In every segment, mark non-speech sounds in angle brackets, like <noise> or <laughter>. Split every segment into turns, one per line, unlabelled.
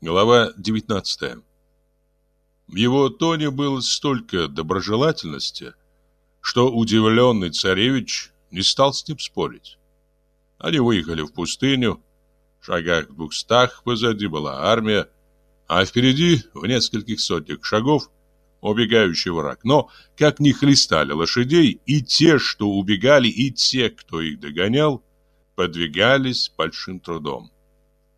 Глава 19 В его тоне было столько доброжелательности, что удивленный царевич не стал с ним спорить. Они выехали в пустыню, в шагах двухстах позади была армия, а впереди, в нескольких сотнях шагов, убегающий враг. Но, как ни хлестали лошадей, и те, что убегали, и те, кто их догонял, подвигались большим трудом.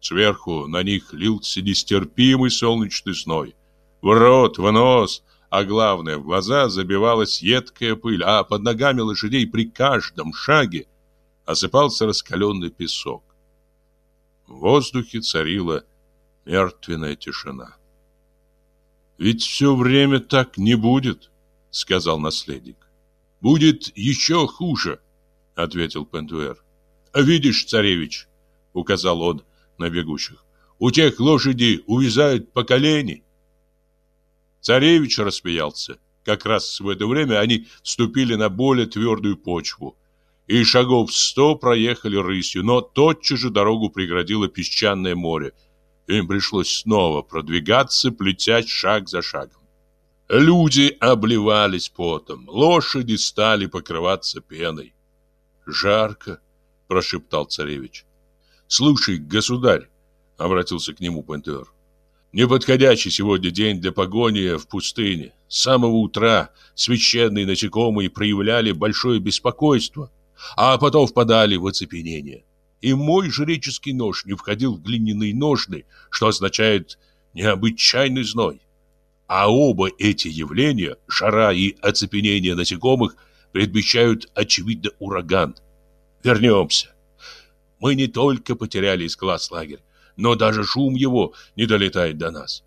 Сверху на них лился нестерпимый солнечный сной. В рот, в нос, а главное, в глаза забивалась едкая пыль, а под ногами лошадей при каждом шаге осыпался раскаленный песок. В воздухе царила мертвенная тишина. «Ведь все время так не будет», — сказал наследник. «Будет еще хуже», — ответил Пентуэр. «Видишь, царевич», — указал он на бегущих, «у тех лошади увязают по колени». Царевич рассмеялся. Как раз в это время они вступили на более твердую почву и шагов сто проехали рысью, но тотчас же дорогу преградило песчаное море — им пришлось снова продвигаться, плетясь шаг за шагом. Люди обливались потом, лошади стали покрываться пеной. «Жарко», — прошептал царевич. «Слушай, государь», — обратился к нему Пантеор, «неподходящий сегодня день для погони в пустыне. С самого утра священные насекомые проявляли большое беспокойство, а потом впадали в оцепенение и мой жреческий нож не входил в глиняные ножны, что означает необычайный зной. А оба эти явления, жара и оцепенение насекомых, предвещают, очевидно, ураган. Вернемся. Мы не только потеряли из глаз лагерь, но даже шум его не долетает до нас.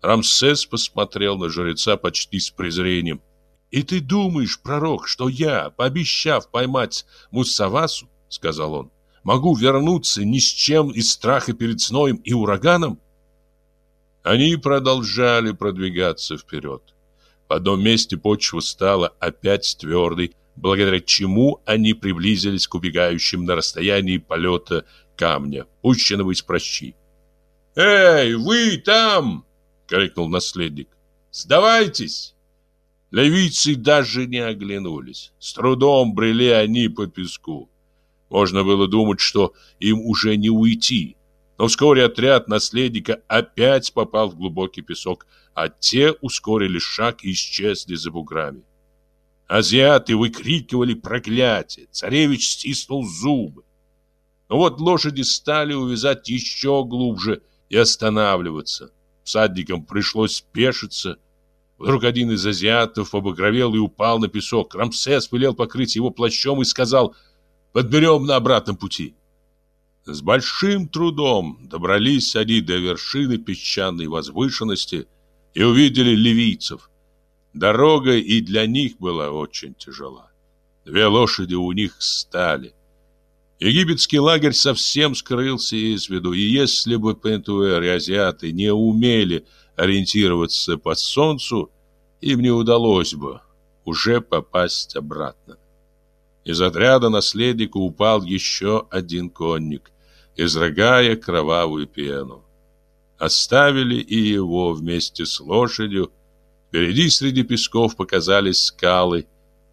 Рамсес посмотрел на жреца почти с презрением. «И ты думаешь, пророк, что я, пообещав поймать Муссавасу, — сказал он, могу вернуться ни с чем из страха перед сноем и ураганом? Они продолжали продвигаться вперед. В одном месте почва стала опять твердой, благодаря чему они приблизились к убегающим на расстоянии полета камня, пущенного из прощи. «Эй, вы там!» — крикнул наследник. «Сдавайтесь!» Левицы даже не оглянулись. С трудом брели они по песку. Можно было думать, что им уже не уйти. Но вскоре отряд наследника опять попал в глубокий песок, а те ускорили шаг и исчезли за буграми. Азиаты выкрикивали проклятие, царевич стиснул зубы. Но вот лошади стали увязать еще глубже и останавливаться. Всадникам пришлось спешиться. Вдруг один из азиатов обогровел и упал на песок. Рамсес велел покрыть его плащом и сказал Подберем на обратном пути. С большим трудом добрались они до вершины песчаной возвышенности и увидели ливийцев. Дорога и для них была очень тяжела. Две лошади у них стали. Египетский лагерь совсем скрылся из виду, и если бы Пентуэр и азиаты не умели ориентироваться по солнцу, им не удалось бы уже попасть обратно. Из отряда наследника упал еще один конник, изрыгая кровавую пену. Оставили и его вместе с лошадью. Впереди среди песков показались скалы,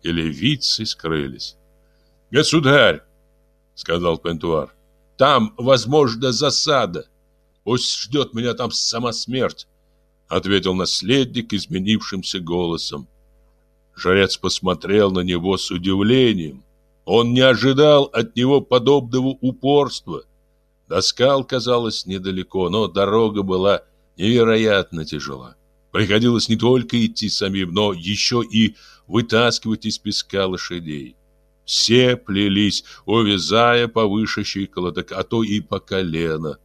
и левицы скрылись. «Государь!» — сказал Пентуар. «Там, возможно, засада. Пусть ждет меня там сама смерть», — ответил наследник изменившимся голосом. Жрец посмотрел на него с удивлением. Он не ожидал от него подобного упорства. Доскал казалось недалеко, но дорога была невероятно тяжела. Приходилось не только идти самим, но еще и вытаскивать из песка лошадей. Все плелись, увязая повыше щиколоток, а то и по колено.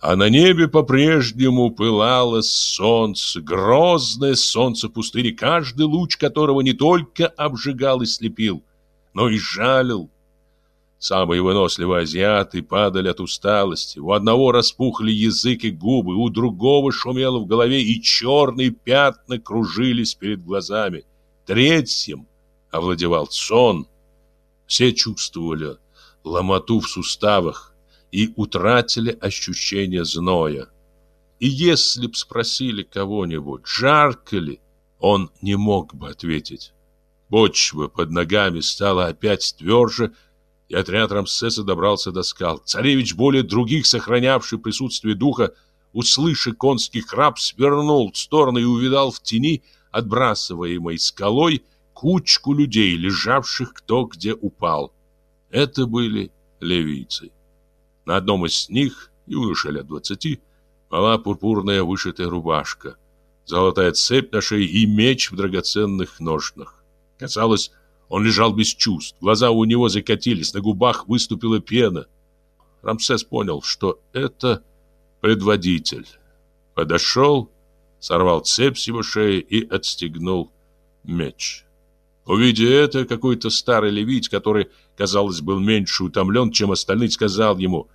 А на небе по-прежнему пылало солнце, грозное солнце пустыни, каждый луч которого не только обжигал и слепил, но и жалил. Самые выносливые азиаты падали от усталости. У одного распухли язык и губы, у другого шумело в голове, и черные пятна кружились перед глазами. Третьим овладевал сон. Все чувствовали ломоту в суставах, и утратили ощущение зноя. И если б спросили кого-нибудь, жарко ли, он не мог бы ответить. Почва под ногами стала опять тверже, и отряд Рамсеса добрался до скал. Царевич, более других сохранявший присутствие духа, услышав конский храп, свернул в сторону и увидал в тени, отбрасываемой скалой, кучку людей, лежавших кто где упал. Это были левийцы. На одном из них, юноша лет двадцати, была пурпурная вышитая рубашка, золотая цепь на шее и меч в драгоценных ножнах. Казалось, он лежал без чувств, глаза у него закатились, на губах выступила пена. Рамсес понял, что это предводитель. Подошел, сорвал цепь с его шеи и отстегнул меч. Увидя это, какой-то старый левит, который, казалось, был меньше утомлен, чем остальные, сказал ему,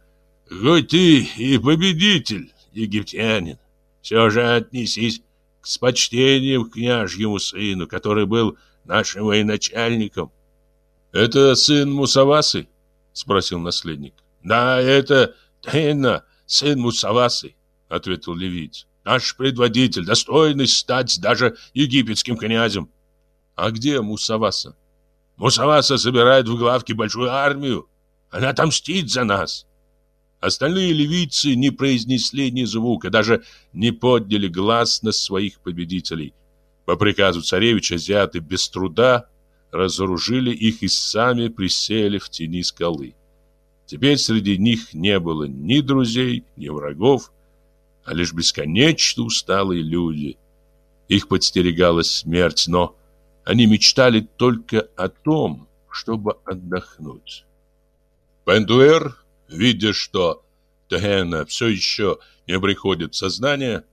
«Хоть ты и победитель, египтянин, все же отнесись с почтением княжьему сыну, который был нашим военачальником. «Это сын Мусавасы?» — спросил наследник. «Да, это Тейна, сын Мусавасы», — ответил левит. «Наш предводитель, достойный стать даже египетским князем». «А где Мусаваса?» «Мусаваса собирает в главке большую армию. Она отомстит за нас». Остальные левицы не произнесли ни звука, даже не подняли глаз на своих победителей. По приказу царевича азиаты без труда разоружили их и сами присели в тени скалы. Теперь среди них не было ни друзей, ни врагов, а лишь бесконечно усталые люди. Их подстерегала смерть, но они мечтали только о том, чтобы отдохнуть. Пендуэр видя, что Тагена все еще не приходит в сознание,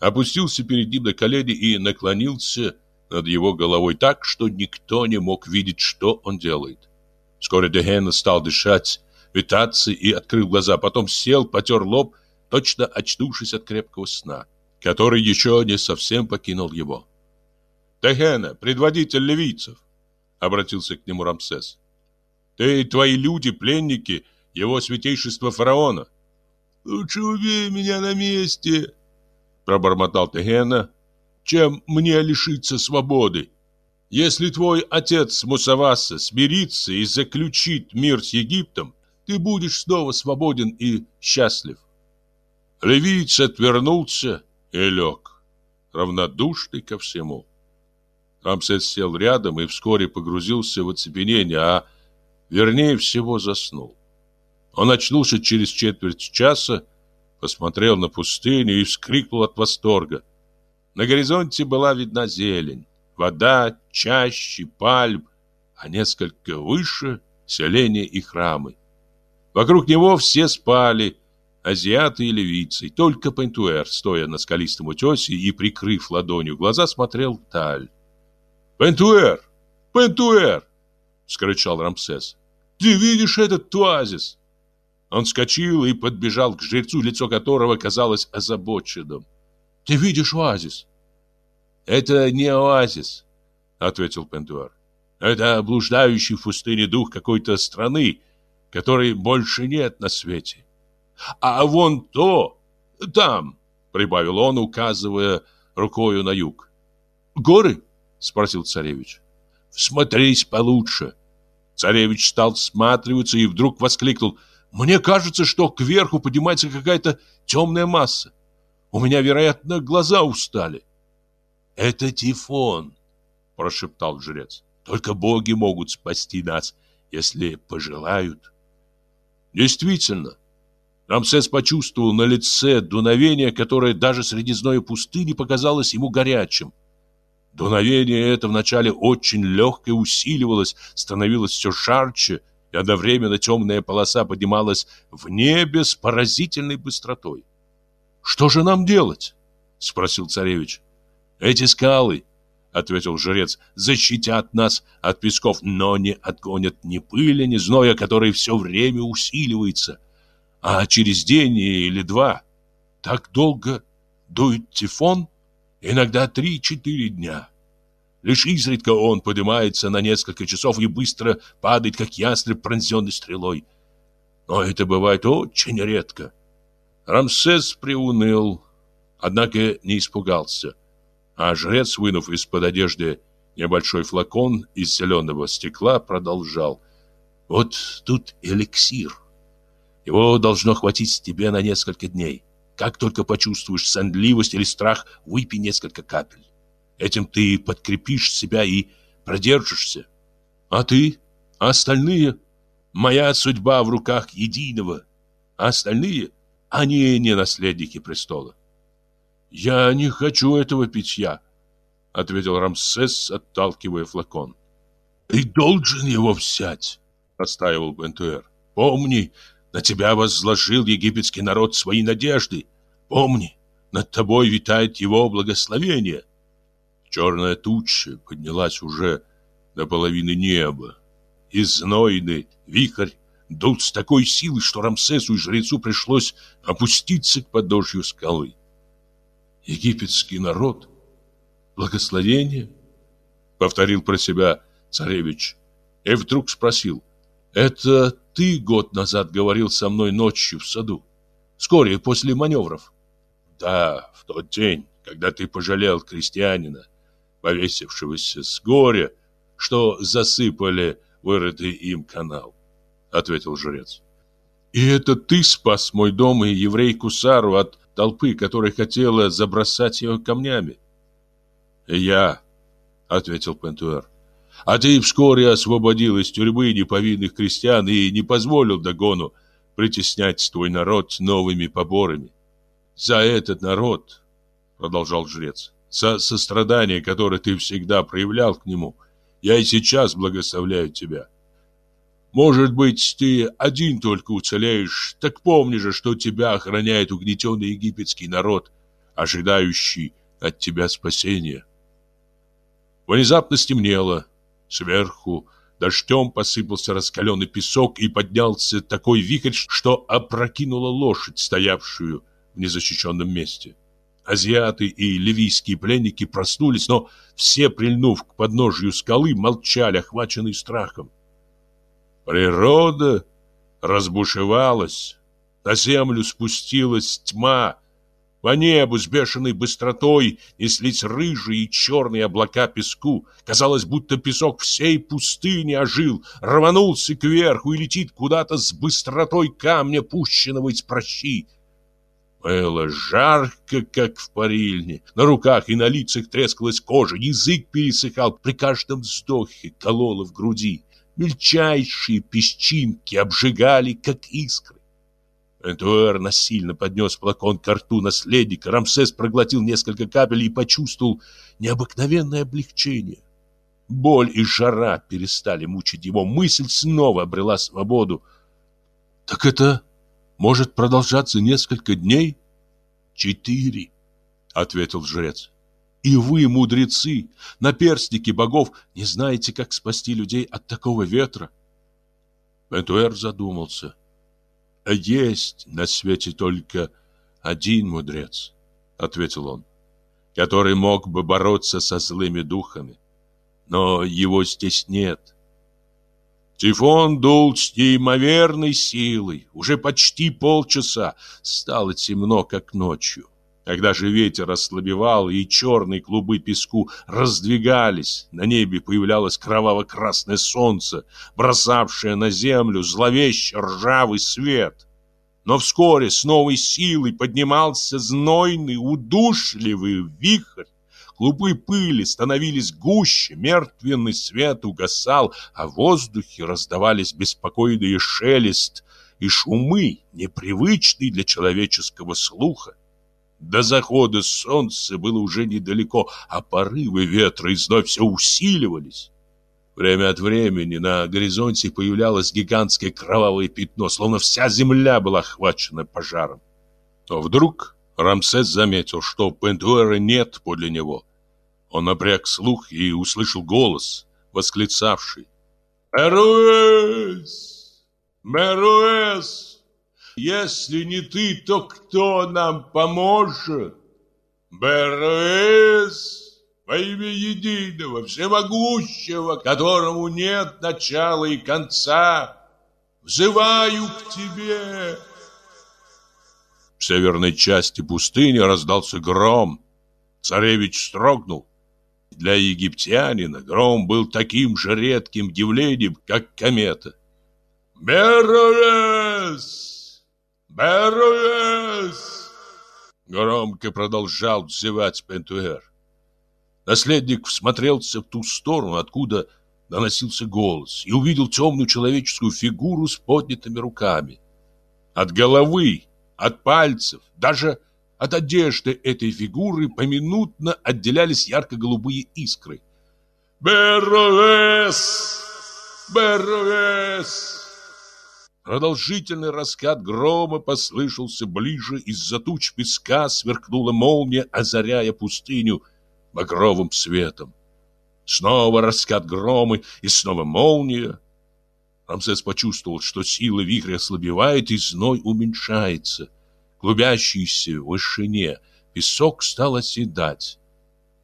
опустился перед ним на колени и наклонился над его головой так, что никто не мог видеть, что он делает. Вскоре Дегена стал дышать, витаться и открыл глаза, потом сел, потер лоб, точно очнувшись от крепкого сна, который еще не совсем покинул его. «Дегена, предводитель левийцев!» — обратился к нему Рамсес. «Ты и твои люди, пленники — его святейшество фараона. «Лучше убей меня на месте», — пробормотал Тегена, «чем мне лишиться свободы. Если твой отец Мусаваса смирится и заключит мир с Египтом, ты будешь снова свободен и счастлив». Левиец отвернулся и лег, равнодушный ко всему. Рамсес сел рядом и вскоре погрузился в оцепенение, а вернее всего заснул. Он очнулся через четверть часа, посмотрел на пустыню и вскрикнул от восторга. На горизонте была видна зелень, вода, чаще, пальм, а несколько выше — селения и храмы. Вокруг него все спали, азиаты и ливийцы. Только Пентуэр, стоя на скалистом утесе и прикрыв ладонью глаза, смотрел вдаль. «Пентуэр! Пентуэр!» — скричал Рамсес. «Ты видишь этот туазис?» Он вскочил и подбежал к жрецу, лицо которого казалось озабоченным. «Ты видишь оазис?» «Это не оазис», — ответил Пентуар. «Это блуждающий в пустыне дух какой-то страны, которой больше нет на свете. А вон то, там», — прибавил он, указывая рукою на юг. «Горы?» — спросил царевич. «Всмотрись получше». Царевич стал всматриваться и вдруг воскликнул — мне кажется, что кверху поднимается какая-то темная масса. У меня, вероятно, глаза устали. Это Тифон, прошептал жрец. Только боги могут спасти нас, если пожелают. Действительно, Рамсес почувствовал на лице дуновение, которое даже среди зноя пустыни показалось ему горячим. Дуновение это вначале очень легкое усиливалось, становилось все жарче, и одновременно темная полоса поднималась в небе с поразительной быстротой. «Что же нам делать?» — спросил царевич. «Эти скалы, — ответил жрец, — защитят нас от песков, но не отгонят ни пыли, ни зноя, который все время усиливается. А через день или два так долго дует тифон, иногда три-четыре дня». Лишь изредка он поднимается на несколько часов и быстро падает, как ястреб, пронзенный стрелой. Но это бывает очень редко. Рамсес приуныл. однако не испугался. А жрец, вынув из-под одежды небольшой флакон из зеленого стекла, продолжал. «Вот тут эликсир. Его должно хватить тебе на несколько дней. Как только почувствуешь сонливость или страх, выпей несколько капель. Этим ты подкрепишь себя и продержишься. А ты? А остальные? Моя судьба в руках единого. А остальные? Они не наследники престола. Я не хочу этого питья, ответил Рамсес, отталкивая флакон. Ты должен его взять, настаивал Бентуэр. Помни, на тебя возложил египетский народ свои надежды. Помни, над тобой витает его благословение. Черная туча поднялась уже до половины неба. И знойный вихрь дул с такой силой, что Рамсесу и жрецу пришлось опуститься к подножью скалы. Египетский народ? Благословение? Повторил про себя царевич. И вдруг спросил. Это ты год назад говорил со мной ночью в саду? Вскоре после маневров? Да, в тот день, когда ты пожалел крестьянина, повесившегося с горя, что засыпали вырытый им канал, ответил жрец. И это ты спас мой дом и еврейку Сару от толпы, которая хотела забросать ее камнями? Я, ответил Пентуэр. А ты вскоре освободил из тюрьмы неповинных крестьян и не позволил Дагону притеснять твой народ новыми поборами. За этот народ, продолжал жрец, за сострадание, которое ты всегда проявлял к нему, я и сейчас благословляю тебя. Может быть, ты один только уцелеешь, так помни же, что тебя охраняет угнетенный египетский народ, ожидающий от тебя спасения. Внезапно стемнело. Сверху дождем посыпался раскаленный песок и поднялся такой вихрь, что опрокинула лошадь, стоявшую в незащищенном месте. Азиаты и ливийские пленники проснулись, но все, прильнув к подножию скалы, молчали, охваченные страхом. Природа разбушевалась, на землю спустилась тьма, по небу с бешеной быстротой неслись рыжие и черные облака песку. Казалось, будто песок всей пустыни ожил, рванулся кверху и летит куда-то с быстротой камня, пущенного из прощи. Было жарко, как в парильне. На руках и на лицах трескалась кожа, язык пересыхал, при каждом вздохе кололо в груди. Мельчайшие песчинки обжигали, как искры. Энтуэр насильно поднес флакон к рту наследника. Рамсес проглотил несколько капель и почувствовал необыкновенное облегчение. Боль и жара перестали мучить его. Мысль снова обрела свободу. «Так это может продолжаться несколько дней? Четыре, ответил жрец. И вы, мудрецы, наперстники богов, не знаете, как спасти людей от такого ветра? Бентуэр задумался. Есть на свете только один мудрец, ответил он, который мог бы бороться со злыми духами. Но его здесь нет. Тифон дул с неимоверной силой. Уже почти полчаса стало темно, как ночью. Когда же ветер ослабевал и черные клубы песку раздвигались, на небе появлялось кроваво-красное солнце, бросавшее на землю зловещий ржавый свет. Но вскоре с новой силой поднимался знойный, удушливый вихрь, Клубы пыли становились гуще, мертвенный свет угасал, а в воздухе раздавались беспокойные шелест и шумы, непривычные для человеческого слуха. До захода солнца было уже недалеко, а порывы ветра и вновь все усиливались. Время от времени на горизонте появлялось гигантское кровавое пятно, словно вся земля была охвачена пожаром. Но вдруг Рамсес заметил, что Пентуэра нет подле него. Он напряг слух и услышал голос, восклицавший. «Меруэс! Меруэс! Если не ты, то кто нам поможет? Меруэс! Во имя единого, всемогущего, которому нет начала и конца, взываю к тебе!» В северной части пустыни раздался гром. Царевич строгнул. Для египтянина гром был таким же редким явлением, как комета. «Беруэс! Беруэс!» Громко продолжал взывать Пентуэр. Наследник всмотрелся в ту сторону, откуда доносился голос, и увидел темную человеческую фигуру с поднятыми руками. От головы, от пальцев, даже от одежды этой фигуры поминутно отделялись ярко-голубые искры. «Беруэс! Беруэс!» Продолжительный раскат грома послышался ближе, из-за туч песка сверкнула молния, озаряя пустыню багровым светом. Снова раскат грома и снова молния. Рамсес почувствовал, что сила вихря ослабевает и зной уменьшается. Клубящийся в вышине песок стал оседать.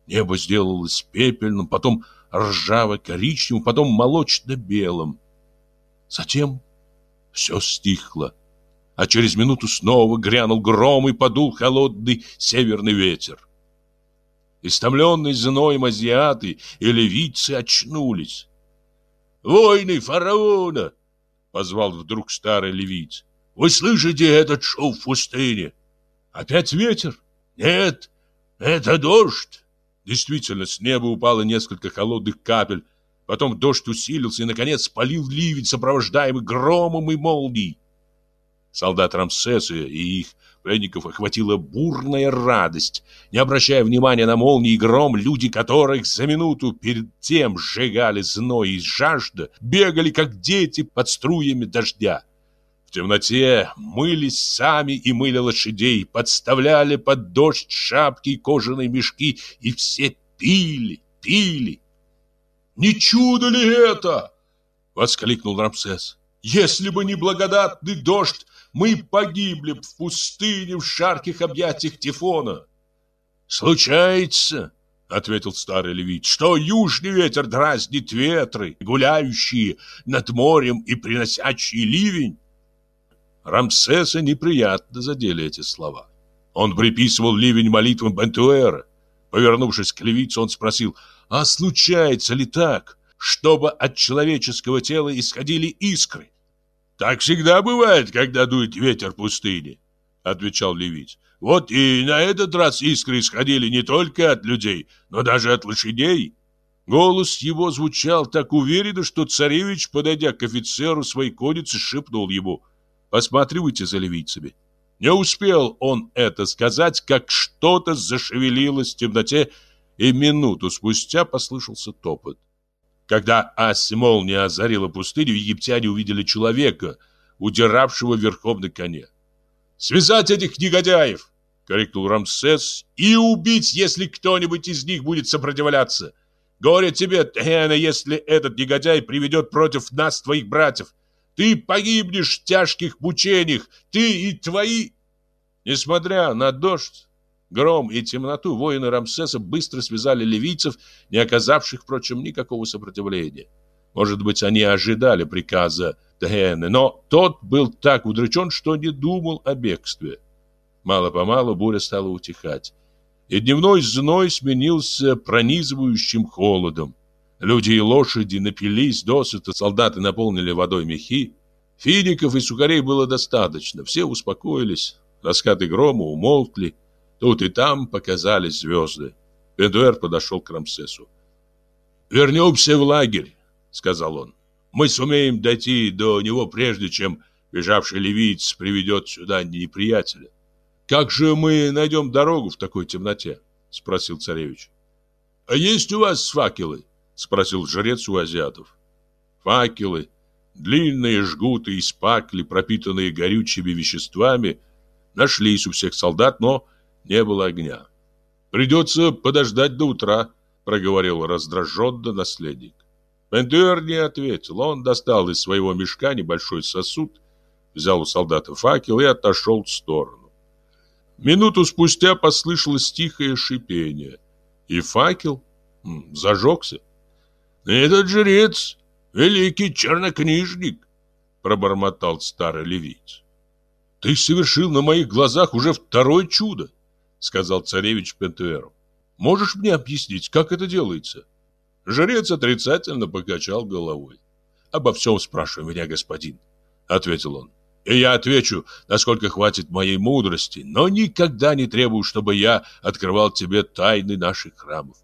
Небо сделалось пепельным, потом ржаво-коричневым, потом молочно-белым. Затем все стихло, а через минуту снова грянул гром и подул холодный северный ветер. Истомленные зноем азиаты и ливийцы очнулись. «Войны фараона!» — позвал вдруг старый ливийц. «Вы слышите этот шум в пустыне? Опять ветер? Нет, это дождь!» Действительно, с неба упало несколько холодных капель, потом дождь усилился и, наконец, полил ливень, сопровождаемый громом и молнией. Солдат Рамсеса и их Пленников охватила бурная радость. Не обращая внимания на молнии и гром, люди которых за минуту перед тем сжигали зной и жажда, бегали, как дети, под струями дождя. Темноте мылись сами и мыли лошадей, подставляли под дождь шапки и кожаные мешки, и все пили, пили. «Не чудо ли это?» — воскликнул Рамсес. «Если бы не благодатный дождь, мы погибли в пустыне в жарких объятиях Тифона. Случается, ответил старый левит, что южный ветер дразнит ветры, гуляющие над морем и приносящие ливень. Рамсеса неприятно задели эти слова. Он приписывал ливень молитвам Бентуэра. Повернувшись к левицу, он спросил, а случается ли так, чтобы от человеческого тела исходили искры? Так всегда бывает, когда дует ветер пустыни, отвечал левит. Вот и на этот раз искры исходили не только от людей, но даже от лошадей. Голос его звучал так уверенно, что царевич, подойдя к офицеру своей конницы, шепнул ему «Посматривайте за ливийцами». Не успел он это сказать, как что-то зашевелилось в темноте, и минуту спустя послышался топот. Когда ась молния озарила пустыню, египтяне увидели человека, удиравшего верхом на коне. «Связать этих негодяев!» — крикнул Рамсес. «И убить, если кто-нибудь из них будет сопротивляться! Горе тебе, Тхена, если этот негодяй приведет против нас твоих братьев! Ты погибнешь в тяжких мучениях, ты и твои...» Несмотря на дождь, гром и темноту воины Рамсеса быстро связали ливийцев, не оказавших, впрочем, никакого сопротивления. Может быть, они ожидали приказа Тхены, но тот был так удручен, что не думал о бегстве. Мало-помалу буря стала утихать, и дневной зной сменился пронизывающим холодом. Люди и лошади напились досыта, солдаты наполнили водой мехи. Фиников и сухарей было достаточно, все успокоились, раскаты грома умолкли, Тут и там показались звезды. Пендуэр подошел к Рамсесу. «Вернемся в лагерь», — сказал он. «Мы сумеем дойти до него, прежде чем бежавший ливиец приведет сюда неприятеля». «Как же мы найдем дорогу в такой темноте?» — спросил царевич. «А есть у вас факелы?» — спросил жрец у азиатов. Факелы, длинные жгуты из пакли, пропитанные горючими веществами, нашлись у всех солдат, но не было огня. «Придется подождать до утра», — проговорил раздраженно наследник. Пентуэр не ответил. Он достал из своего мешка небольшой сосуд, взял у солдата факел и отошел в сторону. Минуту спустя послышалось тихое шипение, и факел зажегся. «Этот жрец — великий чернокнижник», — пробормотал старый левиец. Ты совершил на моих глазах уже второе чудо, сказал царевич Пентуэру. Можешь мне объяснить, как это делается? Жрец отрицательно покачал головой. Обо всем спрашивай меня, господин, ответил он. И я отвечу, насколько хватит моей мудрости, но никогда не требую, чтобы я открывал тебе тайны наших храмов.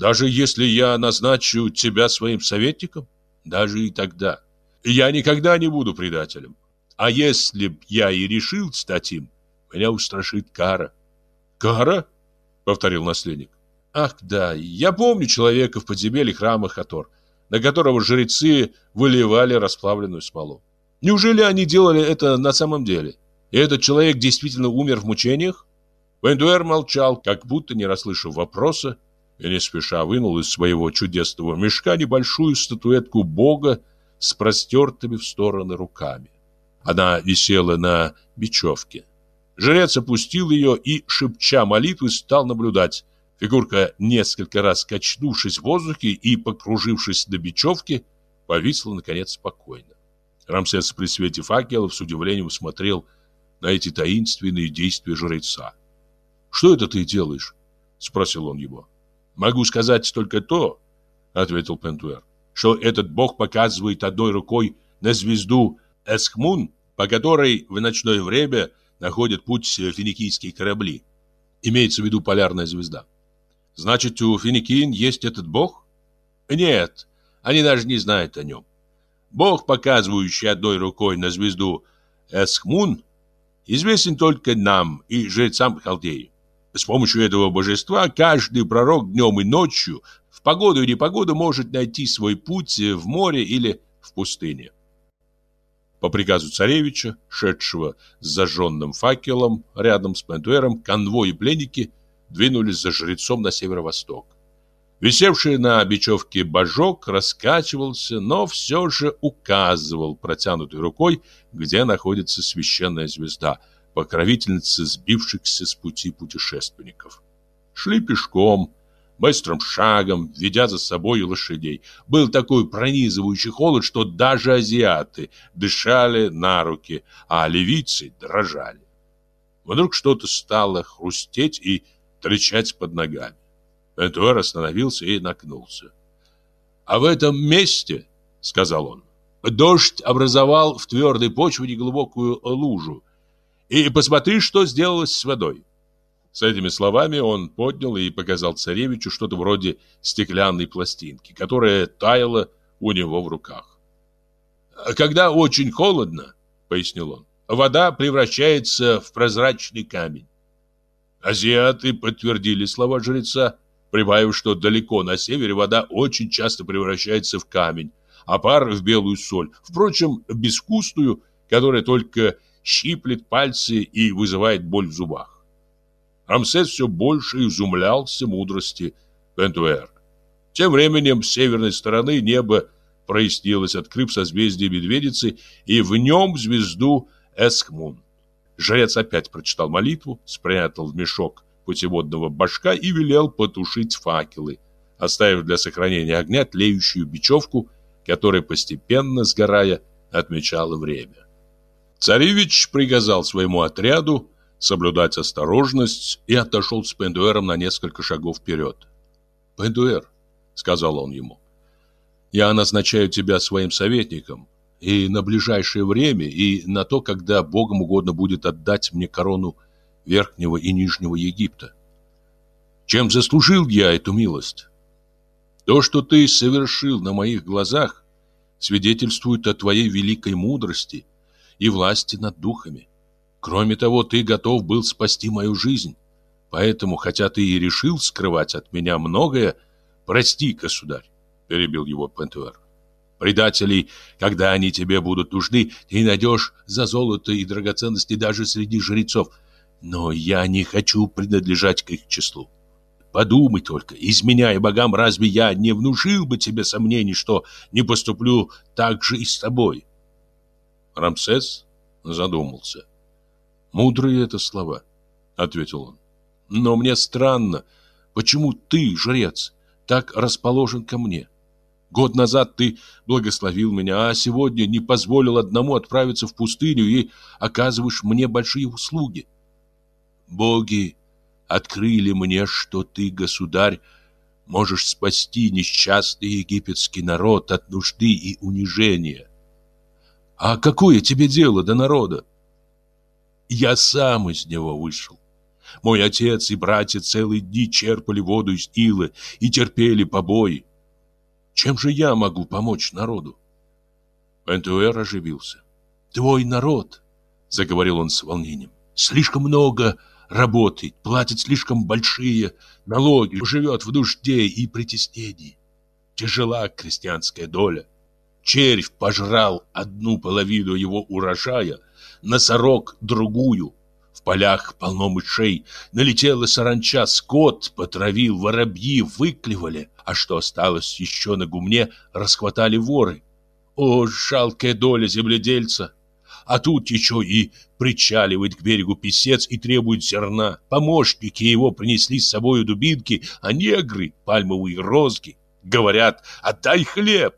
Даже если я назначу тебя своим советником, даже и тогда. Я никогда не буду предателем. А если б я и решил стать им, меня устрашит кара. Кара? Повторил наследник. Ах, да, я помню человека в подземелье храма Хатор, на которого жрецы выливали расплавленную смолу. Неужели они делали это на самом деле? И этот человек действительно умер в мучениях? Вендуэр молчал, как будто не расслышав вопроса, и не спеша вынул из своего чудесного мешка небольшую статуэтку бога с простертыми в стороны руками. Она висела на бечевке. Жрец опустил ее и, шепча молитвы, стал наблюдать. Фигурка, несколько раз качнувшись в воздухе и покружившись на бечевке, повисла, наконец, спокойно. Рамсес при свете факелов с удивлением смотрел на эти таинственные действия жреца. «Что это ты делаешь?» — спросил он его. «Могу сказать только то», — ответил Пентуэр, «что этот бог показывает одной рукой на звезду Эсхмун, по которой в ночное время находят путь финикийские корабли. Имеется в виду полярная звезда. Значит, у финикийн есть этот бог? Нет, они даже не знают о нем. Бог, показывающий одной рукой на звезду Эсхмун, известен только нам и жрецам Халдеи. С помощью этого божества каждый пророк днем и ночью, в погоду и непогоду, может найти свой путь в море или в пустыне. По приказу царевича, шедшего с зажженным факелом рядом с Пентуэром, конвой и пленники двинулись за жрецом на северо-восток. Висевший на бечевке божок раскачивался, но все же указывал протянутой рукой, где находится священная звезда – покровительница сбившихся с пути путешественников. Шли пешком, быстрым шагом, ведя за собой лошадей. Был такой пронизывающий холод, что даже азиаты дышали на руки, а ливийцы дрожали. Вдруг что-то стало хрустеть и трещать под ногами. Пентуэр остановился и накнулся. «А в этом месте, — сказал он, — дождь образовал в твердой почве неглубокую лужу, и посмотри, что сделалось с водой. С этими словами он поднял и показал царевичу что-то вроде стеклянной пластинки, которая таяла у него в руках. «Когда очень холодно, — пояснил он, — вода превращается в прозрачный камень. Азиаты подтвердили слова жреца, прибавив, что далеко на севере вода очень часто превращается в камень, а пар в белую соль, впрочем, безвкусную, которая только щиплет пальцы и вызывает боль в зубах. Рамсес все больше изумлялся мудрости Пентуэра. Тем временем с северной стороны небо прояснилось, открыв созвездие Медведицы, и в нем звезду Эсхмун. Жрец опять прочитал молитву, спрятал в мешок путеводного башка и велел потушить факелы, оставив для сохранения огня тлеющую бечевку, которая постепенно, сгорая, отмечала время. Царевич приказал своему отряду соблюдать осторожность и отошел с Пендуэром на несколько шагов вперед. «Пендуэр», — сказал он ему, — «я назначаю тебя своим советником, и на ближайшее время, и на то, когда Богом угодно будет отдать мне корону Верхнего и Нижнего Египта. Чем заслужил я эту милость? То, что ты совершил на моих глазах, свидетельствует о твоей великой мудрости и власти над духами. Кроме того, ты готов был спасти мою жизнь. Поэтому, хотя ты и решил скрывать от меня многое, прости, государь, перебил его Пентуэр. Предателей, когда они тебе будут нужны, ты найдешь за золото и драгоценности даже среди жрецов. Но я не хочу принадлежать к их числу. Подумай только, изменяя богам, разве я не внушил бы тебе сомнений, что не поступлю так же и с тобой? Рамсес задумался. «Мудрые это слова», — ответил он. «Но мне странно, почему ты, жрец, так расположен ко мне? Год назад ты благословил меня, а сегодня не позволил одному отправиться в пустыню и оказываешь мне большие услуги. Боги открыли мне, что ты, государь, можешь спасти несчастный египетский народ от нужды и унижения. А какое тебе дело до народа? Я сам из него вышел. Мой отец и братья целые дни черпали воду из илы и терпели побои. Чем же я могу помочь народу? Пентуэр оживился. Твой народ, заговорил он с волнением, слишком много работает, платит слишком большие налоги, живет в нужде и притеснении. Тяжела крестьянская доля. Червь пожрал одну половину его урожая, носорог другую. В полях полно мышей, налетела саранча, скот потравил, воробьи выклевали, а что осталось еще на гумне, расхватали воры. О, жалкая доля земледельца! А тут еще и причаливает к берегу писец и требует зерна. Помощники его принесли с собой дубинки, а негры — пальмовые розги. Говорят, отдай хлеб.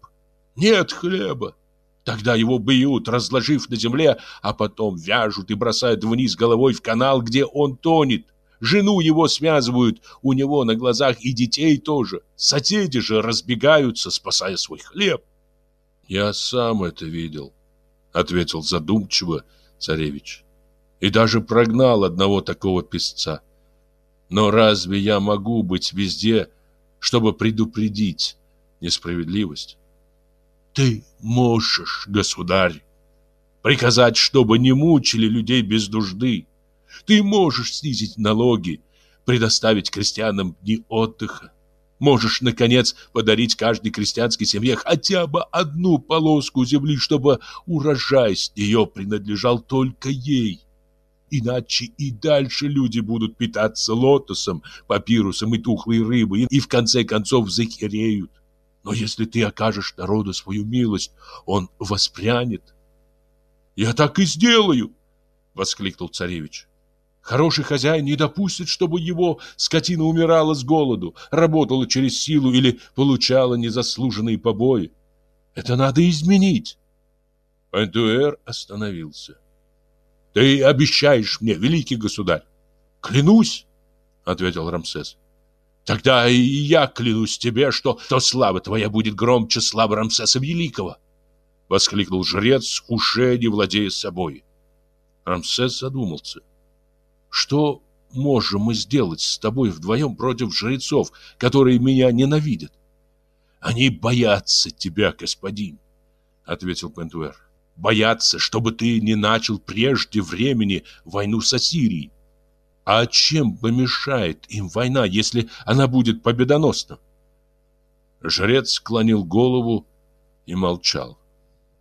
Нет хлеба. Тогда его бьют, разложив на земле, а потом вяжут и бросают вниз головой в канал, где он тонет. Жену его связывают, у него на глазах и детей тоже. Соседи же разбегаются, спасая свой хлеб. Я сам это видел, ответил задумчиво царевич. И даже прогнал одного такого песца. Но разве я могу быть везде, чтобы предупредить несправедливость? Ты можешь, государь, приказать, чтобы не мучили людей без нужды. Ты можешь снизить налоги, предоставить крестьянам дни отдыха. Можешь, наконец, подарить каждой крестьянской семье хотя бы одну полоску земли, чтобы урожай с нее принадлежал только ей. Иначе и дальше люди будут питаться лотосом, папирусом и тухлой рыбой, и в конце концов захереют. Но если ты окажешь народу свою милость, он воспрянет. Я так и сделаю, воскликнул царевич. Хороший хозяин не допустит, чтобы его скотина умирала с голоду, работала через силу или получала незаслуженные побои. Это надо изменить. Пантуэр остановился. Ты обещаешь мне, великий государь? Клянусь, ответил Рамсес. Тогда и я клянусь тебе, что то слава твоя будет громче славы Рамсеса Великого, воскликнул жрец, уже не владея собой. Рамсес задумался. Что можем мы сделать с тобой вдвоем против жрецов, которые меня ненавидят? Они боятся тебя, господин, ответил Пентуэр. Боятся, чтобы ты не начал прежде времени войну с Ассирией. А чем помешает им война, если она будет победоносна? Жрец склонил голову и молчал.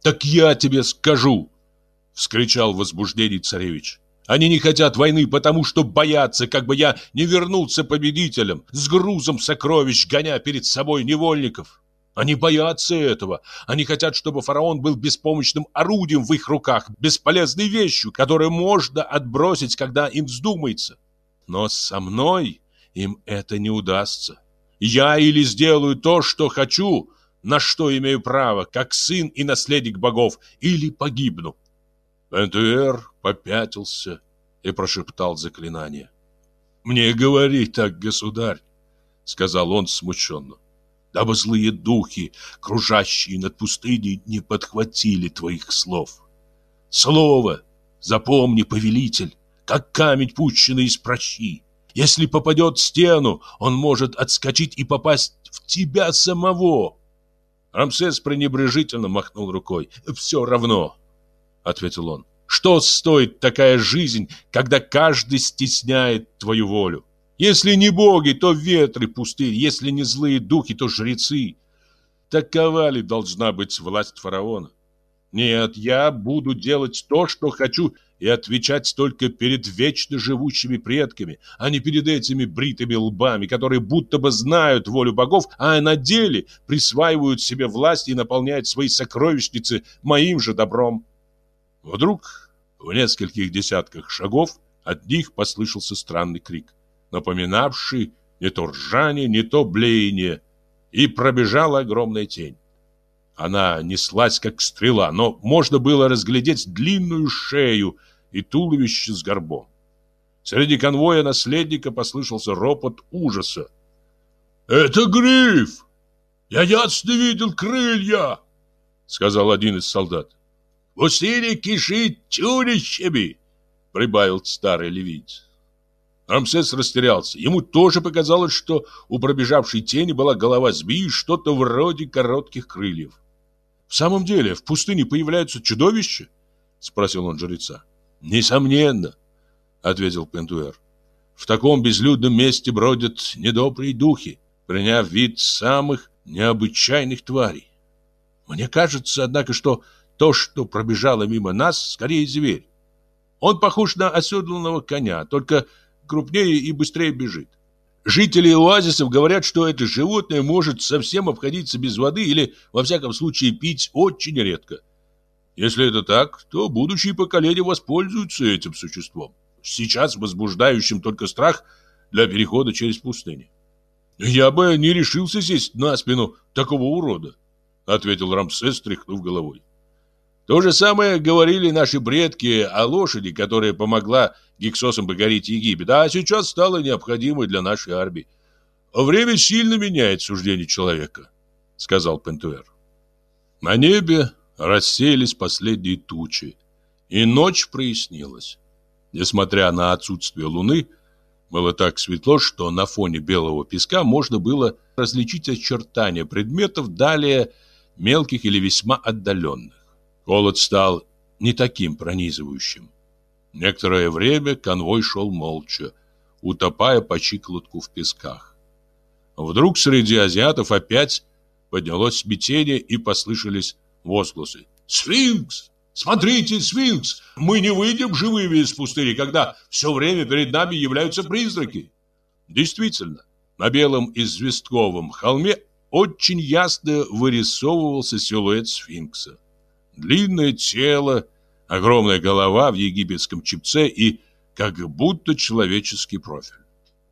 «Так я тебе скажу!» — вскричал в возбуждении царевич. «Они не хотят войны, потому что боятся, как бы я не вернулся победителем, с грузом сокровищ, гоня перед собой невольников. Они боятся этого. Они хотят, чтобы фараон был беспомощным орудием в их руках, бесполезной вещью, которую можно отбросить, когда им вздумается. Но со мной им это не удастся. Я или сделаю то, что хочу, на что имею право, как сын и наследник богов, или погибну. Пентуэр попятился и прошептал заклинание. «Мне говори так, государь», — сказал он смущенно дабы злые духи, кружащие над пустыней, не подхватили твоих слов. Слово, запомни, повелитель, как камень, пущенный из прощи. Если попадет в стену, он может отскочить и попасть в тебя самого. Рамсес пренебрежительно махнул рукой. «Все равно», — ответил он. «Что стоит такая жизнь, когда каждый стесняет твою волю? Если не боги, то ветры пустырь, если не злые духи, то жрецы. Такова ли должна быть власть фараона? Нет, я буду делать то, что хочу, и отвечать только перед вечно живущими предками, а не перед этими бритыми лбами, которые будто бы знают волю богов, а на деле присваивают себе власть и наполняют свои сокровищницы моим же добром. Вдруг в нескольких десятках шагов от них послышался странный крик напоминавший не то ржание, не то блеяние, и пробежала огромная тень. Она неслась, как стрела, но можно было разглядеть длинную шею и туловище с горбом. Среди конвоя наследника послышался ропот ужаса. «Это гриф! Я ясно видел крылья!» Сказал один из солдат. «Пустыня кишит чудищами!» Прибавил старый левиец. Рамсес растерялся. Ему тоже показалось, что у пробежавшей тени была голова змеи, что-то вроде коротких крыльев. «В самом деле, в пустыне появляются чудовища?» — спросил он жреца. «Несомненно», — ответил Пентуэр. «В таком безлюдном месте бродят недобрые духи, приняв вид самых необычайных тварей. Мне кажется, однако, что то, что пробежало мимо нас, скорее зверь. Он похож на оседланного коня, только крупнее и быстрее бежит. Жители оазисов говорят, что это животное может совсем обходиться без воды или, во всяком случае, пить очень редко. Если это так, то будущие поколения воспользуются этим существом, сейчас возбуждающим только страх для перехода через пустыню. «Я бы не решился сесть на спину такого урода», — ответил Рамсес, стряхнув головой. То же самое говорили наши предки о лошади, которая помогла гиксосам покорить Египет, а сейчас стала необходимой для нашей армии. Время сильно меняет суждение человека, сказал Пентуэр. На небе рассеялись последние тучи, и ночь прояснилась. Несмотря на отсутствие луны, было так светло, что на фоне белого песка можно было различить очертания предметов далее мелких или весьма отдаленных. Холод стал не таким пронизывающим. Некоторое время конвой шел молча, утопая по щиколотку в песках. Вдруг среди азиатов опять поднялось смятение и послышались возгласы. «Сфинкс! Смотрите, сфинкс! Мы не выйдем живыми из пустыни, когда все время перед нами являются призраки!» Действительно, на белом известковом холме очень ясно вырисовывался силуэт сфинкса. Длинное тело, огромная голова в египетском чипце и как будто человеческий профиль.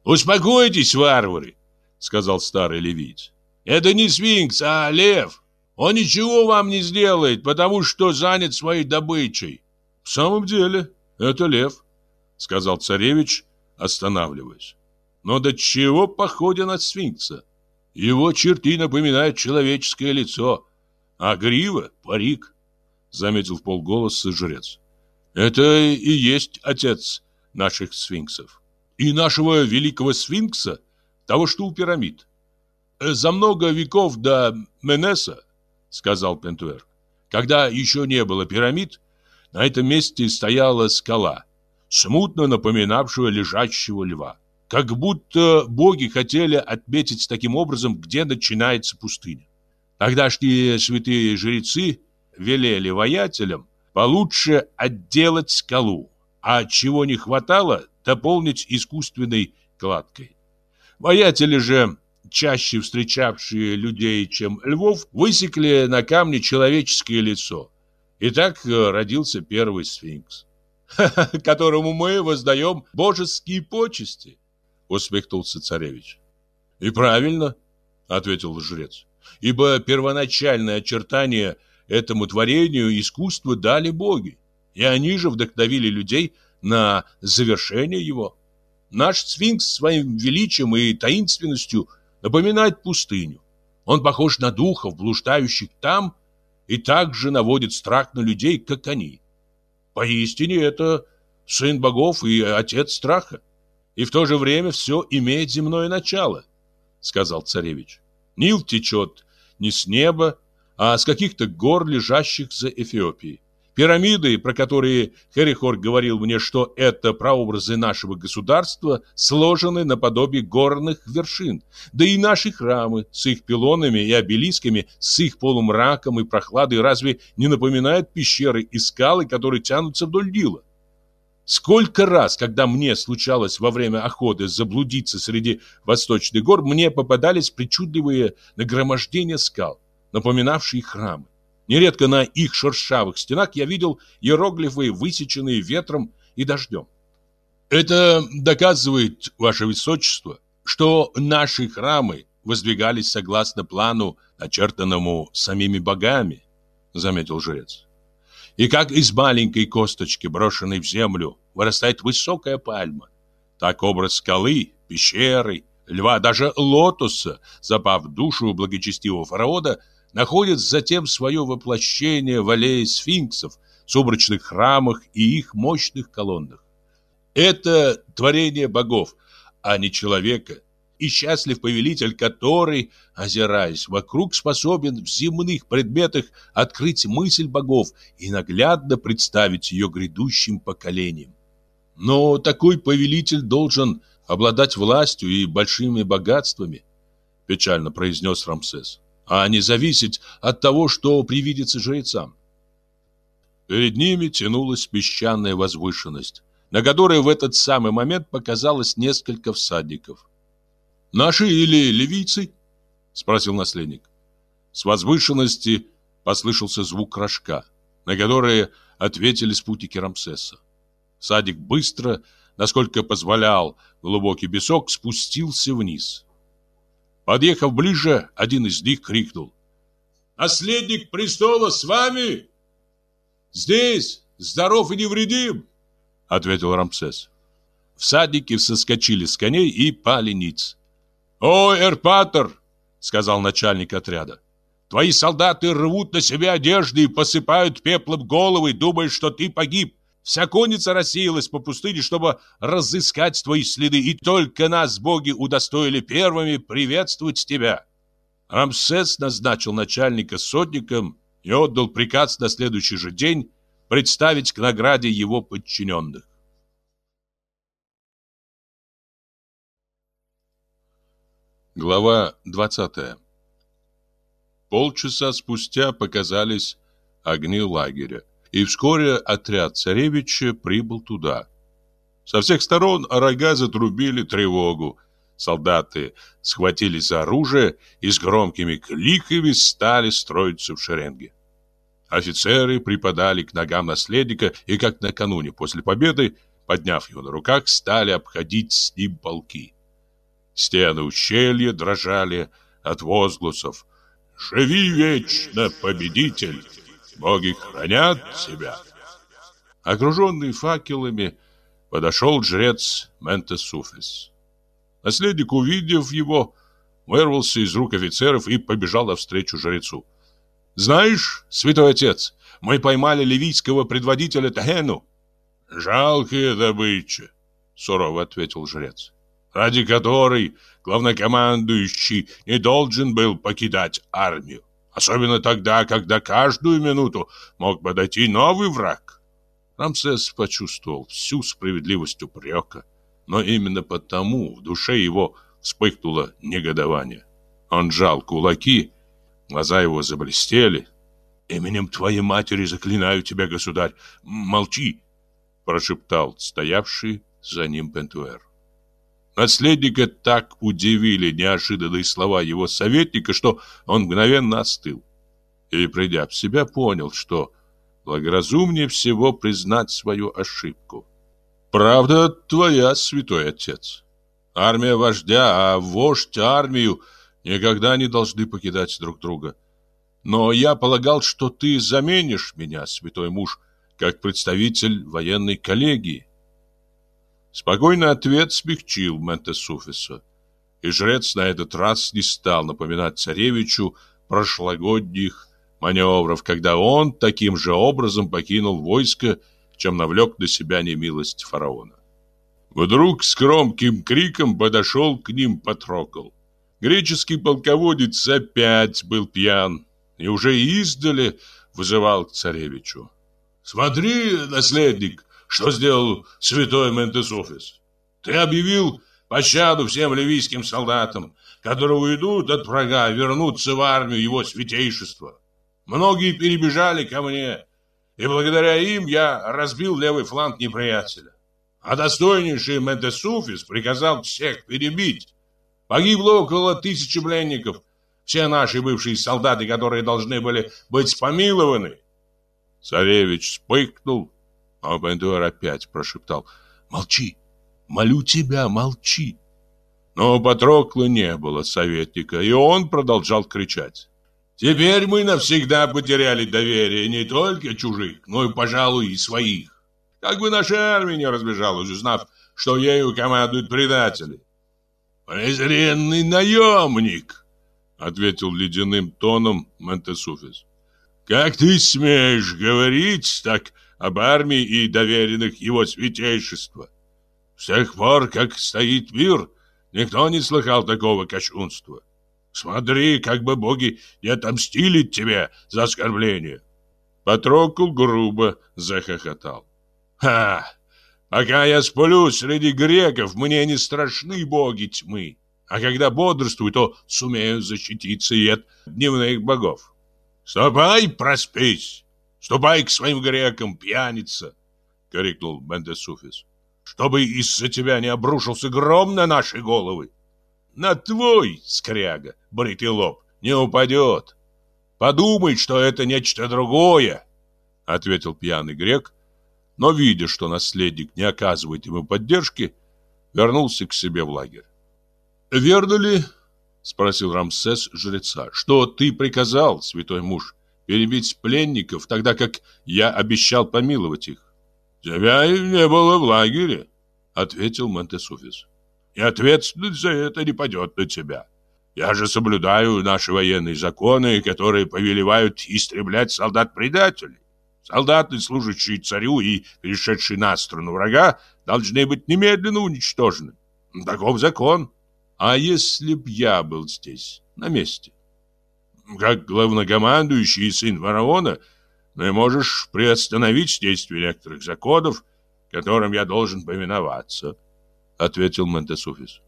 «Успокойтесь, варвары!» — сказал старый левиец. «Это не сфинкс, а лев!» Он ничего вам не сделает, потому что занят своей добычей. В самом деле, это лев, сказал царевич, останавливаясь. Но до чего похоже на сфинкса? Его черты напоминают человеческое лицо, а грива — парик, заметил в полголоса жрец. Это и есть отец наших сфинксов. И нашего великого сфинкса, того, что у пирамид. За много веков до Менеса сказал Пентуэр. Когда еще не было пирамид, на этом месте стояла скала, смутно напоминавшая лежащего льва. Как будто боги хотели отметить таким образом, где начинается пустыня. Тогдашние святые жрецы велели воятелям получше отделать скалу, а чего не хватало, дополнить искусственной кладкой. Воятели же чаще встречавшие людей, чем львов, высекли на камне человеческое лицо. И так э, родился первый сфинкс, <laughs> которому мы воздаем божеские почести, усмехнулся царевич. И правильно, ответил жрец, ибо первоначальное очертание этому творению искусства дали боги, и они же вдохновили людей на завершение его. Наш сфинкс своим величием и таинственностью – напоминает пустыню. Он похож на духов, блуждающих там, и также наводит страх на людей, как они. Поистине это сын богов и отец страха. И в то же время все имеет земное начало, сказал царевич. Нил течет не с неба, а с каких-то гор, лежащих за Эфиопией. Пирамиды, про которые Херихор говорил мне, что это прообразы нашего государства, сложены наподобие горных вершин. Да и наши храмы с их пилонами и обелисками, с их полумраком и прохладой разве не напоминают пещеры и скалы, которые тянутся вдоль Нила? Сколько раз, когда мне случалось во время охоты заблудиться среди восточных гор, мне попадались причудливые нагромождения скал, напоминавшие храмы. Нередко на их шершавых стенах я видел иероглифы, высеченные ветром и дождем. Это доказывает, ваше высочество, что наши храмы воздвигались согласно плану, начертанному самими богами, заметил жрец. И как из маленькой косточки, брошенной в землю, вырастает высокая пальма, так образ скалы, пещеры, льва, даже лотоса, запав душу благочестивого фараона, находит затем свое воплощение в аллее сфинксов, сумрачных храмах и их мощных колоннах. Это творение богов, а не человека. И счастлив повелитель, который, озираясь вокруг, способен в земных предметах открыть мысль богов и наглядно представить ее грядущим поколениям. Но такой повелитель должен обладать властью и большими богатствами, печально произнес Рамсес, а не зависеть от того, что привидится жрецам. Перед ними тянулась песчаная возвышенность, на которой в этот самый момент показалось несколько всадников. «Наши или ливийцы?» — спросил наследник. С возвышенности послышался звук рожка, на который ответили спутники Рамсеса. Садик быстро, насколько позволял глубокий песок, спустился вниз. Подъехав ближе, один из них крикнул. «Наследник престола с вами?» «Здесь, здоров и невредим!» — ответил Рамсес. Всадники соскочили с коней и пали ниц. «О, Эрпатор!» — сказал начальник отряда. «Твои солдаты рвут на себе одежды и посыпают пеплом головы, думая, что ты погиб. Вся конница рассеялась по пустыне, чтобы разыскать твои следы, и только нас боги удостоили первыми приветствовать тебя. Рамсес назначил начальника сотником и отдал приказ на следующий же день представить к награде его подчиненных. Глава 20 Полчаса спустя показались огни лагеря и вскоре отряд царевича прибыл туда. Со всех сторон рога затрубили тревогу. Солдаты схватились за оружие и с громкими кликами стали строиться в шеренге. Офицеры припадали к ногам наследника и, как накануне после победы, подняв его на руках, стали обходить с ним полки. Стены ущелья дрожали от возгласов «Живи вечно, победитель!» Боги хранят тебя. Окруженный факелами, подошел жрец Ментесуфис. Наследник, увидев его, вырвался из рук офицеров и побежал навстречу жрецу. «Знаешь, святой отец, мы поймали ливийского предводителя Тахену». «Жалкая добыча», — сурово ответил жрец, «ради которой главнокомандующий не должен был покидать армию. Особенно тогда, когда каждую минуту мог подойти новый враг. Рамсес почувствовал всю справедливость упрека, но именно потому в душе его вспыхнуло негодование. Он жал кулаки, глаза его заблестели. «Именем твоей матери заклинаю тебя, государь, молчи!» прошептал стоявший за ним Пентуэр. Наследника так удивили неожиданные слова его советника, что он мгновенно остыл. И, придя в себя, понял, что благоразумнее всего признать свою ошибку. «Правда твоя, святой отец. Армия вождя, а вождь армию никогда не должны покидать друг друга. Но я полагал, что ты заменишь меня, святой муж, как представитель военной коллегии. Спокойный ответ смягчил Ментесуфиса, и жрец на этот раз не стал напоминать царевичу прошлогодних маневров, когда он таким же образом покинул войско, чем навлек на себя немилость фараона. Вдруг с громким криком подошел к ним Патрокол. Греческий полководец опять был пьян и уже издали вызывал к царевичу. «Смотри, наследник, что сделал святой Ментесофис? Ты объявил пощаду всем ливийским солдатам, которые уйдут от врага, вернутся в армию его святейшества. Многие перебежали ко мне, и благодаря им я разбил левый фланг неприятеля. А достойнейший Ментесуфис приказал всех перебить. Погибло около тысячи пленников, все наши бывшие солдаты, которые должны были быть помилованы. Царевич вспыхнул, а Бендуэр опять прошептал «Молчи! Молю тебя, молчи!» Но Патрокла не было советника, и он продолжал кричать. «Теперь мы навсегда потеряли доверие не только чужих, но и, пожалуй, и своих. Как бы наша армия не разбежалась, узнав, что ею командуют предатели». «Презренный наемник!» — ответил ледяным тоном Монтесуфис. «Как ты смеешь говорить так об армии и доверенных его святейшества? С тех пор, как стоит мир, Никто не слыхал такого кощунства. Смотри, как бы боги не отомстили тебе за оскорбление. Патрокл грубо захохотал. Ха! Пока я сплю среди греков, мне не страшны боги тьмы. А когда бодрствую, то сумею защититься и от дневных богов. Ступай, проспись! Ступай к своим грекам, пьяница! — крикнул Бендесуфис чтобы из-за тебя не обрушился гром на наши головы. На твой, скряга, бритый лоб, не упадет. Подумай, что это нечто другое, — ответил пьяный грек, но, видя, что наследник не оказывает ему поддержки, вернулся к себе в лагерь. «Верно ли, — спросил Рамсес жреца, — что ты приказал, святой муж, перебить пленников, тогда как я обещал помиловать их?» «Тебя не было в лагере», — ответил Монтесуфис. «И ответственность за это не падет на тебя. Я же соблюдаю наши военные законы, которые повелевают истреблять солдат-предателей. Солдаты, служащие царю и перешедшие на сторону врага, должны быть немедленно уничтожены. Таков закон. А если б я был здесь, на месте? Как главнокомандующий и сын фараона — но и можешь приостановить действие некоторых законов, которым я должен повиноваться, — ответил Монтесуфис.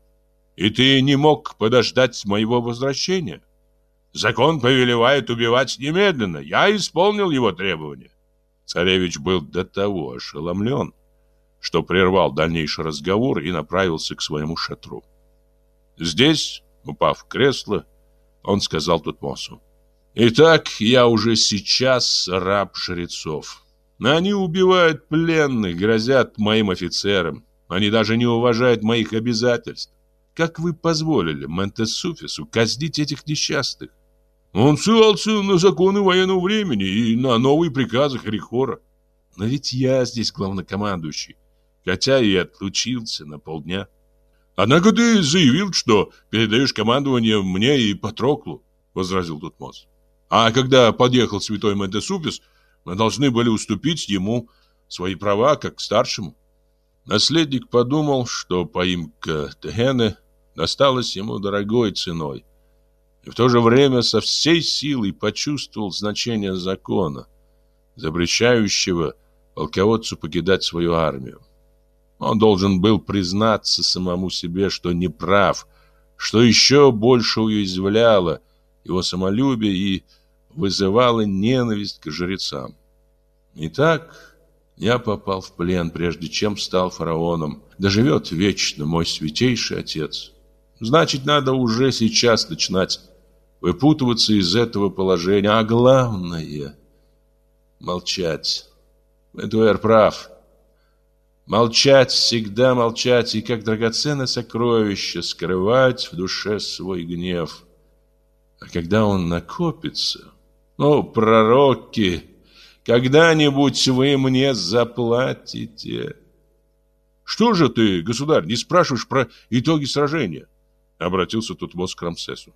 И ты не мог подождать моего возвращения? Закон повелевает убивать немедленно. Я исполнил его требования. Царевич был до того ошеломлен, что прервал дальнейший разговор и направился к своему шатру. Здесь, упав в кресло, он сказал Тутмосу. Итак, я уже сейчас раб жрецов. Они убивают пленных, грозят моим офицерам. Они даже не уважают моих обязательств. Как вы позволили Монтесуфису казнить этих несчастных? Он ссылался на законы военного времени и на новые приказы Хрихора. Но ведь я здесь главнокомандующий, хотя и отлучился на полдня. Однако ты заявил, что передаешь командование мне и Патроклу, возразил Тутмос. А когда подъехал святой Медесупис, мы должны были уступить ему свои права как старшему. Наследник подумал, что поимка Тегены досталась ему дорогой ценой, и в то же время со всей силой почувствовал значение закона, запрещающего полководцу покидать свою армию. Он должен был признаться самому себе, что не прав, что еще больше уязвляло его самолюбие и вызывало ненависть к жрецам. Итак, я попал в плен, прежде чем стал фараоном. Да живет вечно мой святейший отец. Значит, надо уже сейчас начинать выпутываться из этого положения. А главное — молчать. Эдуэр прав. Молчать, всегда молчать, и как драгоценное сокровище скрывать в душе свой гнев. А когда он накопится, о, пророки, когда-нибудь вы мне заплатите. Что же ты, государь, не спрашиваешь про итоги сражения? Обратился тут Тутмос к Рамсесу.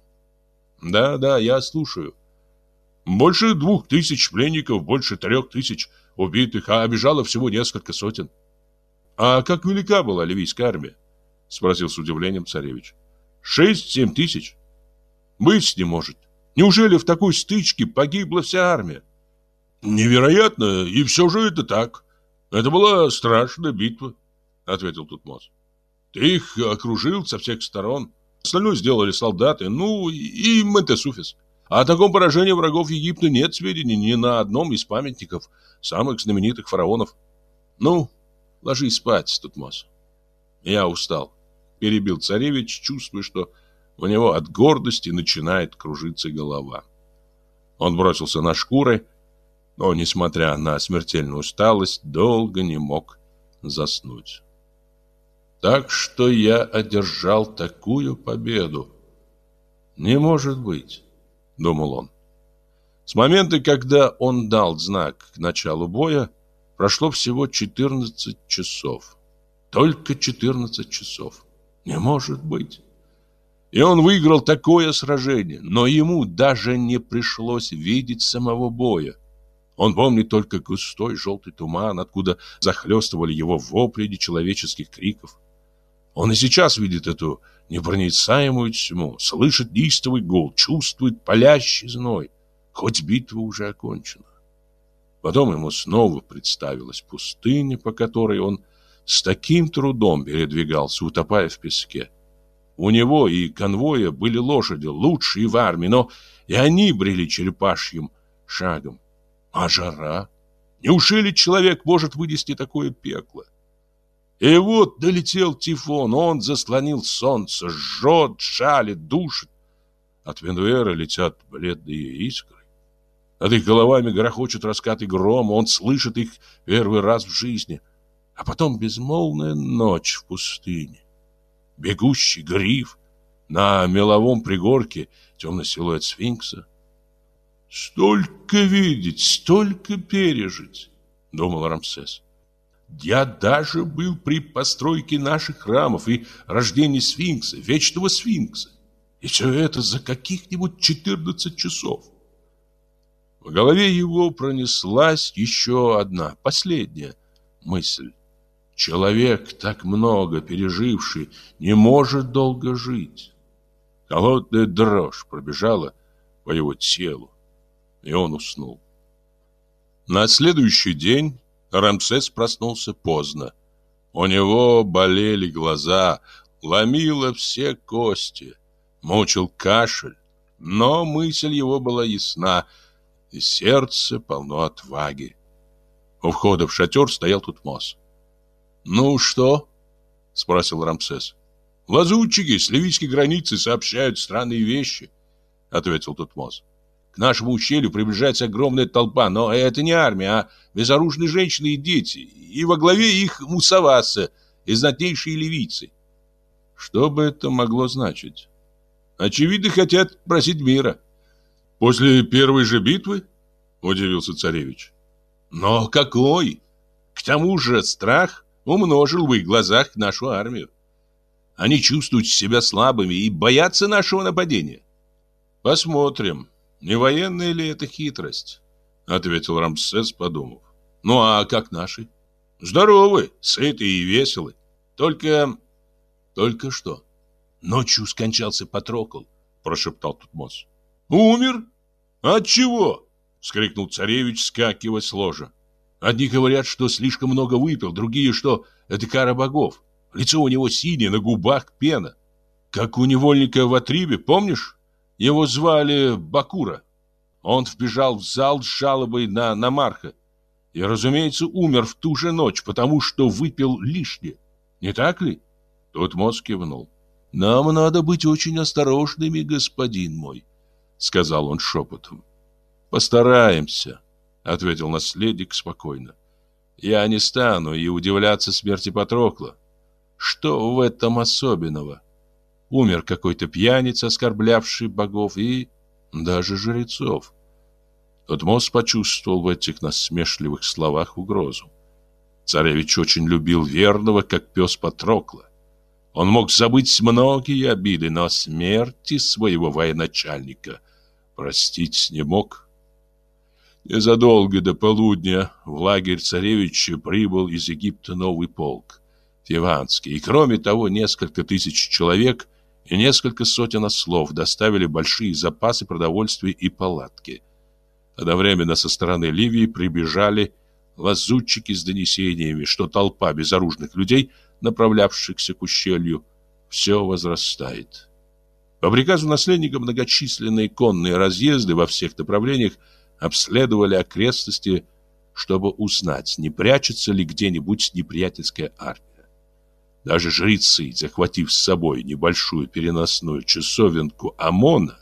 Да, да, я слушаю. Больше двух тысяч пленников, больше трех тысяч убитых, а обижало всего несколько сотен. А как велика была ливийская армия? Спросил с удивлением царевич. Шесть-семь тысяч. Быть не может. Неужели в такой стычке погибла вся армия? Невероятно, и все же это так. Это была страшная битва, ответил Тутмос. Ты их окружил со всех сторон. Остальное сделали солдаты, ну и Метесуфис. А о таком поражении врагов Египта нет сведений ни на одном из памятников самых знаменитых фараонов. Ну, ложись спать, Тутмос. Я устал, перебил царевич, чувствуя, что у него от гордости начинает кружиться голова. Он бросился на шкуры, но, несмотря на смертельную усталость, долго не мог заснуть. Так что я одержал такую победу. Не может быть, думал он. С момента, когда он дал знак к началу боя, прошло всего 14 часов. Только 14 часов. Не может быть. И он выиграл такое сражение, но ему даже не пришлось видеть самого боя. Он помнит только густой желтый туман, откуда захлестывали его вопли нечеловеческих криков. Он и сейчас видит эту непроницаемую тьму, слышит неистовый гул, чувствует палящий зной, хоть битва уже окончена. Потом ему снова представилась пустыня, по которой он с таким трудом передвигался, утопая в песке. У него и конвоя были лошади, лучшие в армии, но и они брели черепашьим шагом. А жара? Неужели человек может вынести такое пекло? И вот долетел тифон, он заслонил солнце, жжет, шалит, душит. От Венуэра летят бледные искры. Над их головами грохочут раскаты грома, он слышит их первый раз в жизни. А потом безмолвная ночь в пустыне. Бегущий гриф, на меловом пригорке темный силуэт сфинкса. Столько видеть, столько пережить, думал Рамсес. Я даже был при постройке наших храмов и рождении сфинкса, вечного сфинкса. И все это за каких-нибудь 14 часов. В голове его пронеслась еще одна, последняя мысль. Человек, так много переживший, не может долго жить. Холодная дрожь пробежала по его телу и он уснул. На следующий день Рамсес проснулся поздно. У него болели глаза, ломило все кости, мучил кашель, но мысль его была ясна, и сердце полно отваги. У входа в шатер стоял Тутмос. «Ну что?» — спросил Рамсес. «Лазутчики с ливийской границы сообщают странные вещи», — ответил Тутмос. К нашему ущелью приближается огромная толпа, но это не армия, а безоружные женщины и дети, и во главе их Мусаваса и знатнейшие ливийцы. Что бы это могло значить? Очевидно, хотят просить мира. После первой же битвы? Удивился царевич. Но какой? К тому же страх умножил в их глазах нашу армию. Они чувствуют себя слабыми и боятся нашего нападения. Посмотрим. Не военная ли это хитрость? Ответил Рамсес, подумав. Ну а как наши? Здоровы, сыты и веселы. Только... Только что? Ночью скончался Патрокл, прошептал Тутмос. Умер? От чего? Вскрикнул царевич, скакивая с ложа. Одни говорят, что слишком много выпил, другие, что это кара богов. Лицо у него синее, на губах пена. Как у невольника в Атрибе, помнишь? Его звали Бакура. Он вбежал в зал с жалобой на Намарха. И, разумеется, умер в ту же ночь, потому что выпил лишнее. Не так ли? Тут мозг кивнул. «Нам надо быть очень осторожными, господин мой», — сказал он шепотом. «Постараемся», — ответил наследник спокойно. «Я не стану и удивляться смерти Патрокла. Что в этом особенного? Умер какой-то пьяница, оскорблявший богов и даже жрецов. Тотмос почувствовал в этих насмешливых словах угрозу. Царевич очень любил верного, как пес Патрокла. Он мог забыть многие обиды, но смерти своего военачальника простить не мог. Незадолго до полудня в лагерь царевича прибыл из Египта новый полк, Фиванский, и кроме того несколько тысяч человек и несколько сотен ослов доставили большие запасы продовольствия и палатки. Одновременно со стороны Ливии прибежали лазутчики с донесениями, что толпа безоружных людей, направлявшихся к ущелью, все возрастает. По приказу наследника многочисленные конные разъезды во всех направлениях обследовали окрестности, чтобы узнать, не прячется ли где-нибудь неприятельская армия. Даже жрецы, захватив с собой небольшую переносную часовенку Амона,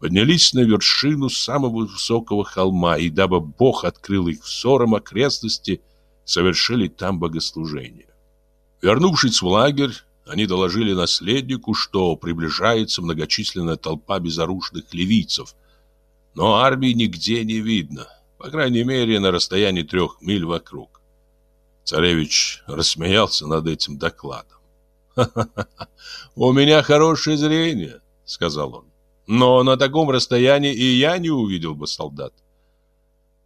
поднялись на вершину самого высокого холма, и дабы Бог открыл их взором окрестности, совершили там богослужение. Вернувшись в лагерь, они доложили наследнику, что приближается многочисленная толпа безоружных ливийцев, но армии нигде не видно, по крайней мере, на расстоянии трех миль вокруг. Царевич рассмеялся над этим докладом. «Ха-ха-ха, у меня хорошее зрение», — сказал он. «Но на таком расстоянии и я не увидел бы солдат.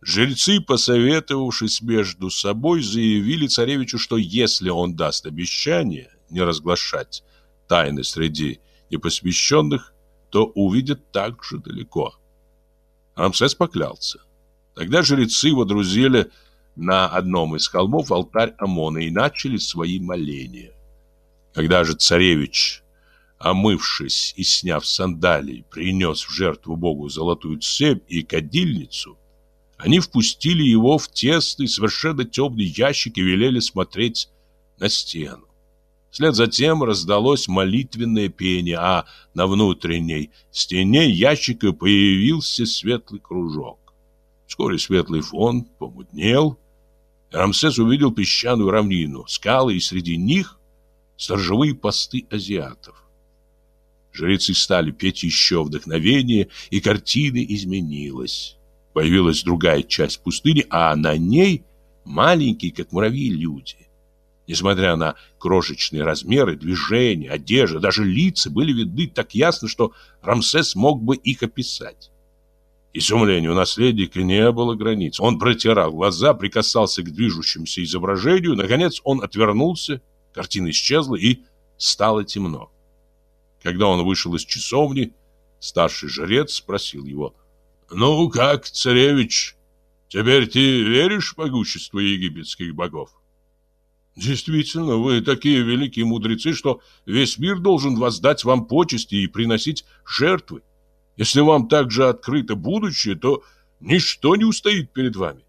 Жрецы, посоветовавшись между собой, заявили царевичу, что если он даст обещание не разглашать тайны среди непосвященных, то увидит так же далеко. Рамсес поклялся. Тогда жрецы водрузили на одном из холмов алтарь Амона и начали свои моления. Когда же царевич, омывшись и сняв сандалии, принес в жертву Богу золотую цепь и кадильницу, они впустили его в тесный, совершенно темный ящик и велели смотреть на стену. Вслед за тем раздалось молитвенное пение, а на внутренней стене ящика появился светлый кружок. Вскоре светлый фон помутнел. Рамсес увидел песчаную равнину, скалы, и среди них сторожевые посты азиатов. Жрецы стали петь еще вдохновение, и картина изменилась. Появилась другая часть пустыни, а на ней маленькие, как муравьи, люди. Несмотря на крошечные размеры, движения, одежда, даже лица были видны так ясно, что Рамсес мог бы их описать. Изумлению наследника не было границ. Он протирал глаза, прикасался к движущемуся изображению. Наконец он отвернулся, картина исчезла и стало темно. Когда он вышел из часовни, старший жрец спросил его – «Ну как, царевич, теперь ты веришь в могущество египетских богов?» «Действительно, вы такие великие мудрецы, что весь мир должен воздать вам почести и приносить жертвы. Если вам также открыто будущее, то ничто не устоит перед вами».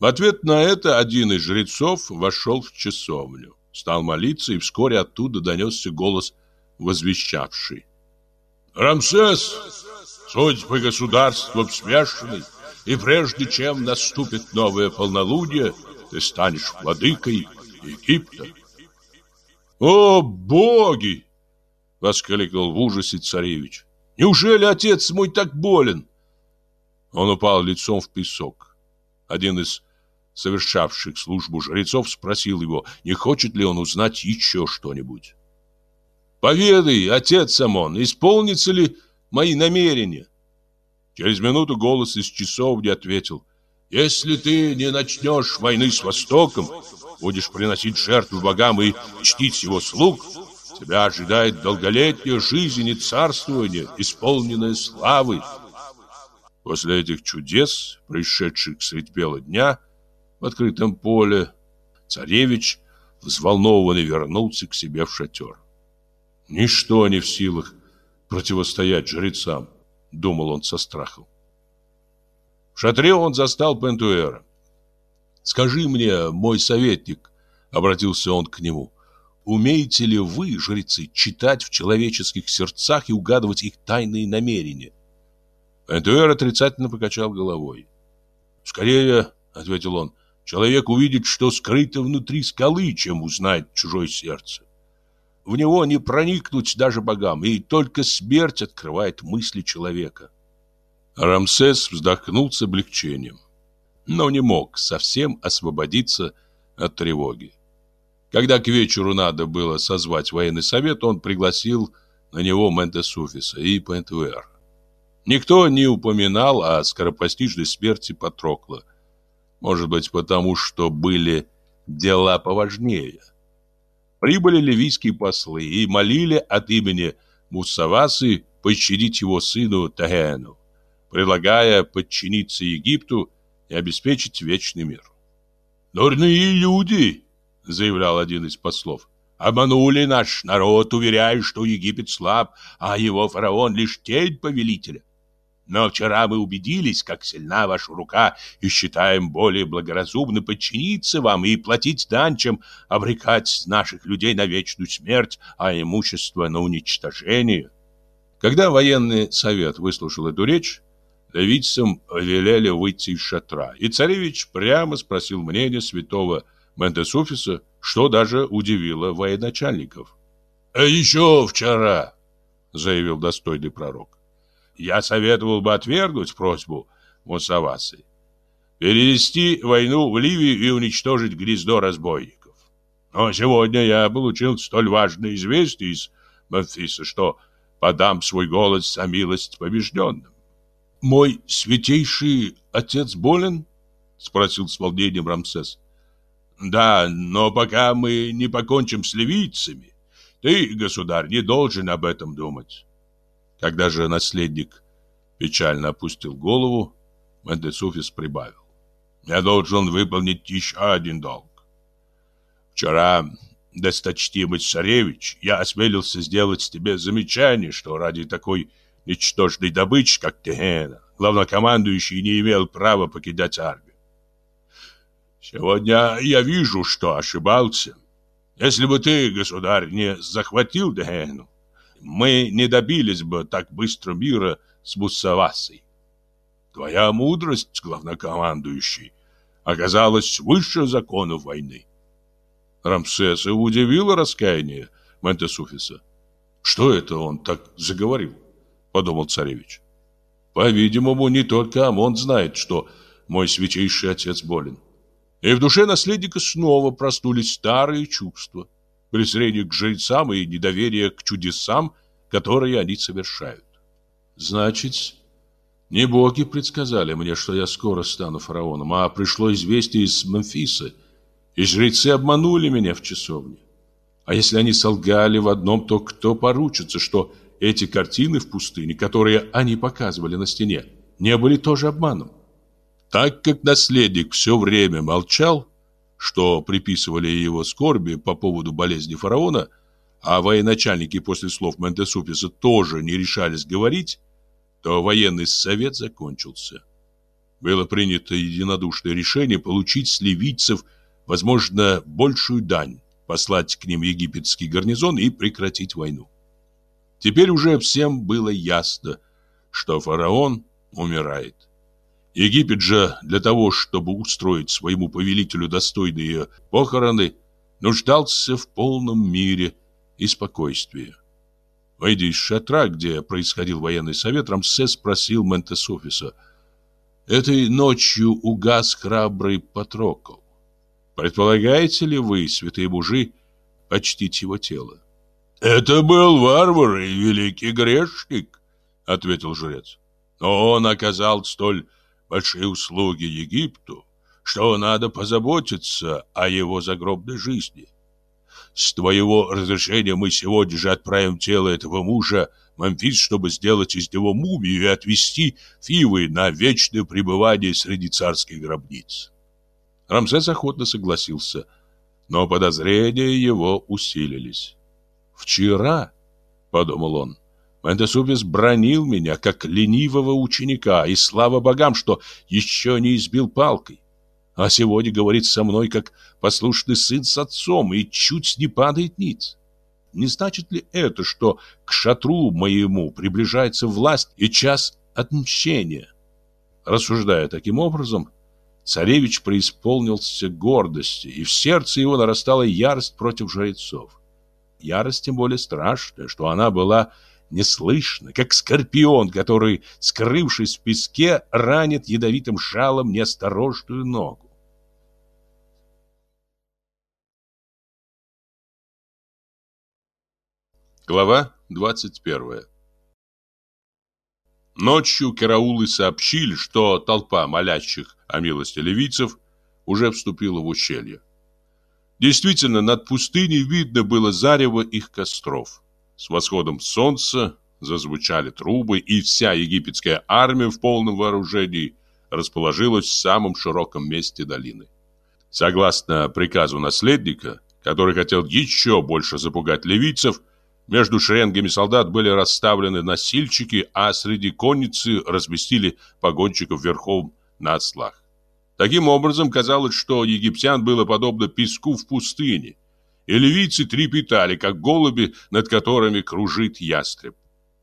В ответ на это один из жрецов вошел в часовню, стал молиться, и вскоре оттуда донесся голос, возвещавший. «Рамсес, Судьбы государства смешаны, и прежде чем наступит новое полнолуние, ты станешь владыкой Египта. «О, боги!» — воскликнул в ужасе царевич. «Неужели отец мой так болен?» Он упал лицом в песок. Один из совершавших службу жрецов спросил его, не хочет ли он узнать еще что-нибудь. «Поведай, отец Самон, исполнится ли мои намерения. Через минуту голос из часовни ответил, «Если ты не начнешь войны с Востоком, будешь приносить жертву богам и чтить его слуг, тебя ожидает долголетняя жизнь и царствование, исполненное славы». После этих чудес, пришедших средь бела дня, в открытом поле, царевич взволнованный вернулся к себе в шатер. Ничто не в силах противостоять жрецам, думал он со страхом. В шатре он застал Пентуэра. «Скажи мне, мой советник», — обратился он к нему, «умеете ли вы, жрецы, читать в человеческих сердцах и угадывать их тайные намерения?» Пентуэр отрицательно покачал головой. «Скорее», — ответил он, — «человек увидит, что скрыто внутри скалы, чем узнает чужое сердце. В него не проникнуть даже богам, и только смерть открывает мысли человека. Рамсес вздохнул с облегчением, но не мог совсем освободиться от тревоги. Когда к вечеру надо было созвать военный совет, он пригласил на него Ментесуфиса и Пентуэр. Никто не упоминал о скоропостижной смерти Патрокла. Может быть, потому что были дела поважнее. Прибыли ливийские послы и молили от имени Мусавасы пощадить его сыну Тагену, предлагая подчиниться Египту и обеспечить вечный мир. «Дурные люди!» — заявлял один из послов. «Обманули наш народ, уверяя, что Египет слаб, а его фараон лишь тень повелителя. Но вчера мы убедились, как сильна ваша рука, и считаем более благоразумно подчиниться вам и платить дань, чем обрекать наших людей на вечную смерть, а имущество на уничтожение. Когда военный совет выслушал эту речь, левицам велели выйти из шатра, и царевич прямо спросил мнение святого Ментесуфиса, что даже удивило военачальников. «А еще вчера», — заявил достойный пророк, «я советовал бы отвергнуть просьбу Мусавасы, перевести войну в Ливию и уничтожить гнездо разбойников. Но сегодня я получил столь важное известие из Мемфиса, что подам свой голос за милость побежденным. «Мой святейший отец болен?» — спросил с волнением Рамсес. «Да, но пока мы не покончим с ливийцами, ты, государь, не должен об этом думать». Когда же наследник печально опустил голову, Мендесуфис прибавил. «Я должен выполнить еще один долг. Вчера досточтимый царевич, я осмелился сделать тебе замечание, что ради такой ничтожной добычи, как Тегена, главнокомандующий не имел права покидать армию. Сегодня я вижу, что ошибался. Если бы ты, государь, не захватил Тегену, мы не добились бы так быстро мира с Муссавасой. Твоя мудрость, главнокомандующий, оказалась выше законов войны. Рамсеса удивило раскаяние Ментесуфиса. «Что это он так заговорил?» — подумал царевич. «По-видимому, не только Амон знает, что мой святейший отец болен». И в душе наследника снова проснулись старые чувства. Презрение к жрецам и недоверие к чудесам, которые они совершают. «Значит, не боги предсказали мне, что я скоро стану фараоном, а пришло известие из Мемфиса — и жрецы обманули меня в часовне. А если они солгали в одном, то кто поручится, что эти картины в пустыне, которые они показывали на стене, не были тоже обманом? Так как наследник все время молчал, что приписывали его скорби по поводу болезни фараона, а военачальники после слов Ментесуписа тоже не решались говорить, то военный совет закончился. Было принято единодушное решение получить с ливийцев – возможно, большую дань, послать к ним египетский гарнизон и прекратить войну. Теперь уже всем было ясно, что фараон умирает. Египет же для того, чтобы устроить своему повелителю достойные похороны, нуждался в полном мире и спокойствии. Выйдя из шатра, где происходил военный совет, Рамсес спросил Ментесофиса. «Этой ночью угас храбрый Патрокл. Предполагаете ли вы, святые мужи, почтить его тело? Это был варвар и великий грешник, ответил жрец. Но он оказал столь большие услуги Египту, что надо позаботиться о его загробной жизни. С твоего разрешения мы сегодня же отправим тело этого мужа в Мемфис, чтобы сделать из него мумию и отвезти Фивы на вечное пребывание среди царских гробниц. Рамсес охотно согласился, но подозрения его усилились. «Вчера», — подумал он, — Мендесубис бронил меня, как ленивого ученика, и слава богам, что еще не избил палкой. А сегодня говорит со мной, как послушный сын с отцом, и чуть не падает ниц. Не значит ли это, что к шатру моему приближается власть и час отмщения? Рассуждая таким образом, Царевич преисполнился гордости, и в сердце его нарастала ярость против жрецов. Ярость тем более страшная, что она была неслышна, как скорпион, который, скрывшись в песке, ранит ядовитым шалом неосторожную ногу. Глава 21 Ночью караулы сообщили, что толпа молящих о милости ливийцев уже вступила в ущелье. Действительно, над пустыней видно было зарево их костров. С восходом солнца зазвучали трубы, и вся египетская армия в полном вооружении расположилась в самом широком месте долины. Согласно приказу наследника, который хотел еще больше запугать ливийцев, между шеренгами солдат были расставлены носильщики, а среди конницы разместили погонщиков верхом на ослах. Таким образом, казалось, что египтян было подобно песку в пустыне, и ливийцы трепетали, как голуби, над которыми кружит ястреб.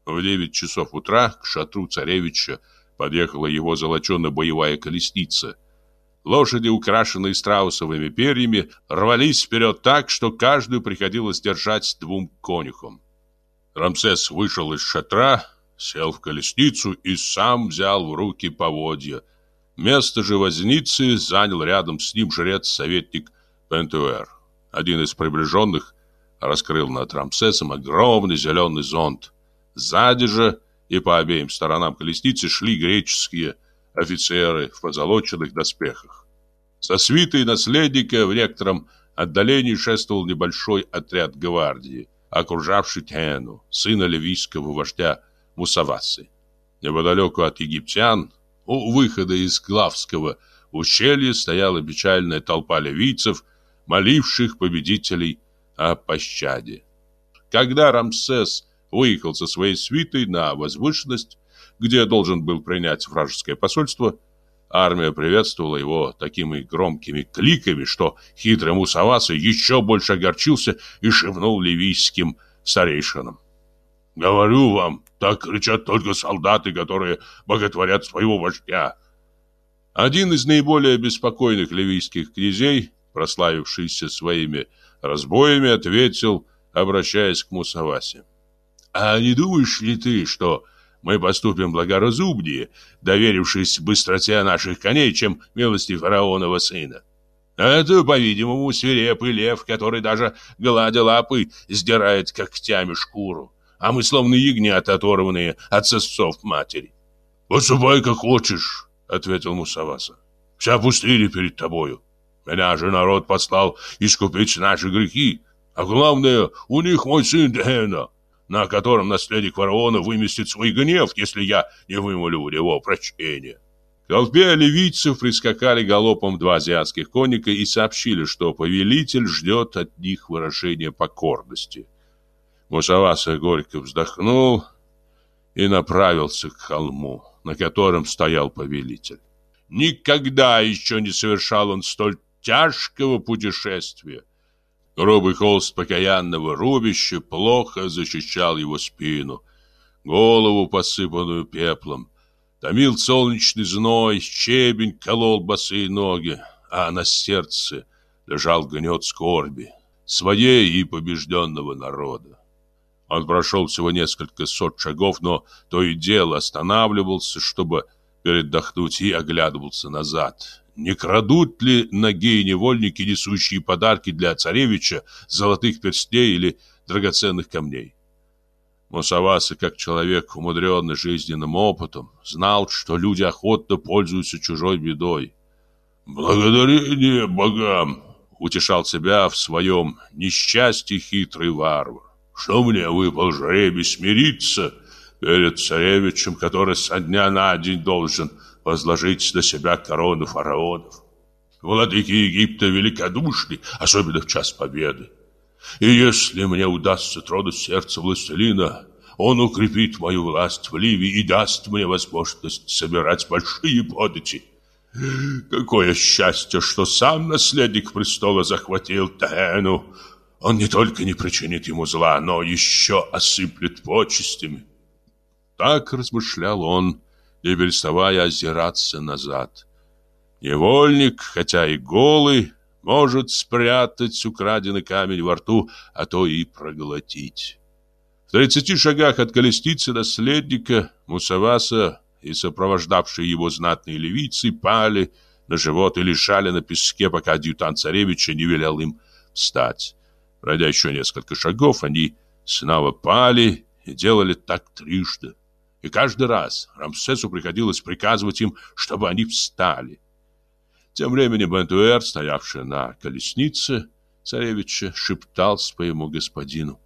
В девять часов утра к шатру царевича подъехала его золоченая боевая колесница. Лошади, украшенные страусовыми перьями, рвались вперед так, что каждую приходилось держать двум конюхам. Рамсес вышел из шатра, сел в колесницу и сам взял в руки поводья. Место же возницы занял рядом с ним жрец-советник Пентуэр. Один из приближенных раскрыл над Рамсесом огромный зеленый зонт. Сзади же и по обеим сторонам колесницы шли греческие офицеры в позолоченных доспехах. Со свитой наследника в некотором отдалении шествовал небольшой отряд гвардии, окружавший Тену, сына ливийского вождя Мусавасы. Неподалеку от египтян, у выхода из Главского ущелья, стояла печальная толпа ливийцев, моливших победителей о пощаде. Когда Рамсес выехал со своей свитой на возвышенность, где должен был принять вражеское посольство, армия приветствовала его такими громкими кликами, что хитрый Мусаваса еще больше огорчился и шепнул ливийским старейшинам. «Говорю вам, так кричат только солдаты, которые боготворят своего вождя». Один из наиболее беспокойных ливийских князей, прославившийся своими разбоями, ответил, обращаясь к Мусавасе. «А не думаешь ли ты, что мы поступим благоразумнее, доверившись быстроте наших коней, чем милости фараонова сына? Это, по-видимому, свирепый лев, который даже, гладя лапы, сдирает когтями шкуру, а мы словно ягнята, оторванные от сосцов матери». «Поступай, как хочешь», — ответил Мусаваса. «Вся пустыня перед тобою. Меня же народ послал искупить наши грехи, а главное, у них мой сын Дена, на котором наследник фараона выместит свой гнев, если я не вымолю у него прощения. К толпе ливийцев прискакали галопом два азиатских конника и сообщили, что повелитель ждет от них выражения покорности. Мусаваса горько вздохнул и направился к холму, на котором стоял повелитель. Никогда еще не совершал он столь тяжкого путешествия. Грубый холст покаянного рубища плохо защищал его спину, голову, посыпанную пеплом. Томил солнечный зной, щебень колол босые ноги, а на сердце лежал гнет скорби, своей и побежденного народа. Он прошел всего несколько сот шагов, но то и дело останавливался, чтобы передохнуть, и оглядывался назад. Не крадут ли ноги невольники, несущие подарки для царевича, золотых перстней или драгоценных камней? Мусаваса, как человек, умудренный жизненным опытом, знал, что люди охотно пользуются чужой бедой. «Благодарение богам!» — утешал себя в своем несчастье хитрый варвар. «Что мне выпал жребий смириться перед царевичем, который со дня на день должен возложить на себя корону фараонов. Владыки Египта великодушны, особенно в час победы. И если мне удастся тронуть сердце властелина, он укрепит мою власть в Ливии и даст мне возможность собирать большие подати. Какое счастье, что сам наследник престола захватил Тену. Он не только не причинит ему зла, но еще осыплет почестями. Так размышлял он, не переставая озираться назад. Невольник, хотя и голый, может спрятать украденный камень во рту, а то и проглотить. В тридцати шагах от колесницы наследника Мусаваса и сопровождавшие его знатные левицы пали на живот и лежали на песке, пока адъютант царевича не велел им встать. Пройдя еще несколько шагов, они снова пали и делали так трижды. И каждый раз Рамсесу приходилось приказывать им, чтобы они встали. Тем временем Бентуэр, стоявший на колеснице царевича, шептал своему господину.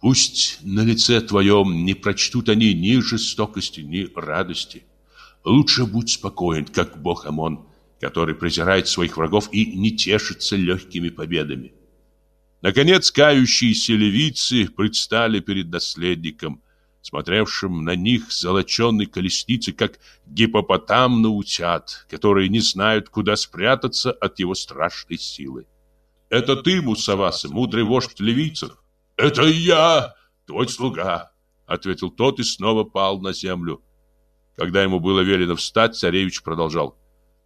«Пусть на лице твоем не прочтут они ни жестокости, ни радости. Лучше будь спокоен, как бог Амон, который презирает своих врагов и не тешится легкими победами». Наконец, кающиеся левицы предстали перед наследником – смотревшим на них золоченной колесницы, как гипопотам на утят, которые не знают, куда спрятаться от его страшной силы. «Это ты, Мусаваса, мудрый вождь ливийцев?» «Это я, твой слуга», — ответил тот и снова пал на землю. Когда ему было велено встать, царевич продолжал.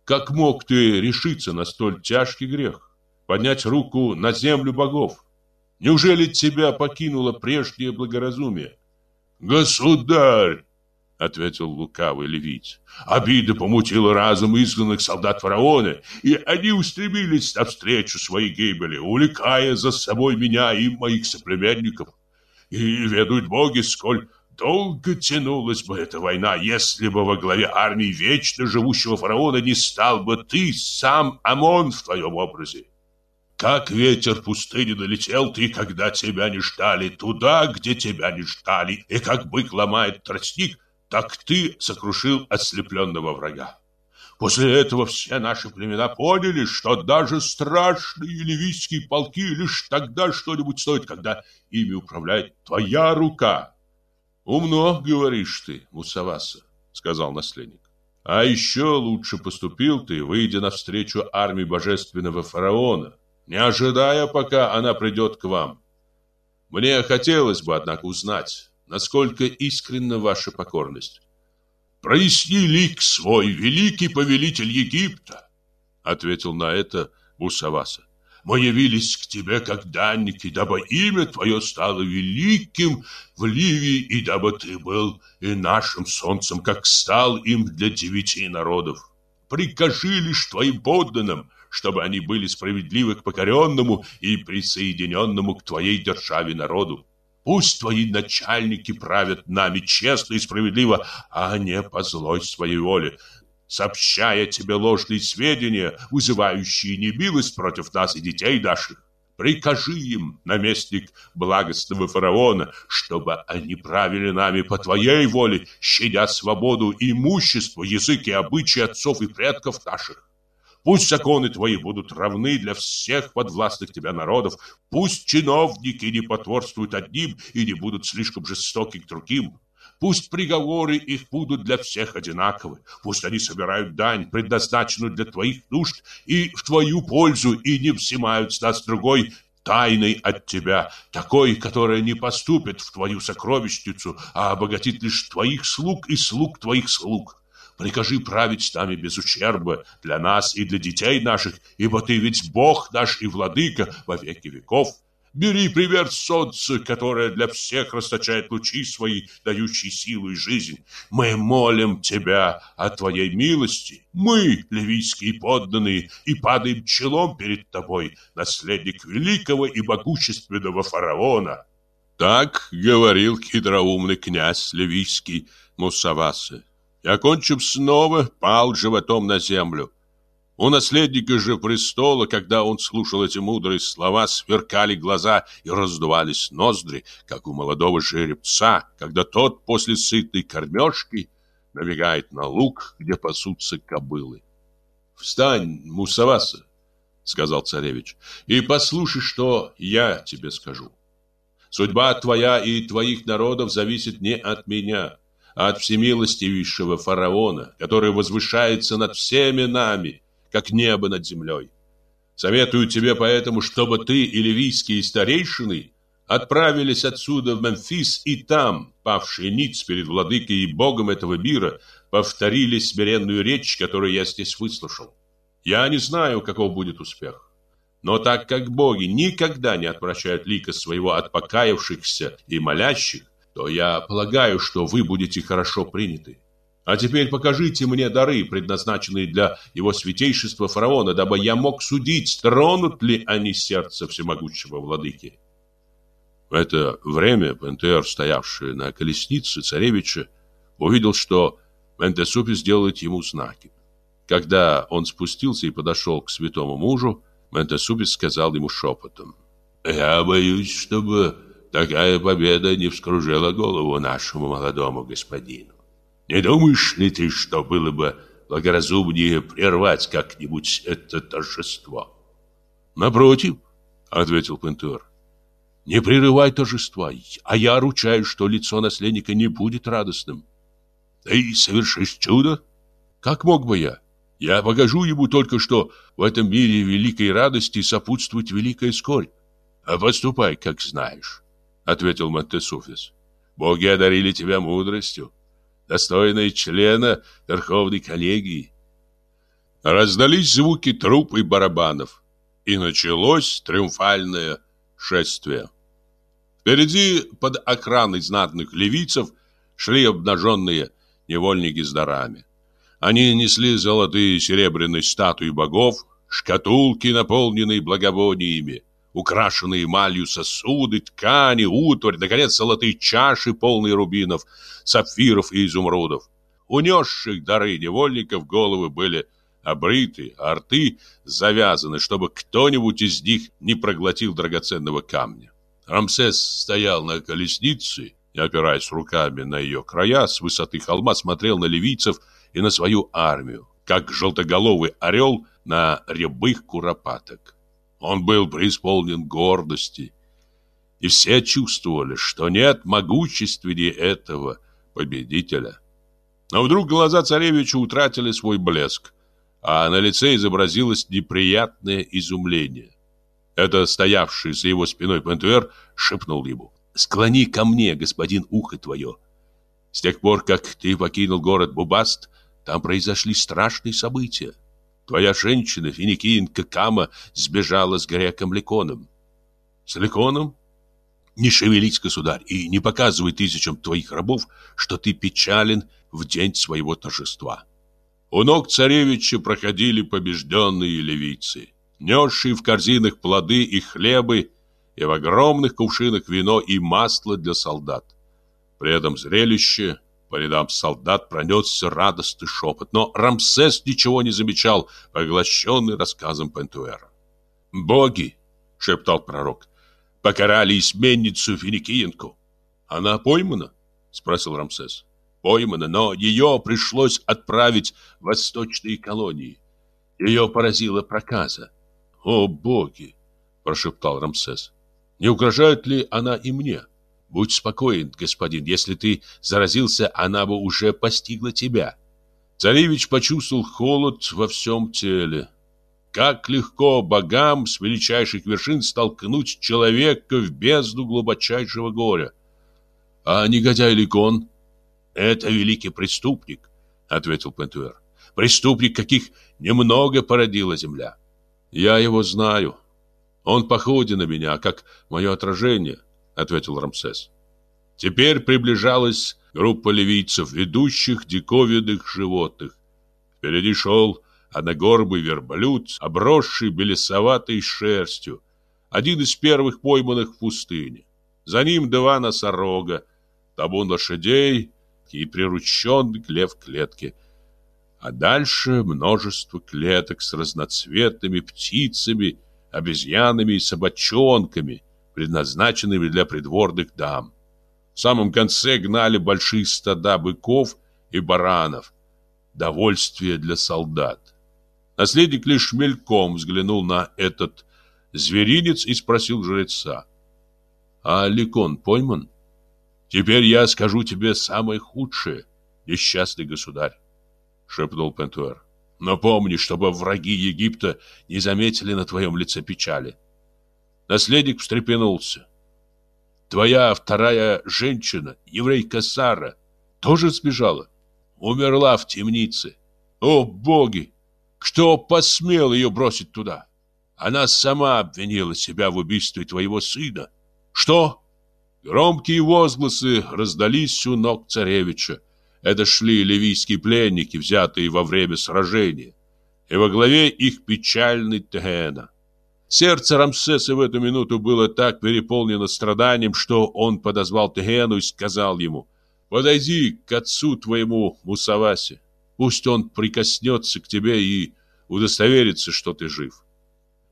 Как мог ты решиться на столь тяжкий грех? Поднять руку на землю богов? Неужели тебя покинуло прежнее благоразумие? Государь, ответил лукавый левит. Обида помутила разум изгнанных солдат фараона, и они устремились навстречу своей гибели, увлекая за собой меня и моих соплеменников. И ведут боги, сколь Долго тянулась бы эта война, если бы во главе армии вечно живущего фараона не стал бы ты, сам Амон в твоем образе. Как ветер пустыни налетел ты, когда тебя не ждали, туда, где тебя не ждали, и как бык ломает тростник, так ты сокрушил ослепленного врага. После этого все наши племена поняли, что даже страшные ливийские полки лишь тогда что-нибудь стоят, когда ими управляет твоя рука, Умно, говоришь ты, Мусаваса, сказал наследник. А еще лучше поступил ты, выйдя навстречу армии божественного фараона, не ожидая, пока она придет к вам. Мне хотелось бы, однако, узнать, насколько искренна ваша покорность. Проясни лик свой, великий повелитель Египта, ответил на это Мусаваса мы явились к тебе как данники, дабы имя твое стало великим в Ливии, и дабы ты был и нашим солнцем, как стал им для девяти народов. Прикажи лишь твоим подданным, чтобы они были справедливы к покоренному и присоединенному к твоей державе народу. Пусть твои начальники правят нами честно и справедливо, а не по злой своей воле, сообщая тебе ложные сведения, вызывающие немилость против нас и детей наших. Прикажи им, наместник благостного фараона, чтобы они правили нами по твоей воле, щадя свободу имущество, язык и обычаи отцов и предков наших. Пусть законы твои будут равны для всех подвластных тебя народов. Пусть чиновники не потворствуют одним и не будут слишком жестоки к другим. Пусть приговоры их будут для всех одинаковы. Пусть они собирают дань, предназначенную для твоих нужд и в твою пользу, и не взимают с нас другой тайной от тебя, такой, которая не поступит в твою сокровищницу, а обогатит лишь твоих слуг и слуг твоих слуг. Прикажи править с нами без ущерба для нас и для детей наших, ибо ты ведь Бог наш и Владыка во веки веков. Бери пример солнца, которое для всех расточает лучи свои, дающие силу и жизнь. Мы молим тебя о твоей милости. Мы, ливийские подданные, и падаем челом перед тобой, наследник великого и могущественного фараона. Так говорил хитроумный князь ливийский Мусавасы. И, окончив снова, пал животом на землю. У наследника же престола, когда он слушал эти мудрые слова, сверкали глаза и раздувались ноздри, как у молодого жеребца, когда тот после сытной кормежки набегает на луг, где пасутся кобылы. «Встань, Мусаваса!» — сказал царевич, — «и послушай, что я тебе скажу. Судьба твоя и твоих народов зависит не от меня, от всемилостивейшего фараона, который возвышается над всеми нами» как небо над землей. Советую тебе поэтому, чтобы ты и ливийские старейшины отправились отсюда в Мемфис, и там, павшие ниц перед владыкой и богом этого мира, повторили смиренную речь, которую я здесь выслушал. Я не знаю, каков будет успех. Но так как боги никогда не отвращают лика своего от покаявшихся и молящих, то я полагаю, что вы будете хорошо приняты. А теперь покажите мне дары, предназначенные для его святейшества фараона, дабы я мог судить, тронут ли они сердце всемогущего владыки. В это время Пентеор, стоявший на колеснице царевича, увидел, что Ментесупис делает ему знаки. Когда он спустился и подошел к святому мужу, Ментесупис сказал ему шепотом, «Я боюсь, чтобы такая победа не вскружила голову нашему молодому господину. Не думаешь ли ты, что было бы благоразумнее прервать как-нибудь это торжество? Напротив, ответил Пентуэр. Не прерывай торжества, а я ручаюсь, что лицо наследника не будет радостным. Ты совершишь чудо? Как мог бы я? Я покажу ему только, что в этом мире великой радости сопутствует великая скорбь. А поступай, как знаешь, ответил Монтесуфис. Боги одарили тебя мудростью, достойной члена Верховной коллегии. Раздались звуки труп и барабанов, и началось триумфальное шествие. Впереди, под охраной знатных левицев, шли обнаженные невольники с дарами. Они несли золотые и серебряные статуи богов, шкатулки, наполненные благовониями, украшенные эмалью сосуды, ткани, утварь, наконец, золотые чаши, полные рубинов, сапфиров и изумрудов. Унесших дары невольников головы были обрыты, а рты завязаны, чтобы кто-нибудь из них не проглотил драгоценного камня. Рамсес стоял на колеснице и, опираясь руками на ее края, с высоты холма смотрел на ливийцев и на свою армию, как желтоголовый орел на рябых куропаток. Он был преисполнен гордости, и все чувствовали, что нет могущественнее этого победителя. Но вдруг глаза царевича утратили свой блеск, а на лице изобразилось неприятное изумление. Это стоявший за его спиной Пентуэр шепнул ему. «Склони ко мне, господин, ухо твое. С тех пор, как ты покинул город Бубаст, там произошли страшные события. Твоя женщина, финикиенка Кама, сбежала с греком Ликоном». «С Ликоном?» «Не шевелись, государь, и не показывай тысячам твоих рабов, что ты печален в день своего торжества». У ног царевича проходили побежденные ливийцы, несшие в корзинах плоды и хлебы, и в огромных кувшинах вино и масло для солдат. При этом зрелище по рядам солдат пронесся радостный шепот, но Рамсес ничего не замечал, поглощенный рассказом Пентуэра. «Боги!» — шептал пророк. «Покарали изменницу Финикиенку». «Она поймана?» — спросил Рамсес поймана, но ее пришлось отправить в восточные колонии. Ее поразила проказа. «О, боги!» – прошептал Рамсес. «Не угрожает ли она и мне? Будь спокоен, господин, если ты заразился, она бы уже постигла тебя». Царевич почувствовал холод во всем теле. Как легко богам с величайших вершин столкнуть человека в бездну глубочайшего горя. А негодяй Ликон это великий преступник, ответил Пентуэр. Преступник, каких немного породила земля. Я его знаю. Он походен на меня, как мое отражение, ответил Рамсес. Теперь приближалась группа ливийцев, ведущих диковинных животных. Впереди шел одногорбый верблюд, обросший белесоватой шерстью, один из первых пойманных в пустыне. За ним два носорога, табун лошадей и прирученный лев в клетке. А дальше множество клеток с разноцветными птицами, обезьянами и собачонками, предназначенными для придворных дам. В самом конце гнали большие стада быков и баранов. Довольствие для солдат. Наследник лишь мельком взглянул на этот зверинец и спросил жреца. «А Ликон пойман?» Теперь я скажу тебе самое худшее, несчастный государь, шепнул Пентуэр. Но помни, чтобы враги Египта не заметили на твоем лице печали. Наследник встрепенулся. Твоя вторая женщина, еврейка Сара, тоже сбежала. Умерла в темнице. О, боги! Кто посмел ее бросить туда? Она сама обвинила себя в убийстве твоего сына. Что? Громкие возгласы раздались у ног царевича. Это шли ливийские пленники, взятые во время сражения. И во главе их печальный Тегена. Сердце Рамсеса в эту минуту было так переполнено страданием, что он подозвал Тегену и сказал ему, «Подойди к отцу твоему, Мусавасе. Пусть он прикоснется к тебе и удостоверится, что ты жив».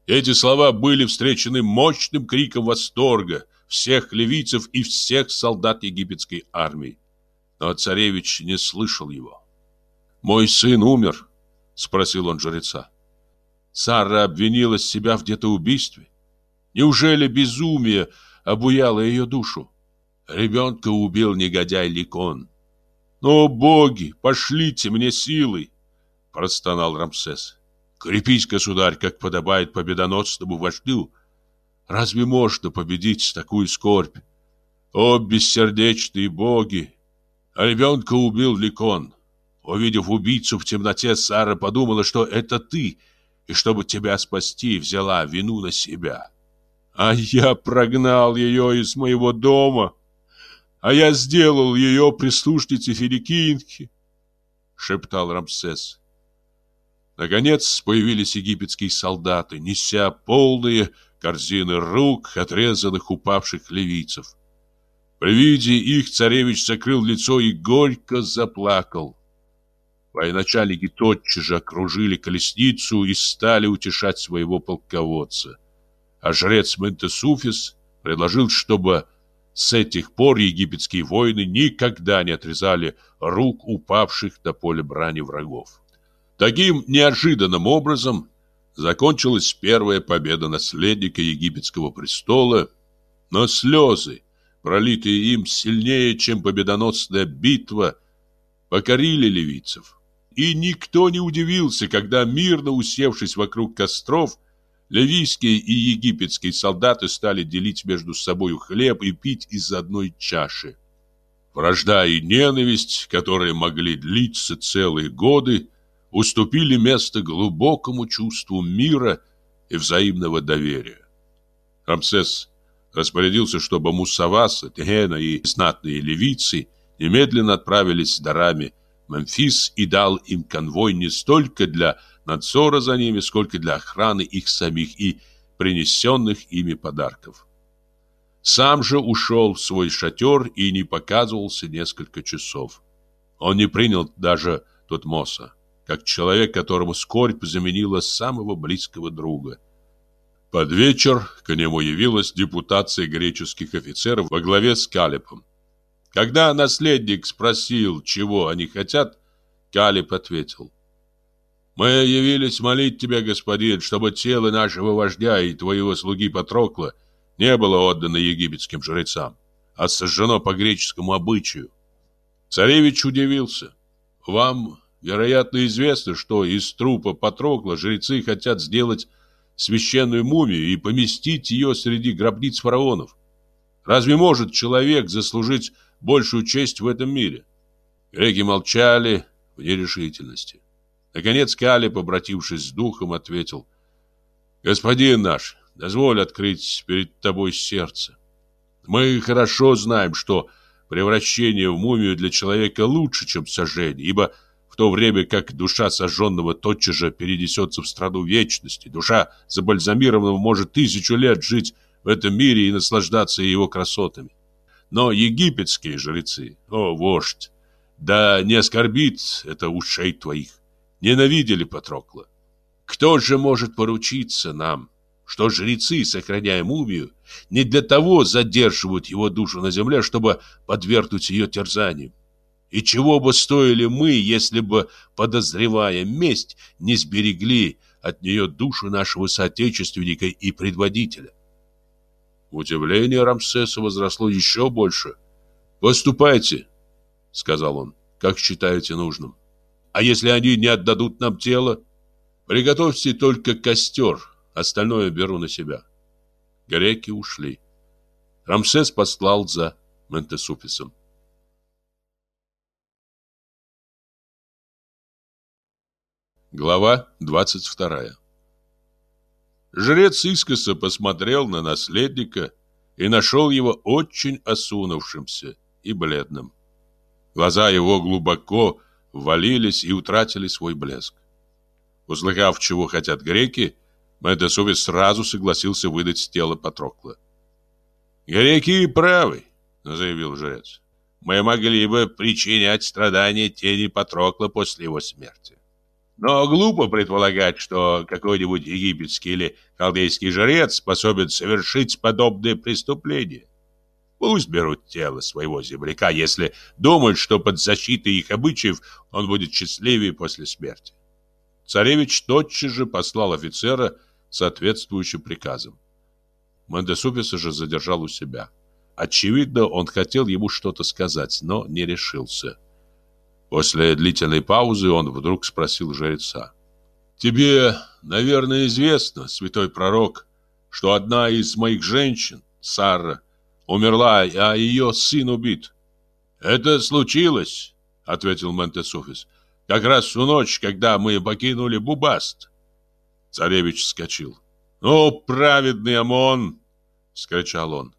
Эти слова были встречены мощным криком восторга, всех ливийцев и всех солдат египетской армии. Но царевич не слышал его. «Мой сын умер?» — спросил он жреца. Сара обвинила себя в где-то убийстве. Неужели безумие обуяло ее душу? Ребенка убил негодяй Ликон. «О, боги, пошлите мне силы!» — простонал Рамсес. «Крепись, государь, как подобает победоносному вождю, Разве можно победить такую скорбь? О, бессердечные боги! А ребенка убил Ликон. Увидев убийцу в темноте, Сара подумала, что это ты, и чтобы тебя спасти, взяла вину на себя. А я прогнал ее из моего дома, а я сделал ее прислушницей Филикинки, шептал Рамсес. Наконец появились египетские солдаты, неся полные корзины рук, отрезанных упавших ливийцев. При виде их царевич закрыл лицо и горько заплакал. Военачальники тотчас же окружили колесницу и стали утешать своего полководца. А жрец Ментесуфис предложил, чтобы с этих пор египетские воины никогда не отрезали рук упавших на поле брани врагов. Таким неожиданным образом закончилась первая победа наследника египетского престола, но слезы, пролитые им сильнее, чем победоносная битва, покорили ливийцев. И никто не удивился, когда, мирно усевшись вокруг костров, ливийские и египетские солдаты стали делить между собой хлеб и пить из одной чаши. Вражда и ненависть, которые могли длиться целые годы, уступили место глубокому чувству мира и взаимного доверия. Рамсес распорядился, чтобы Мусаваса, Тегена и знатные ливийцы немедленно отправились с дарами Мемфис и дал им конвой не столько для надзора за ними, сколько для охраны их самих и принесенных ими подарков. Сам же ушел в свой шатер и не показывался несколько часов. Он не принял даже Тутмоса, как человек, которому скорбь заменила самого близкого друга. Под вечер к нему явилась депутация греческих офицеров во главе с Калипом. Когда наследник спросил, чего они хотят, Калип ответил. «Мы явились молить тебя, господин, чтобы тело нашего вождя и твоего слуги Патрокла не было отдано египетским жрецам, а сожжено по греческому обычаю». Царевич удивился. «Вам, вероятно, известно, что из трупа Патрокла жрецы хотят сделать священную мумию и поместить ее среди гробниц фараонов. Разве может человек заслужить большую честь в этом мире. Греки молчали в нерешительности. Наконец Калиб, обратившись с духом, ответил. «Господин наш, дозволь открыть перед тобой сердце. Мы хорошо знаем, что превращение в мумию для человека лучше, чем сожжение, ибо в то время как душа сожженного тотчас же перенесется в страну вечности, душа забальзамированного может тысячу лет жить в этом мире и наслаждаться его красотами. Но египетские жрецы, о, вождь, да не оскорбит это ушей твоих, ненавидели Патрокла. Кто же может поручиться нам, что жрецы, сохраняя мумию, не для того задерживают его душу на земле, чтобы подвергнуть ее терзаниям? И чего бы стоили мы, если бы, подозревая месть, не сберегли от нее душу нашего соотечественника и предводителя? Удивление Рамсеса возросло еще больше. «Поступайте», — сказал он, — «как считаете нужным. А если они не отдадут нам тело, приготовьте только костер, остальное беру на себя». Греки ушли. Рамсес послал за Ментесуфисом. Глава двадцать вторая Жрец искоса посмотрел на наследника и нашел его очень осунувшимся и бледным. Глаза его глубоко ввалились и утратили свой блеск. Услыхав, чего хотят греки, Мэтесувис сразу согласился выдать тело Патрокла. «Греки правы», — заявил жрец. «Мы могли бы причинять страдания тени Патрокла после его смерти. Но глупо предполагать, что какой-нибудь египетский или халдейский жрец способен совершить подобное преступление. Пусть берут тело своего земляка, если думают, что под защитой их обычаев он будет счастливее после смерти. Царевич тотчас же послал офицера соответствующим приказом. Мандесуписа же задержал у себя. Очевидно, он хотел ему что-то сказать, но не решился. После длительной паузы он вдруг спросил жреца. «Тебе, наверное, известно, святой пророк, что одна из моих женщин, Сара, умерла, а ее сын убит». «Это случилось», — ответил Ментесуфис, Как раз в ночь, когда мы покинули Бубаст. Царевич вскочил. «О, праведный ОМОН!» — скричал он.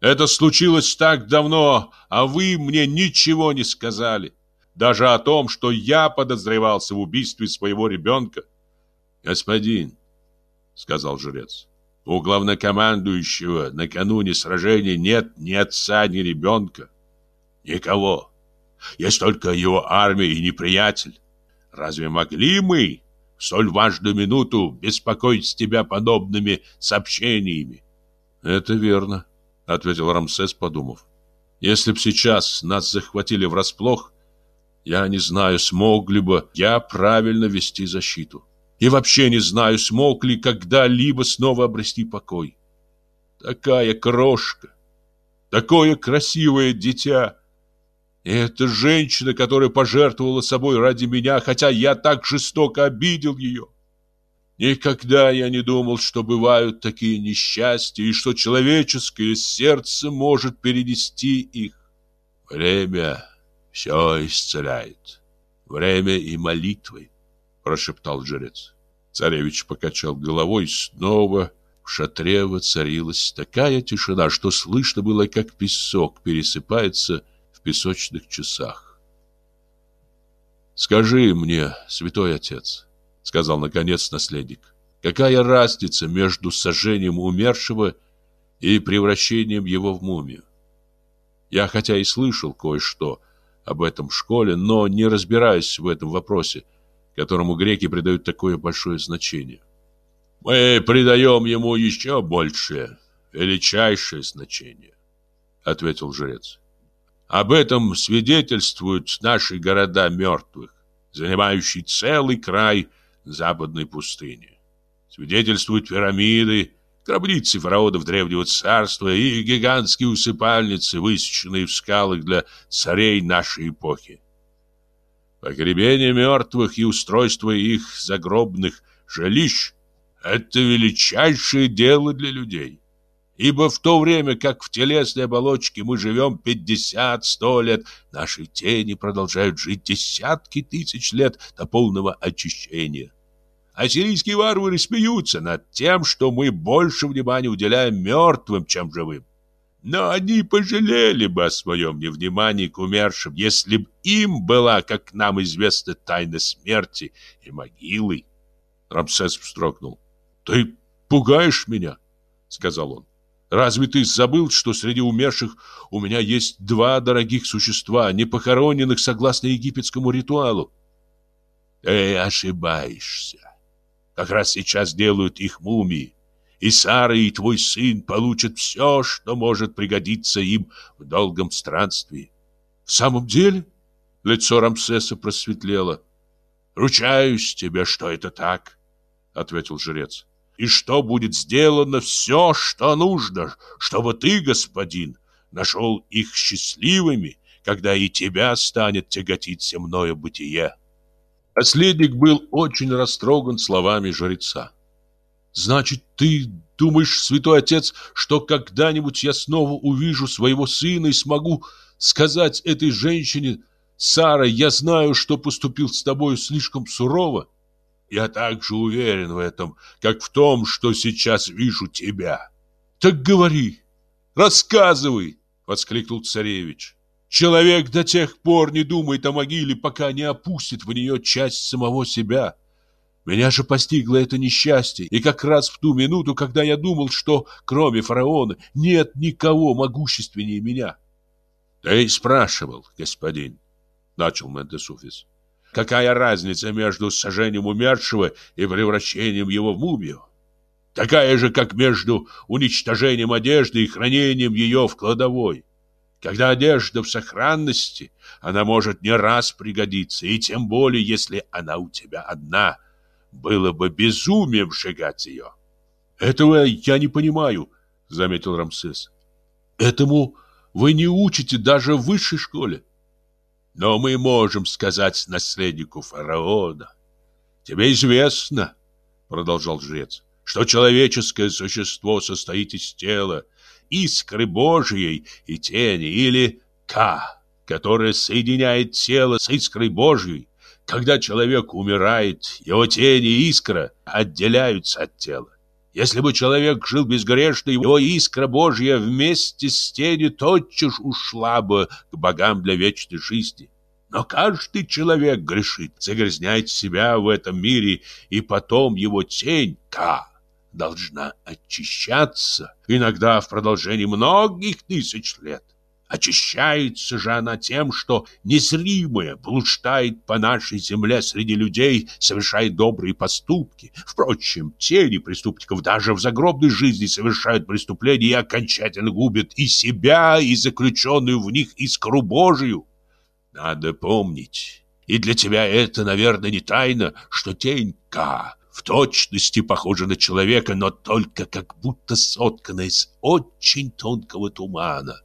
«Это случилось так давно, а вы мне ничего не сказали. Даже о том, что я подозревался в убийстве своего ребенка». «Господин», — сказал жрец, — «у главнокомандующего накануне сражения нет ни отца, ни ребенка. Никого. Есть только его армия и неприятель. Разве могли мы в столь важную минуту беспокоить тебя подобными сообщениями?» «Это верно», — ответил Рамсес, подумав. «Если б сейчас нас захватили врасплох, я не знаю, смог ли бы я правильно вести защиту. И вообще не знаю, смог ли когда-либо снова обрести покой. Такая крошка, такое красивое дитя. И эта женщина, которая пожертвовала собой ради меня, хотя я так жестоко обидел ее. Никогда я не думал, что бывают такие несчастья и что человеческое сердце может перенести их. Время все исцеляет. Время и молитвы, прошептал жрец. Царевич покачал головой, снова в шатре воцарилась такая тишина, что слышно было, как песок пересыпается в песочных часах. «Скажи мне, святой отец», — сказал наконец наследник, «какая разница между сожжением умершего и превращением его в мумию? Я хотя и слышал кое-что об этом в школе, но не разбираюсь в этом вопросе, которому греки придают такое большое значение. Мы придаем ему еще большее, величайшее значение, ответил жрец. Об этом свидетельствуют наши города мертвых, занимающие целый край западной пустыни. Свидетельствуют пирамиды, гробницы фараонов Древнего Царства и гигантские усыпальницы, высеченные в скалах для царей нашей эпохи. Погребение мертвых и устройство их загробных жилищ – это величайшее дело для людей. Ибо в то время, как в телесной оболочке мы живем 50-100 лет, наши тени продолжают жить десятки тысяч лет до полного очищения. Ассирийские варвары смеются над тем, что мы больше внимания уделяем мертвым, чем живым. Но они пожалели бы о своем невнимании к умершим, если б им была, как нам известно, тайна смерти и могилы. Рамсес вздрогнул. «Ты пугаешь меня», — сказал он. «Разве ты забыл, что среди умерших у меня есть два дорогих существа, не похороненных согласно египетскому ритуалу?» «Ты ошибаешься. Как раз сейчас делают их мумии и Сара, и твой сын получат все, что может пригодиться им в долгом странстве. В самом деле, лицо Рамсеса просветлело. Ручаюсь тебе, что это так, ответил жрец. И что будет сделано все, что нужно, чтобы ты, господин, нашел их счастливыми, когда и тебя станет тяготить мною бытие. Последник был очень растроган словами жреца. Значит, ты думаешь, святой отец, что когда-нибудь я снова увижу своего сына и смогу сказать этой женщине, Сара, я знаю, что поступил с тобой слишком сурово? Я также уверен в этом, как в том, что сейчас вижу тебя. Так говори, рассказывай, воскликнул царевич. Человек до тех пор не думает о могиле, пока не опустит в нее часть самого себя. Меня же постигло это несчастье, и как раз в ту минуту, когда я думал, что кроме фараона нет никого могущественнее меня. — Ты спрашивал, господин, — начал Мендесуфис, — какая разница между сожжением умершего и превращением его в мумию? Такая же, как между уничтожением одежды и хранением ее в кладовой. Когда одежда в сохранности, она может не раз пригодиться, и тем более, если она у тебя одна – было бы безумием сжигать ее. Этого я не понимаю, заметил Рамсес. Этому вы не учите даже в высшей школе. Но мы можем сказать наследнику фараона. Тебе известно, продолжал жрец, что человеческое существо состоит из тела, искры Божьей и тени, или Ка, которая соединяет тело с искрой Божьей, Когда человек умирает, его тень и искра отделяются от тела. Если бы человек жил безгрешно, его искра Божья вместе с тенью тотчас ушла бы к богам для вечной жизни. Но каждый человек грешит, загрязняет себя в этом мире, и потом его тень, Ка, должна очищаться, иногда в продолжении многих тысяч лет. Очищается же она тем, что незримое блуждает по нашей земле среди людей, совершает добрые поступки. Впрочем, тени преступников даже в загробной жизни совершают преступления и окончательно губят и себя, и заключенную в них искру Божию. Надо помнить, и для тебя это, наверное, не тайна, что тень К в точности похожа на человека, но только как будто соткана из очень тонкого тумана.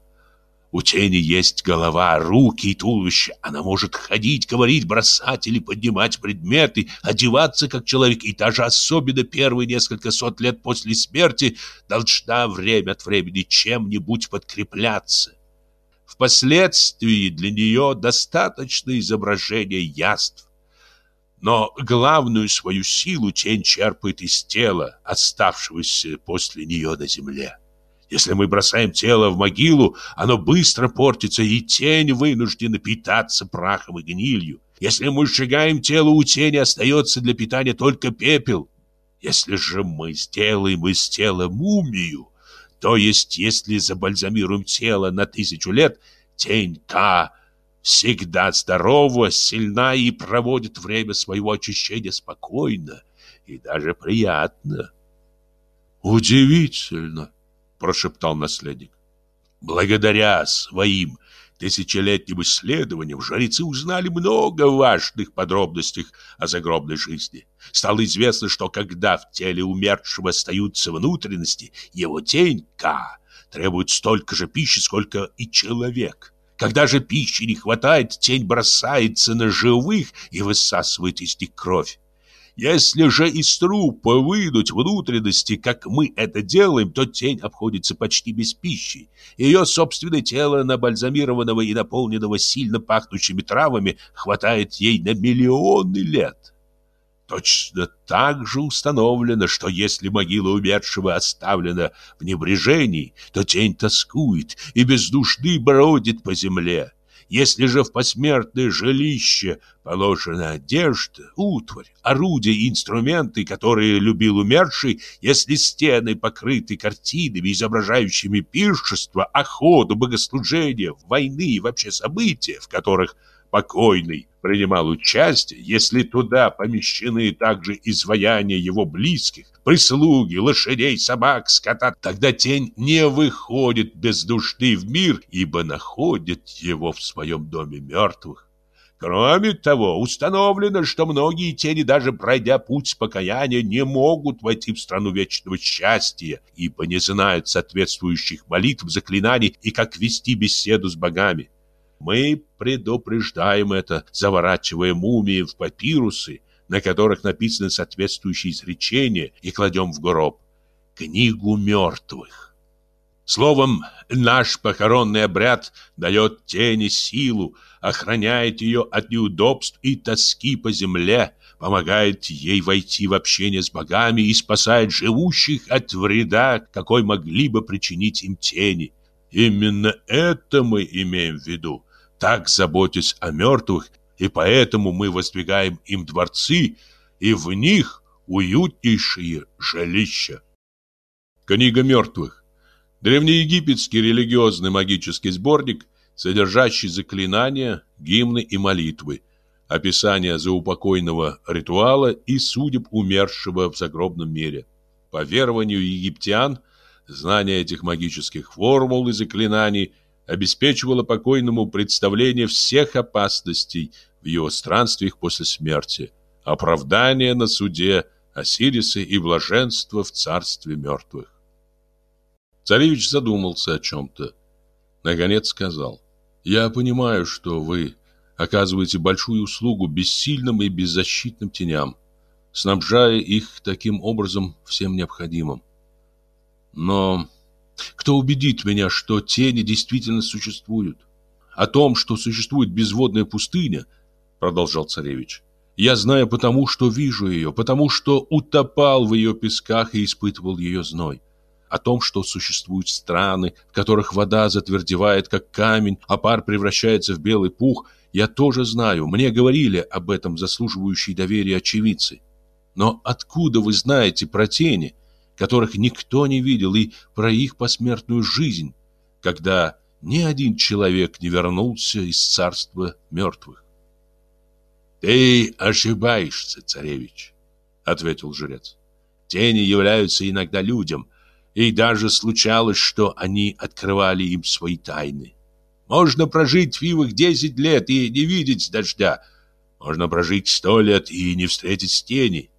У тени есть голова, руки и туловище. Она может ходить, говорить, бросать или поднимать предметы, одеваться как человек, и даже особенно первые несколько сот лет после смерти должна время от времени чем-нибудь подкрепляться. Впоследствии для нее достаточно изображения яств. Но главную свою силу тень черпает из тела, оставшегося после нее на земле. Если мы бросаем тело в могилу, оно быстро портится, и тень вынуждена питаться прахом и гнилью. Если мы сжигаем тело, у тени остается для питания только пепел. Если же мы сделаем из тела мумию, то есть если забальзамируем тело на тысячу лет, тень та всегда здорова, сильна и проводит время своего очищения спокойно и даже приятно. Удивительно, прошептал наследник. Благодаря своим тысячелетним исследованиям жрецы узнали много важных подробностей о загробной жизни. Стало известно, что когда в теле умершего остаются внутренности, его тень К требует столько же пищи, сколько и человек. Когда же пищи не хватает, тень бросается на живых и высасывает из них кровь. Если же из трупа вынуть внутренности, как мы это делаем, то тень обходится почти без пищи. Ее собственное тело, набальзамированного и наполненного сильно пахнущими травами, хватает ей на миллионы лет. Точно так же установлено, что если могила умершего оставлена в небрежении, то тень тоскует и без нужды бродит по земле. Если же в посмертное жилище положена одежда, утварь, орудия и инструменты, которые любил умерший, если стены покрыты картинами, изображающими пиршество, охоту, богослужение, войны и вообще события, в которых покойный принимал участие, если туда помещены также изваяния его близких, прислуги, лошадей, собак, скота, тогда тень не выходит без души в мир, ибо находит его в своем доме мертвых. Кроме того, установлено, что многие тени, даже пройдя путь покаяния, не могут войти в страну вечного счастья, ибо не знают соответствующих молитв, заклинаний и как вести беседу с богами. Мы предупреждаем это, заворачивая мумии в папирусы, на которых написаны соответствующие изречения, и кладем в гроб книгу мертвых. Словом, наш похоронный обряд дает тени силу, охраняет ее от неудобств и тоски по земле, помогает ей войти в общение с богами и спасает живущих от вреда, какой могли бы причинить им тени. Именно это мы имеем в виду, так заботясь о мертвых и поэтому мы воздвигаем им дворцы, и в них уютнейшие жилища. Книга мертвых. Древнеегипетский религиозный магический сборник, содержащий заклинания, гимны и молитвы, описание заупокойного ритуала и судеб умершего в загробном мире. По верованию египтян, знание этих магических формул и заклинаний – обеспечивала покойному представление всех опасностей в его странствиях после смерти, оправдание на суде, Осирисы и блаженство в царстве мертвых. Царевич задумался о чем-то. Наконец сказал, «Я понимаю, что вы оказываете большую услугу бессильным и беззащитным теням, снабжая их таким образом всем необходимым. Но кто убедит меня, что тени действительно существуют? О том, что существует безводная пустыня, продолжал царевич, Я знаю потому, что вижу ее, потому что утопал в ее песках и испытывал ее зной. О том, что существуют страны, в которых вода затвердевает, как камень, а пар превращается в белый пух, я тоже знаю. Мне говорили об этом заслуживающие доверия очевидцы. Но откуда вы знаете про тени, которых никто не видел, и про их посмертную жизнь, когда ни один человек не вернулся из царства мертвых?
«Ты ошибаешься, царевич», — ответил жрец. «Тени являются иногда людям, и даже случалось, что они открывали им свои тайны. Можно прожить в Фивах десять лет и не видеть дождя, можно прожить сто лет и не встретить тени.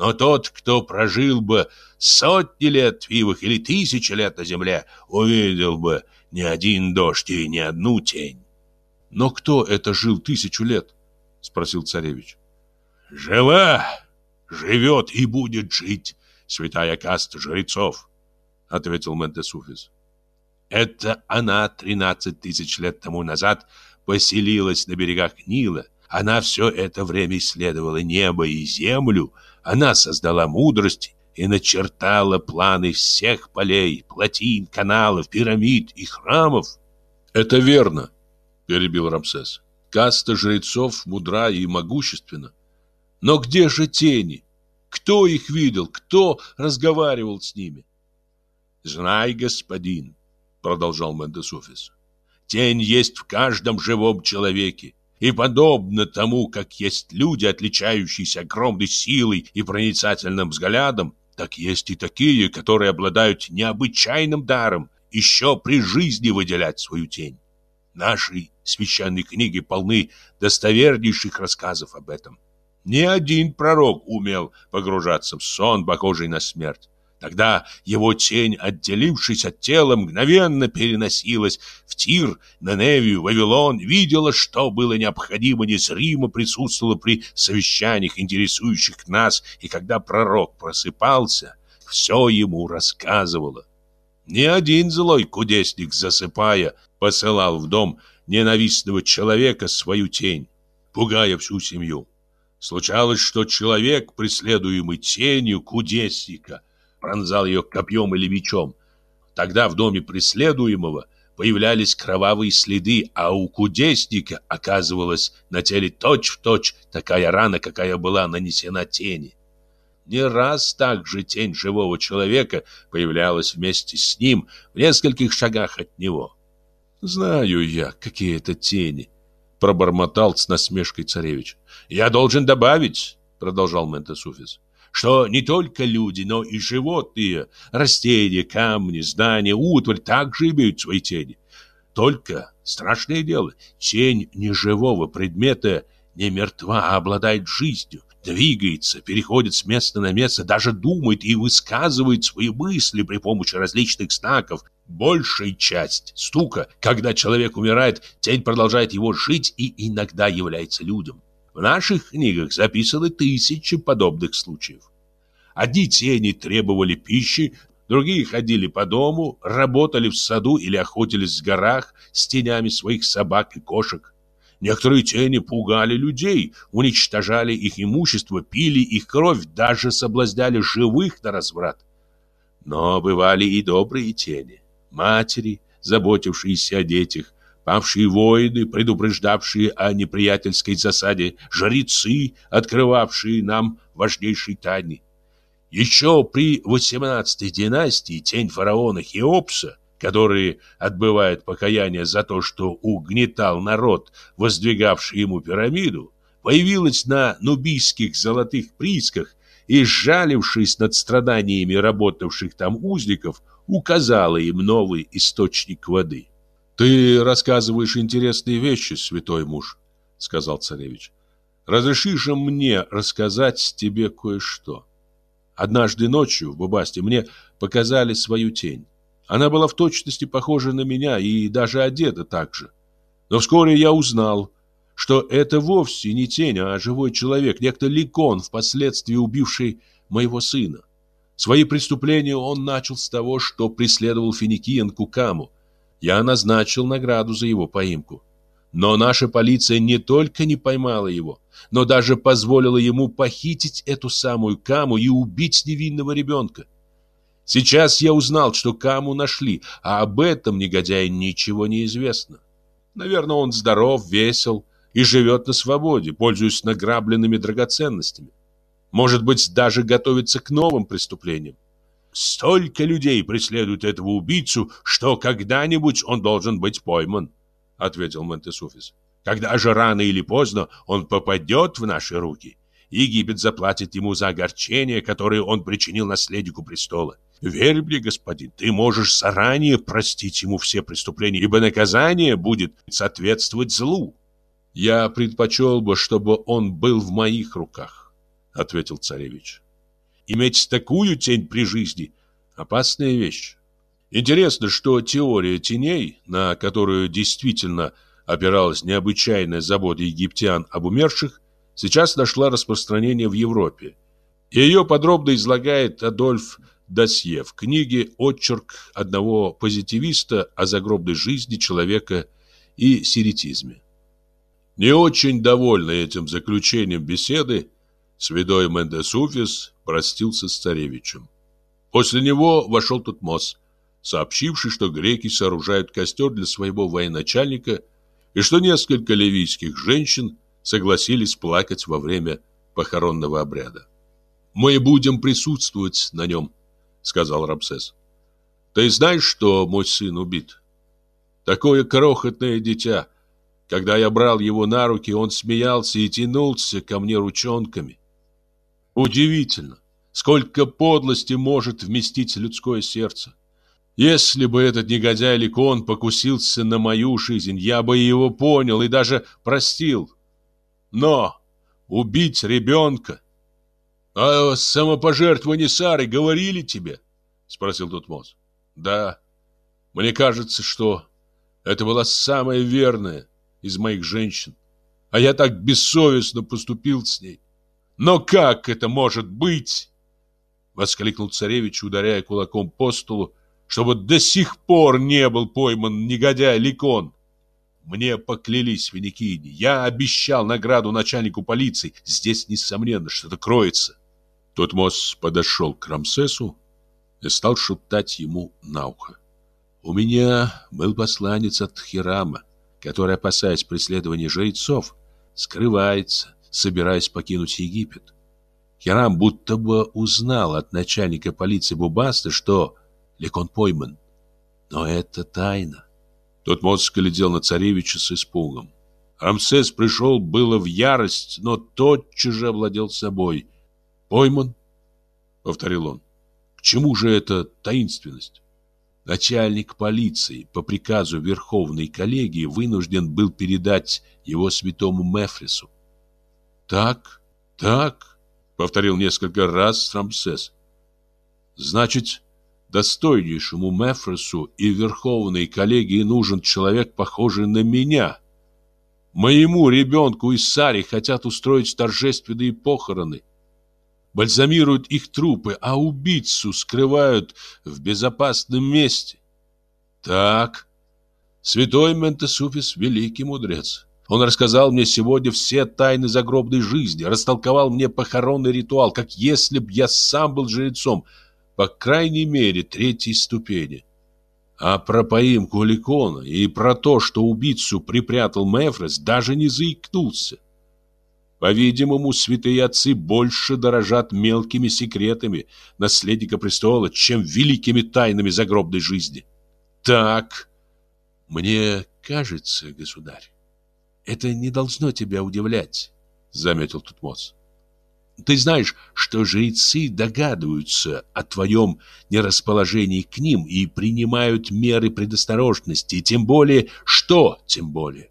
Но тот, кто прожил бы сотни лет в Фивах или тысячи лет на земле, увидел бы ни один дождь и ни одну тень.
Но кто это жил тысячу лет? — спросил царевич.
«Жила, живет и будет жить святая каста жрецов», — ответил Ментесуфис. «Это она тринадцать тысяч лет тому назад поселилась на берегах Нила. Она все это время исследовала небо и землю. Она создала мудрость и начертала планы всех полей, плотин, каналов, пирамид и храмов».
«Это верно», — перебил Рамсес. Каста жрецов мудра и могущественна. Но где же тени? Кто их видел? Кто разговаривал с ними?
«Знай, господин», — продолжал Мендесуфис, — «тень есть в каждом живом человеке, и подобно тому, как есть люди, отличающиеся огромной силой и проницательным взглядом, так есть и такие, которые обладают необычайным даром еще при жизни выделять свою тень. Наши священные книги полны достовернейших рассказов об этом. Ни один пророк умел погружаться в сон, похожий на смерть. Тогда его тень, отделившись от тела, мгновенно переносилась в Тир, на Невию, Вавилон, видела, что было необходимо, незримо присутствовала при совещаниях, интересующих нас, и когда пророк просыпался, все ему рассказывала. Ни один злой кудесник, засыпая, посылал в дом ненавистного человека свою тень, пугая всю семью. Случалось, что человек, преследуемый тенью кудесника, пронзал ее копьем или мечом. Тогда в доме преследуемого появлялись кровавые следы, а у кудесника оказывалась на теле точь-в-точь точь такая рана, какая была нанесена тени. Не раз также тень живого человека появлялась вместе с ним в нескольких шагах от него.
Знаю я, какие это тени, пробормотал с насмешкой царевич.
Я должен добавить, продолжал Ментесуфис, что не только люди, но и животные, растения, камни, здания, утварь также имеют свои тени. Только, страшное дело, тень неживого предмета не мертва, а обладает жизнью, двигается, переходит с места на место, даже думает и высказывает свои мысли при помощи различных знаков, Большая часть стука, когда человек умирает, тень продолжает его жить и иногда является людям. В наших книгах записаны тысячи подобных случаев. Одни тени требовали пищи, другие ходили по дому, работали в саду или охотились в горах с тенями своих собак и кошек. Некоторые тени пугали людей, уничтожали их имущество, пили их кровь, даже соблазняли живых на разврат. Но бывали и добрые тени матери, заботившиеся о детях, павшие воины, предупреждавшие о неприятельской засаде, жрецы, открывавшие нам важнейшие тайны. Еще при 18-й династии тень фараона Хеопса, который отбывает покаяние за то, что угнетал народ, воздвигавший ему пирамиду, появилась на нубийских золотых приисках и, сжалившись над страданиями работавших там узников, указала им новый источник воды.
«Ты рассказываешь интересные вещи, святой муж», — сказал царевич. «Разреши же мне рассказать тебе кое-что. Однажды ночью в Бабасте мне показали свою тень. Она была в точности похожа на меня и даже одета так же. Но вскоре я узнал, что это вовсе не тень, а живой человек, некто Ликон, впоследствии убивший моего сына. Свои преступления он начал с того, что преследовал финикиян Кукаму. Я назначил награду за его поимку.
Но наша полиция не только не поймала его, но даже позволила ему похитить эту самую Каму и убить невинного ребенка. Сейчас я узнал, что Каму нашли, а об этом негодяе ничего не известно. Наверное, он здоров, весел и живет на свободе, пользуясь награбленными драгоценностями. Может быть, даже готовится к новым преступлениям. Столько людей преследуют этого убийцу, что когда-нибудь он должен быть пойман, ответил Монтесуфис. Когда же рано или поздно он попадет в наши руки, Египет заплатит ему за огорчение, которое он причинил наследнику престола. Верь мне, господин, ты можешь заранее простить ему все преступления, ибо наказание будет соответствовать злу. Я предпочел бы, чтобы он был в моих руках, ответил царевич. Иметь такую тень при жизни – опасная вещь. Интересно, что теория теней, на которую действительно опиралась необычайная забота египтян об умерших, сейчас нашла распространение в Европе. Ее подробно излагает Адольф Досье в книге «Отчерк одного позитивиста о загробной жизни человека и сиретизме». Не очень довольный этим заключением беседы, святой Мендесуфис простился с царевичем. После него вошел Тутмос, сообщивший, что греки сооружают костер для своего военачальника и что несколько ливийских женщин согласились плакать во время похоронного обряда. «Мы будем присутствовать на нем», — сказал Рамсес. «Ты знаешь, что мой сын убит? Такое крохотное дитя. Когда я брал его на руки, он смеялся и тянулся ко мне ручонками. Удивительно, сколько подлости может вместить людское сердце. Если бы этот негодяй Ликон покусился на мою жизнь, я бы его понял и даже простил. Но убить ребенка «А самопожертвование Сары говорили тебе?» — спросил Тутмос. «Да. Мне кажется, что это была самая верная из моих женщин. А я так бессовестно поступил с ней. Но как это может быть?» Воскликнул царевич, ударяя кулаком по столу, чтобы до сих пор не был пойман негодяй Ликон. Мне поклялись Веникини. Я обещал награду начальнику полиции. Здесь, несомненно, что-то кроется. Тутмос подошел к Рамсесу и стал шептать ему на ухо. «У меня был посланец от Хирама, который, опасаясь преследования жрецов, скрывается, собираясь покинуть Египет. Хирам будто бы узнал от начальника полиции Бубаста, что Лекон пойман. Но это тайна». Тутмос глядел на царевича с испугом. Рамсес пришел было в ярость, но тотчас же овладел собой – «Пойман?» — повторил он. «К чему же эта таинственность?» Начальник полиции по приказу Верховной коллегии вынужден был передать его святому Мефрису. «Так, так», — повторил несколько раз Рамсес. «Значит, достойнейшему Мефрису и Верховной коллегии нужен человек, похожий на меня. Моему ребенку и Саре хотят устроить торжественные похороны бальзамируют их трупы, а убийцу скрывают в безопасном месте. Так, святой Ментесуфис – великий мудрец. Он рассказал мне сегодня все тайны загробной жизни, растолковал мне похоронный ритуал, как если б я сам был жрецом, по крайней мере, третьей ступени. А про поимку Ликона и про то, что убийцу припрятал Мефрес, даже не заикнулся. По-видимому, святые отцы больше дорожат мелкими секретами наследника престола, чем великими тайнами загробной жизни. Так, мне кажется, государь, это не должно тебя удивлять, заметил Тутмос. Ты знаешь, что жрецы догадываются о твоем нерасположении к ним и принимают меры предосторожности, тем более, что тем более,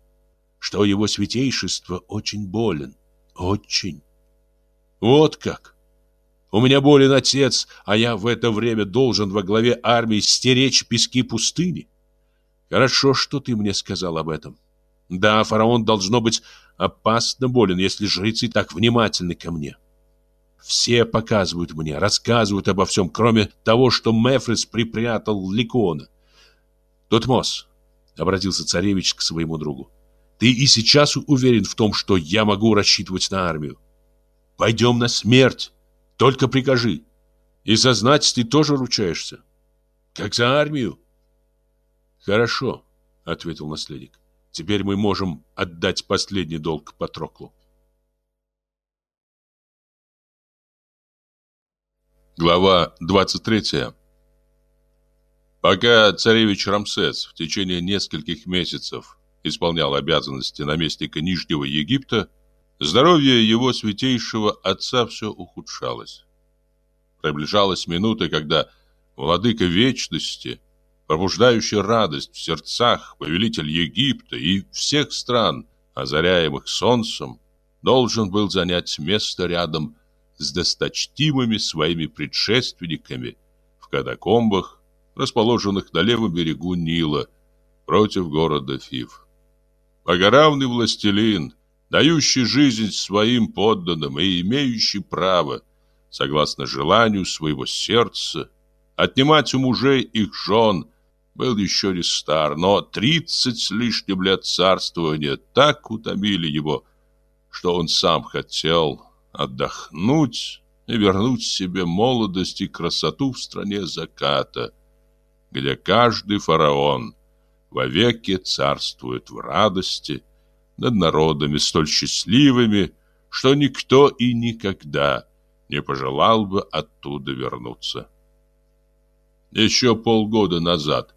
что его святейшество очень болен очень. Вот как. У меня болен отец, а я в это время должен во главе армии стеречь пески пустыни. Хорошо, что ты мне сказал об этом. Да, фараон должно быть опасно болен, если жрецы так внимательны ко мне. Все показывают мне, рассказывают обо всем, кроме того, что Мефрис припрятал Ликона. Тутмос, обратился царевич к своему другу. Ты и сейчас уверен в том, что я могу рассчитывать на армию? Пойдем на смерть. Только прикажи. И за знать ты тоже ручаешься. Как за армию? Хорошо, ответил наследник. Теперь мы можем отдать последний долг Патроклу.
Глава 23. Пока царевич Рамсес в течение нескольких месяцев исполнял обязанности наместника Нижнего Египта, здоровье его святейшего отца все ухудшалось. Приближалась минута, когда владыка вечности, пробуждающий радость в сердцах, повелитель Египта и всех стран, озаряемых солнцем, должен был занять место рядом с досточтимыми своими предшественниками в катакомбах, расположенных на левом берегу Нила, против города Фив. Богоравный властелин, дающий жизнь своим подданным и имеющий право, согласно желанию своего сердца, отнимать у мужей их жен, был еще не стар, но тридцать с лишним лет царствования так утомили его, что он сам хотел отдохнуть и вернуть себе молодость и красоту в стране заката, где каждый фараон вовеки царствует в радости над народами столь счастливыми, что никто и никогда не пожелал бы оттуда вернуться. Еще полгода назад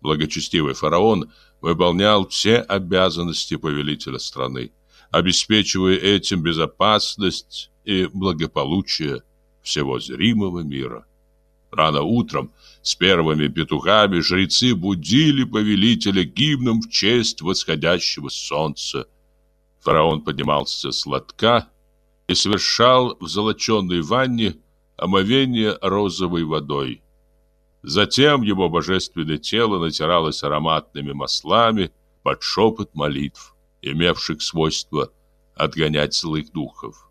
благочестивый фараон выполнял все обязанности повелителя страны, обеспечивая этим безопасность и благополучие всего зримого мира. Рано утром с первыми петухами жрецы будили повелителя гимном в честь восходящего солнца. Фараон поднимался с лотка и совершал в золоченной ванне омовение розовой водой. Затем его божественное тело натиралось ароматными маслами под шепот молитв, имевших свойство отгонять злых духов.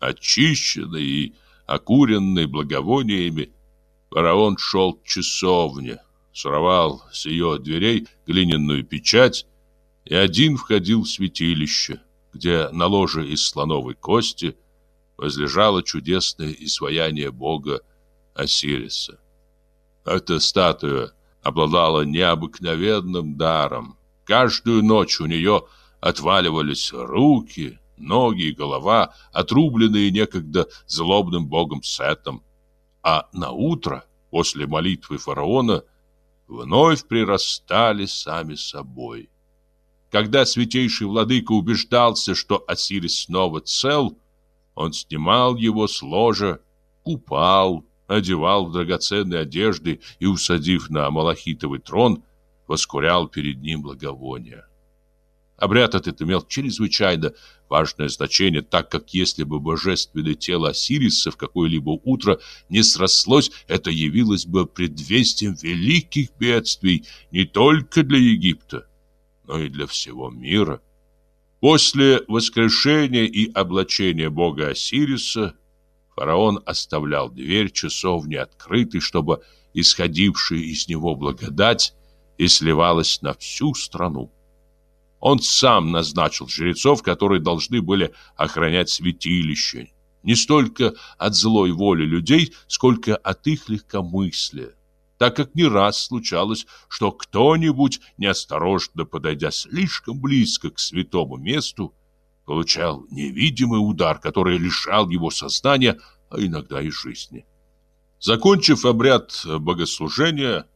Очищенный и окуренный благовониями, Фараон шел к часовне, сорвал с ее дверей глиняную печать и один входил в святилище, где на ложе из слоновой кости возлежало чудесное изваяние бога Осириса. Эта статуя обладала необыкновенным даром. Каждую ночь у нее отваливались руки, ноги и голова, отрубленные некогда злобным богом Сетом а на утро после молитвы фараона вновь прирастали сами собой. Когда святейший владыка убеждался, что Осирис снова цел, он снимал его с ложа, купал, одевал в драгоценные одежды и, усадив на малахитовый трон, воскурял перед ним благовония. Обряд этот имел чрезвычайно важное значение, так как если бы божественное тело Осириса в какое-либо утро не срослось, это явилось бы предвестием великих бедствий не только для Египта, но и для всего мира. После воскрешения и облачения бога Осириса фараон оставлял дверь часовни открытой, чтобы исходившая из него благодать и сливалась на всю страну. Он сам назначил жрецов, которые должны были охранять святилище. Не столько от злой воли людей, сколько от их легкомыслия. Так как не раз случалось, что кто-нибудь, неосторожно подойдя слишком близко к святому месту, получал невидимый удар, который лишал его сознания, а иногда и жизни. Закончив обряд богослужения,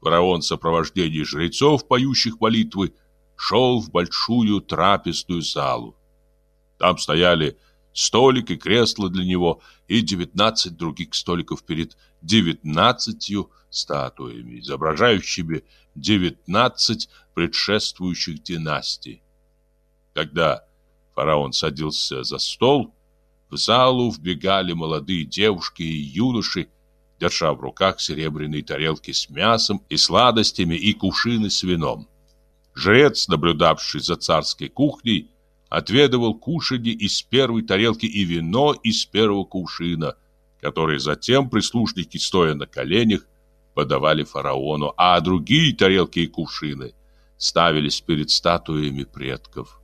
фараон в сопровождении жрецов, поющих молитвы, шел в большую трапезную залу. Там стояли столик и кресло для него и девятнадцать других столиков перед девятнадцатью статуями, изображающими девятнадцать предшествующих династий. Когда фараон садился за стол, в залу вбегали молодые девушки и юноши, держа в руках серебряные тарелки с мясом и сладостями и кувшины с вином. Жрец, наблюдавший за царской кухней, отведывал кушанье из первой тарелки и вино из первого кувшина, которые затем прислужники, стоя на коленях, подавали фараону, а другие тарелки и кувшины ставились перед статуями предков.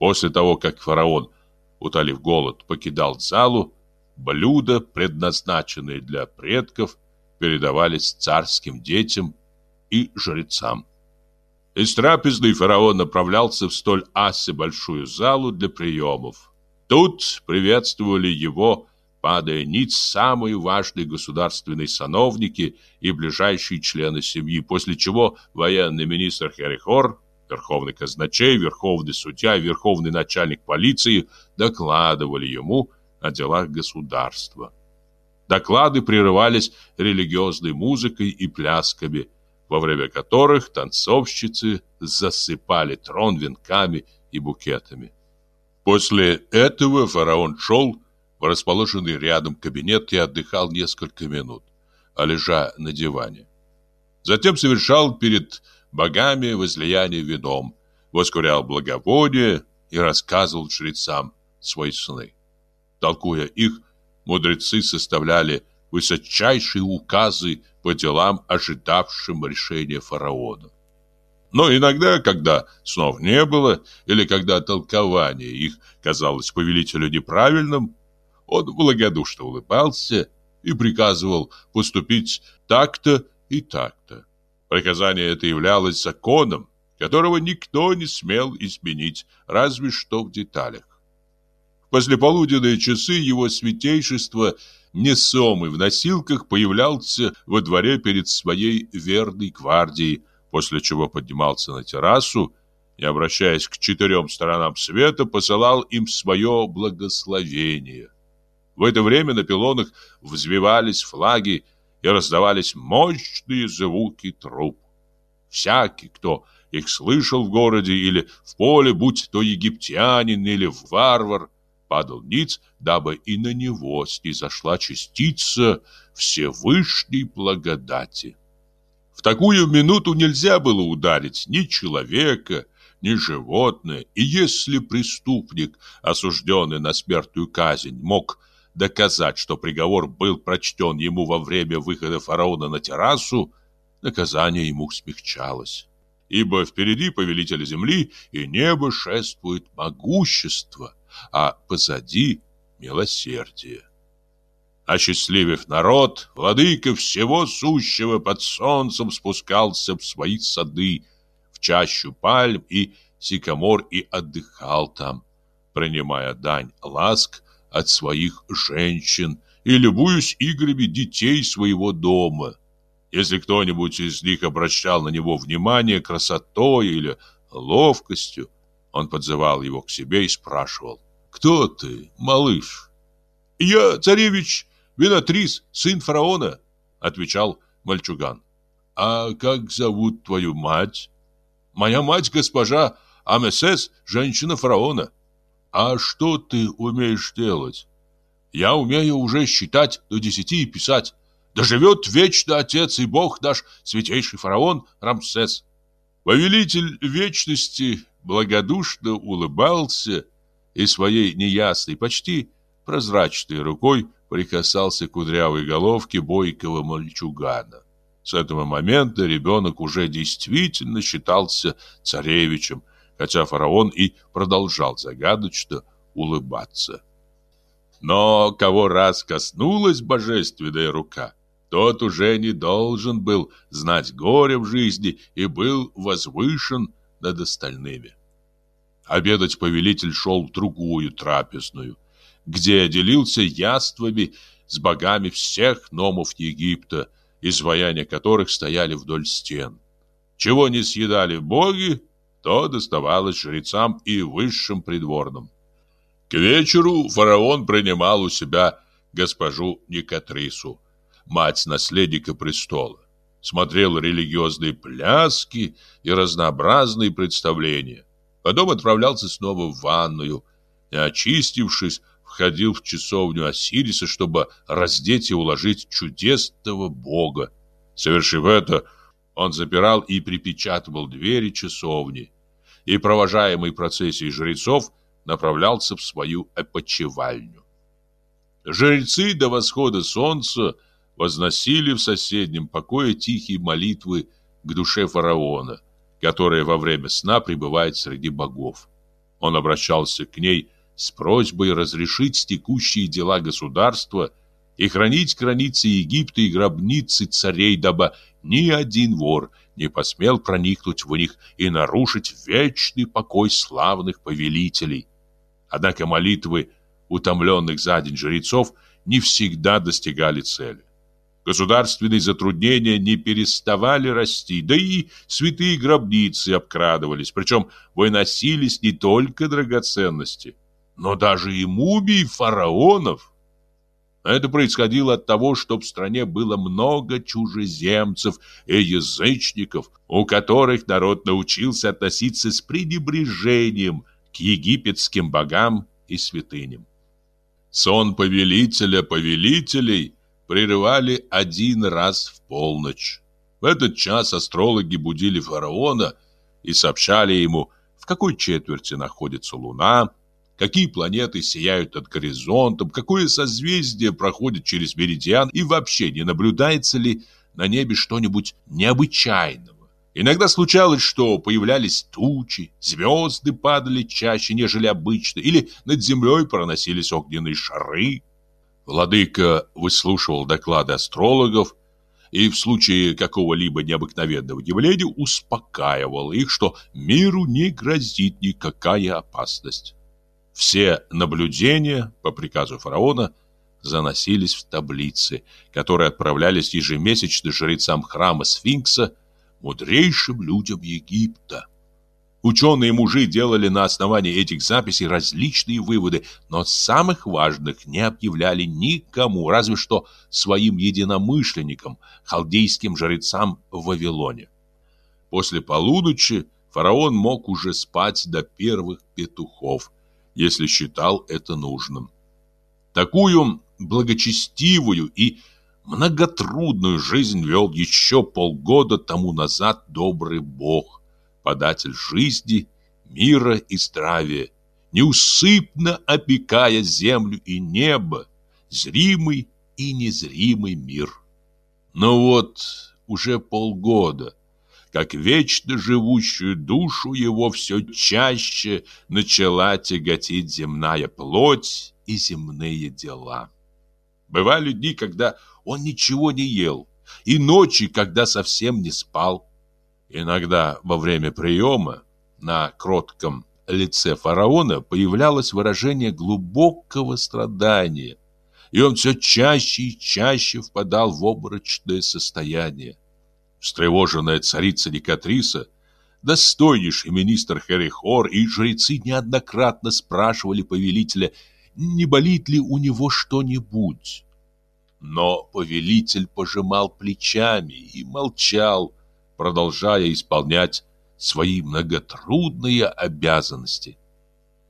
После того, как фараон, утолив голод, покидал залу, блюда, предназначенные для предков, передавались царским детям и жрецам. Из трапезной фараон направлялся в столь асе большую залу для приемов. Тут приветствовали его, падая ниц, самые важные государственные сановники и ближайшие члены семьи, после чего военный министр Херихор, верховный казначей, верховный судья верховный начальник полиции докладывали ему о делах государства. Доклады прерывались религиозной музыкой и плясками, во время которых танцовщицы засыпали трон венками и букетами. После этого фараон шел в расположенный рядом кабинет и отдыхал несколько минут, а лежа на диване. Затем совершал перед богами возлияние вином, воскурял благовоние и рассказывал жрецам свои сны. Толкуя их, мудрецы составляли высочайшие указы по делам, ожидавшим решения фараона. Но иногда, когда снов не было, или когда толкование их казалось повелителю неправильным, он благодушно улыбался и приказывал поступить так-то и так-то. Приказание это являлось законом, которого никто не смел изменить, разве что в деталях. В послеполуденные часы его святейшество, несомый в носилках, появлялся во дворе перед своей верной гвардией, после чего поднимался на террасу и, обращаясь к четырем сторонам света, посылал им свое благословение. В это время на пилонах взвивались флаги и раздавались мощные звуки труб. Всякий, кто их слышал в городе или в поле, будь то египтянин или варвар, падал ниц, дабы и на него снизошла частица Всевышней благодати. В такую минуту нельзя было ударить ни человека, ни животное, и если преступник, осужденный на смертную казнь, мог доказать, что приговор был прочтен ему во время выхода фараона на террасу, наказание ему смягчалось. Ибо впереди повелителя земли и неба шествует могущество, а позади милосердие. Осчастливив народ, владыка всего сущего под солнцем спускался в свои сады, в чащу пальм и сикамор и отдыхал там, принимая дань ласк от своих женщин и любуюсь играми детей своего дома. Если кто-нибудь из них обращал на него внимание красотой или ловкостью, он подзывал его к себе и спрашивал, «Кто ты, малыш?» «Я царевич Винотрис, сын фараона», — отвечал мальчуган. «А как зовут твою мать?» «Моя мать госпожа Амесес, женщина фараона». «А что ты умеешь делать?» «Я умею уже считать до десяти и писать. Да живет вечно Отец и Бог наш, святейший фараон Рамсес». Повелитель вечности благодушно улыбался и своей неясной, почти прозрачной рукой прикасался к кудрявой головке бойкого мальчугана. С этого момента ребенок уже действительно считался царевичем, хотя фараон и продолжал загадочно улыбаться. Но кого раз коснулась божественная рука, тот уже не должен был знать горе в жизни и был возвышен над остальными. Обедать повелитель шел в другую трапезную, где делился яствами с богами всех номов Египта, изваяния которых стояли вдоль стен. Чего не съедали боги, то доставалось жрецам и высшим придворным. К вечеру фараон принимал у себя госпожу Никатрису, мать наследника престола, смотрел религиозные пляски и разнообразные представления. Потом отправлялся снова в ванную и, очистившись, входил в часовню Осириса, чтобы раздеть и уложить чудесного бога. Совершив это, он запирал и припечатывал двери часовни, и, провожаемый процессией жрецов, направлялся в свою опочивальню. Жрецы до восхода солнца возносили в соседнем покое тихие молитвы к душе фараона, которая во время сна пребывает среди богов. Он обращался к ней с просьбой разрешить текущие дела государства и хранить границы Египта и гробницы царей, дабы ни один вор не посмел проникнуть в них и нарушить вечный покой славных повелителей. Однако молитвы утомленных за день жрецов не всегда достигали цели. Государственные затруднения не переставали расти, да и святые гробницы обкрадывались, причем выносились не только драгоценности, но даже и мумии фараонов. Это происходило от того, что в стране было много чужеземцев и язычников, у которых народ научился относиться с пренебрежением к египетским богам и святыням. Сон повелителя повелителей прерывали один раз в полночь. В этот час астрологи будили фараона и сообщали ему, в какой четверти находится луна, какие планеты сияют над горизонтом, какое созвездие проходит через меридиан и вообще не наблюдается ли на небе что-нибудь необычайного. Иногда случалось, что появлялись тучи, звезды падали чаще, нежели обычно, или над землей проносились огненные шары. Владыка выслушивал доклады астрологов и в случае какого-либо необыкновенного явления успокаивал их, что миру не грозит никакая опасность. Все наблюдения по приказу фараона заносились в таблицы, которые отправлялись ежемесячно жрецам храма Сфинкса, мудрейшим людям Египта. Ученые мужи делали на основании этих записей различные выводы, но самых важных не объявляли никому, разве что своим единомышленникам, халдейским жрецам в Вавилоне. После полуночи фараон мог уже спать до первых петухов – если считал это нужным. Такую благочестивую и многотрудную жизнь вел еще полгода тому назад добрый Бог, податель жизни, мира и здравия, неусыпно опекая землю и небо, зримый и незримый мир. Но вот уже полгода как вечно живущую душу его все чаще начала тяготить земная плоть и земные дела. Бывали дни, когда он ничего не ел, и ночи, когда совсем не спал. Иногда во время приема на кротком лице фараона появлялось выражение глубокого страдания, и он все чаще и чаще впадал в обморочное состояние. Встревоженная царица Никатриса, достойнейший министр Херихор и жрецы неоднократно спрашивали повелителя, не болит ли у него что-нибудь. Но повелитель пожимал плечами и молчал, продолжая исполнять свои многотрудные обязанности.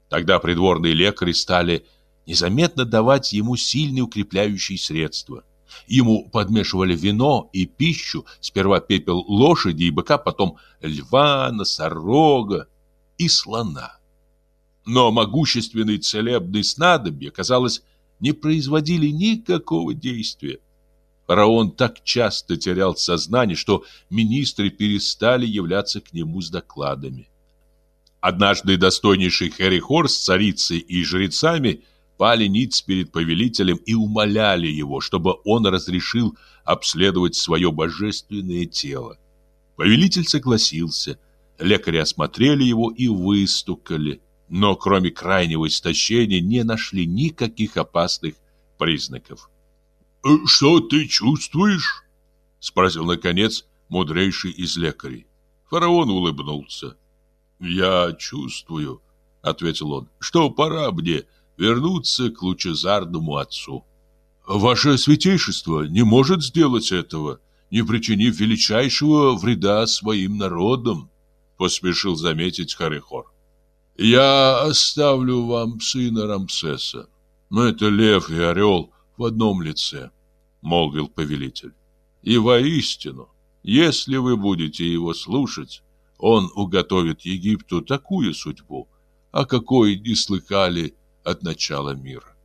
Тогда придворные лекари стали незаметно давать ему сильные укрепляющие средства. Ему подмешивали вино и пищу, сперва пепел лошади и быка, потом льва, носорога и слона. Но могущественные целебные снадобья, казалось, не производили никакого действия. Фараон так часто терял сознание, что министры перестали являться к нему с докладами. Однажды достойнейший Херихор с царицей и жрецами пали ниц перед повелителем и умоляли его, чтобы он разрешил обследовать свое божественное тело. Повелитель согласился. Лекари осмотрели его и выстукали, но кроме крайнего истощения не нашли никаких опасных признаков. «Э, «Что ты чувствуешь?» — спросил, наконец, мудрейший из лекарей. Фараон улыбнулся. «Я чувствую», — ответил он, — «что пора мне вернуться к лучезарному отцу. Ваше святейшество не может сделать этого, не причинив величайшего вреда своим народам, поспешил заметить Харихор. Я оставлю вам сына Рамсеса, но это лев и орел в одном лице, молвил повелитель. И воистину, если вы будете его слушать, он уготовит Египту такую судьбу, о какой не слыхали от начала мира.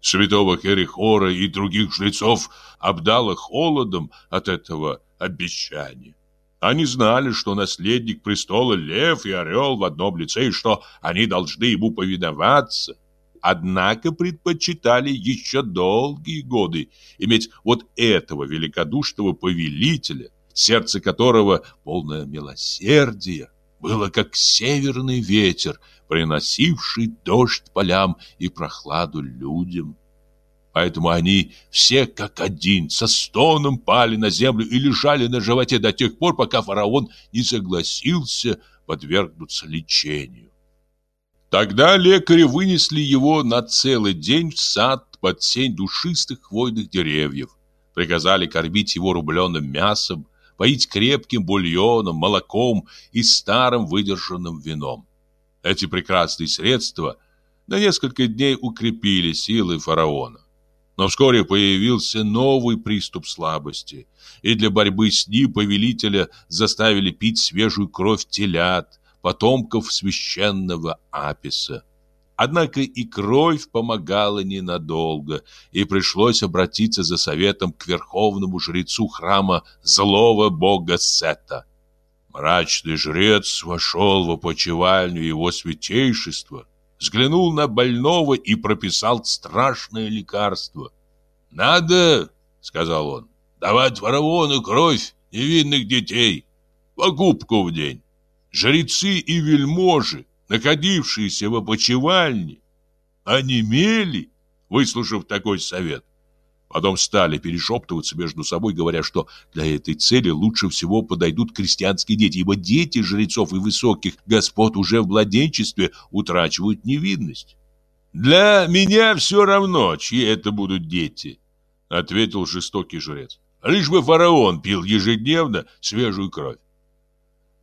Святого Херихора и других жрецов обдало холодом от этого обещания. Они знали, что наследник престола лев и орел в одном лице, и что они должны ему повиноваться. Однако предпочитали еще долгие годы иметь вот этого великодушного повелителя, сердце которого, полное милосердия, было как северный ветер, приносивший дождь полям и прохладу людям. Поэтому они все как один со стоном пали на землю и лежали на животе до тех пор, пока фараон не согласился подвергнуться лечению. Тогда лекари вынесли его на целый день в сад под сень душистых хвойных деревьев. Приказали кормить его рубленым мясом, поить крепким бульоном, молоком и старым выдержанным вином. Эти прекрасные средства на несколько дней укрепили силы фараона. Но вскоре появился новый приступ слабости, и для борьбы с ним повелителя заставили пить свежую кровь телят, потомков священного Аписа. Однако и кровь помогала ненадолго, и пришлось обратиться за советом к верховному жрецу храма злого бога Сета. Мрачный жрец вошел в опочивальню его святейшества, взглянул на больного и прописал страшное лекарство. «Надо, — сказал он, — давать фараону кровь невинных детей, покупку в день. Жрецы и вельможи, находившиеся в опочивальне, онемели, выслушав такой совет. Потом стали перешептываться между собой, говоря, что для этой цели лучше всего подойдут крестьянские дети, ибо дети жрецов и высоких господ уже в младенчестве утрачивают невинность. «Для меня все равно, чьи это будут дети», — ответил жестокий жрец. «Лишь бы фараон пил ежедневно свежую кровь».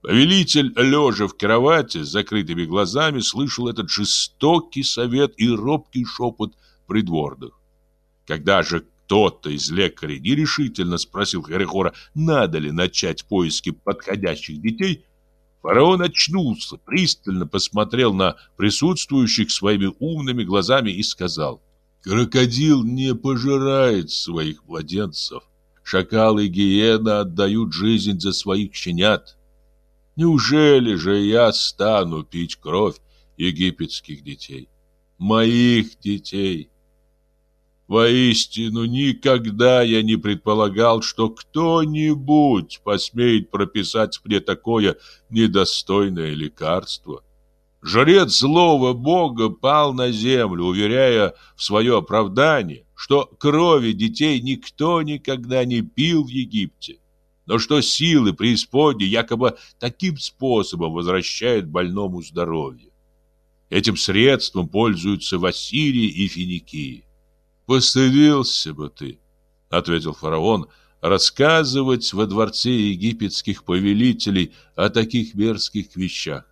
Повелитель, лежа в кровати с закрытыми глазами, слышал этот жестокий совет и робкий шепот придворных. Когда же кто-то из лекарей нерешительно спросил Херихора, надо ли начать поиски подходящих детей, фараон очнулся, пристально посмотрел на присутствующих своими умными глазами и сказал, «Крокодил не пожирает своих младенцев, шакалы и гиена отдают жизнь за своих щенят. Неужели же я стану пить кровь египетских детей, моих детей?» Воистину, никогда я не предполагал, что кто-нибудь посмеет прописать мне такое недостойное лекарство. Жрец злого бога пал на землю, уверяя в свое оправдание, что крови детей никто никогда не пил в Египте, но что силы преисподней якобы таким способом возвращают больному здоровье. Этим средством пользуются в Ассирии и Финикии. «Постыдился бы ты», — ответил фараон, — «рассказывать во дворце египетских повелителей о таких мерзких вещах.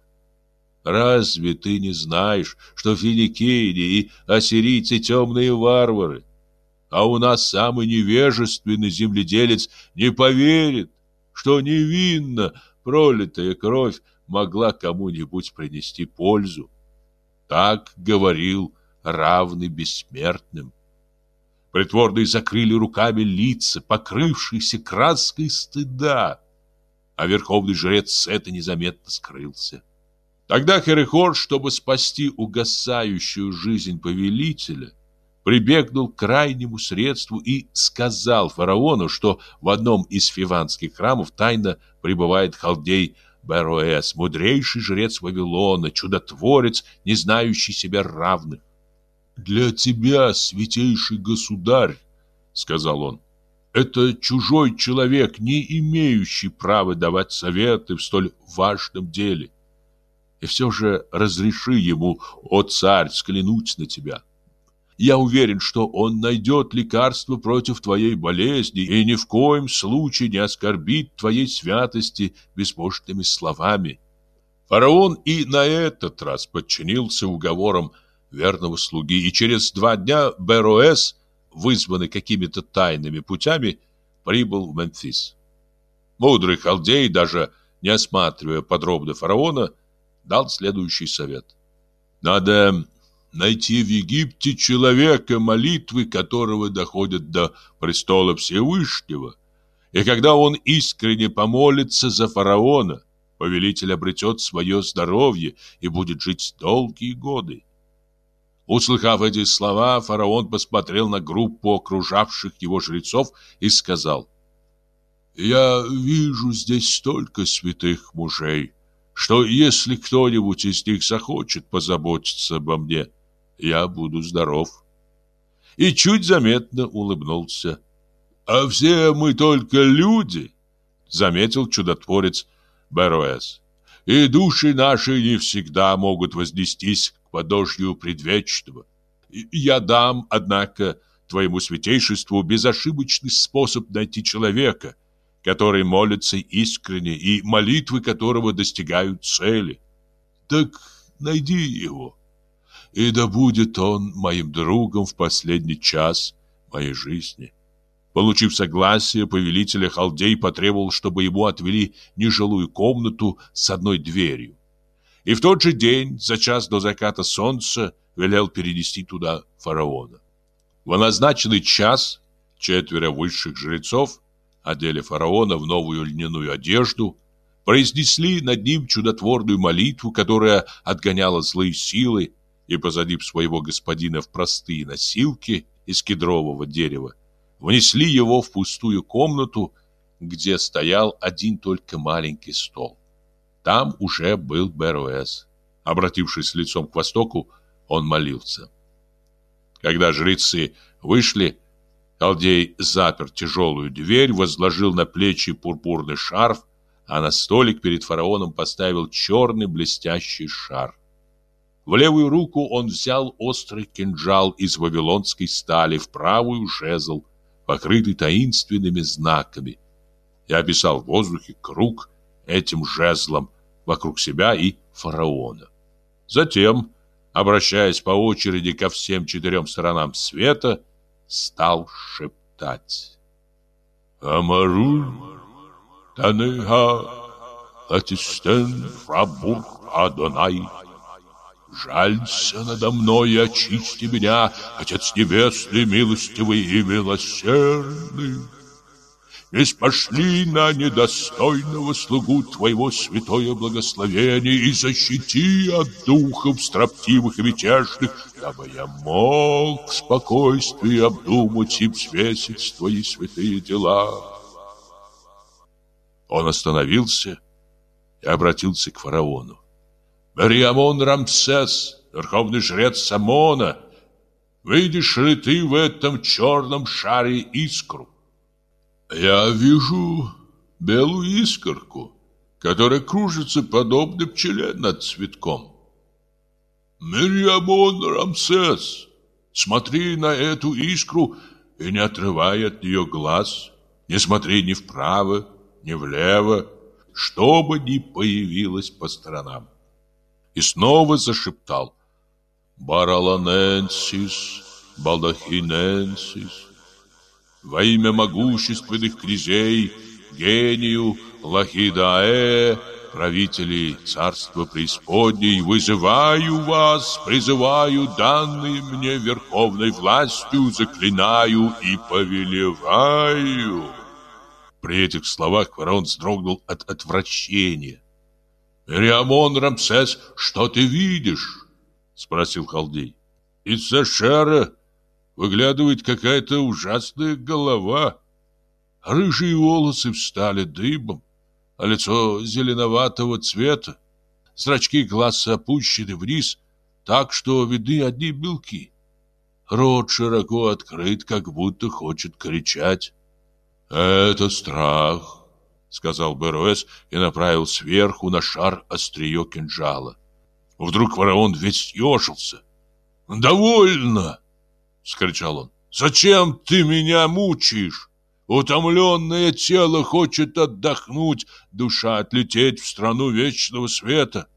Разве ты не знаешь, что финикийни и ассирийцы темные варвары? А у нас самый невежественный земледелец не поверит, что невинно пролитая кровь могла кому-нибудь принести пользу. Так говорил равный бессмертным. Притворные закрыли руками лица, покрывшиеся краской стыда. А верховный жрец это незаметно скрылся. Тогда Херехор, чтобы спасти угасающую жизнь повелителя, прибегнул к крайнему средству и сказал фараону, что в одном из фиванских храмов тайно пребывает халдей Бероэс, мудрейший жрец Вавилона, чудотворец, не знающий себя равных. «Для тебя, святейший государь, — сказал он, — это чужой человек, не имеющий права давать советы в столь важном деле. И все же разреши ему, о царь, взглянуть на тебя. Я уверен, что он найдет лекарство против твоей болезни и ни в коем случае не оскорбит твоей святости беспощадными словами». Фараон и на этот раз подчинился уговорам верного слуги, и через два дня Бероэс, вызванный какими-то тайными путями, прибыл в Мемфис. Мудрый халдей, даже не осматривая подробно фараона, дал следующий совет. Надо найти в Египте человека, молитвы которого доходят до престола Всевышнего, И когда он искренне помолится за фараона, повелитель обретет свое здоровье и будет жить долгие годы. Услыхав эти слова, фараон посмотрел на группу окружавших его жрецов и сказал, «Я вижу здесь столько святых мужей, что если кто-нибудь из них захочет позаботиться обо мне, я буду здоров». И чуть заметно улыбнулся. «А все мы только люди», — заметил чудотворец Беруэс. «И души наши не всегда могут вознестись к подошью предвечного. Я дам, однако, твоему святейшеству безошибочный способ найти человека, который молится искренне и молитвы которого достигают цели. Так найди его, и да будет он моим другом в последний час моей жизни». Получив согласие, повелителя халдей потребовал, чтобы ему отвели нежилую комнату с одной дверью. И в тот же день, за час до заката солнца, велел перенести туда фараона. В назначенный час четверо высших жрецов одели фараона в новую льняную одежду, произнесли над ним чудотворную молитву, которая отгоняла злые силы, и, посадив своего господина в простые носилки из кедрового дерева, внесли его в пустую комнату, где стоял один только маленький стол. Там уже был Беруэс. Обратившись лицом к востоку, он молился. Когда жрецы вышли, Халдей запер тяжелую дверь, возложил на плечи пурпурный шарф, а на столик перед фараоном поставил черный блестящий шар. В левую руку он взял острый кинжал из вавилонской стали, в правую жезл, покрытый таинственными знаками. Я описал в воздухе круг этим жезлом вокруг себя и фараона. Затем, обращаясь по очереди ко всем четырем сторонам света, стал шептать. Амаруль, Танеха, Атистен, Фрабур, Адонай, Жалься надо мной и очисти меня, Отец Небесный, милостивый и милосердный. Не спошли на недостойного слугу Твоего святое благословение И защити от духов строптивых и мятежных, Дабы я мог в спокойствии обдумать и взвесить Твои святые дела. Он остановился и обратился к фараону. Мариамон Рамсес, верховный жрец Самона, видишь ли ты в этом черном шаре искру? Я вижу белую искорку, которая кружится подобно пчеле над цветком. Мирьямон Рамсес, смотри на эту искру и не отрывай от нее глаз, не смотри ни вправо, ни влево, чтобы ни появилось по сторонам и снова зашептал «Бараланенсис, балдахиненсис». Во имя могущественных князей, гению Лахидаэ, правителей царства преисподней, вызываю вас, призываю данные мне верховной властью, заклинаю и повелеваю. При этих словах фараон вздрогнул от отвращения. «Риамон Рамсес, что ты видишь?» — спросил Халдей. «Из-за шара выглядывает какая-то ужасная голова. Рыжие волосы встали дыбом, а лицо зеленоватого цвета. Зрачки глаз опущены вниз, так что видны одни белки. Рот широко открыт, как будто хочет кричать. «Это страх», — сказал Беруэс и направил сверху на шар острие кинжала. Вдруг фараон весь съежился. «Довольно!» — скричал он. «Зачем ты меня мучаешь? Утомленное тело хочет отдохнуть, душа отлететь в страну вечного света.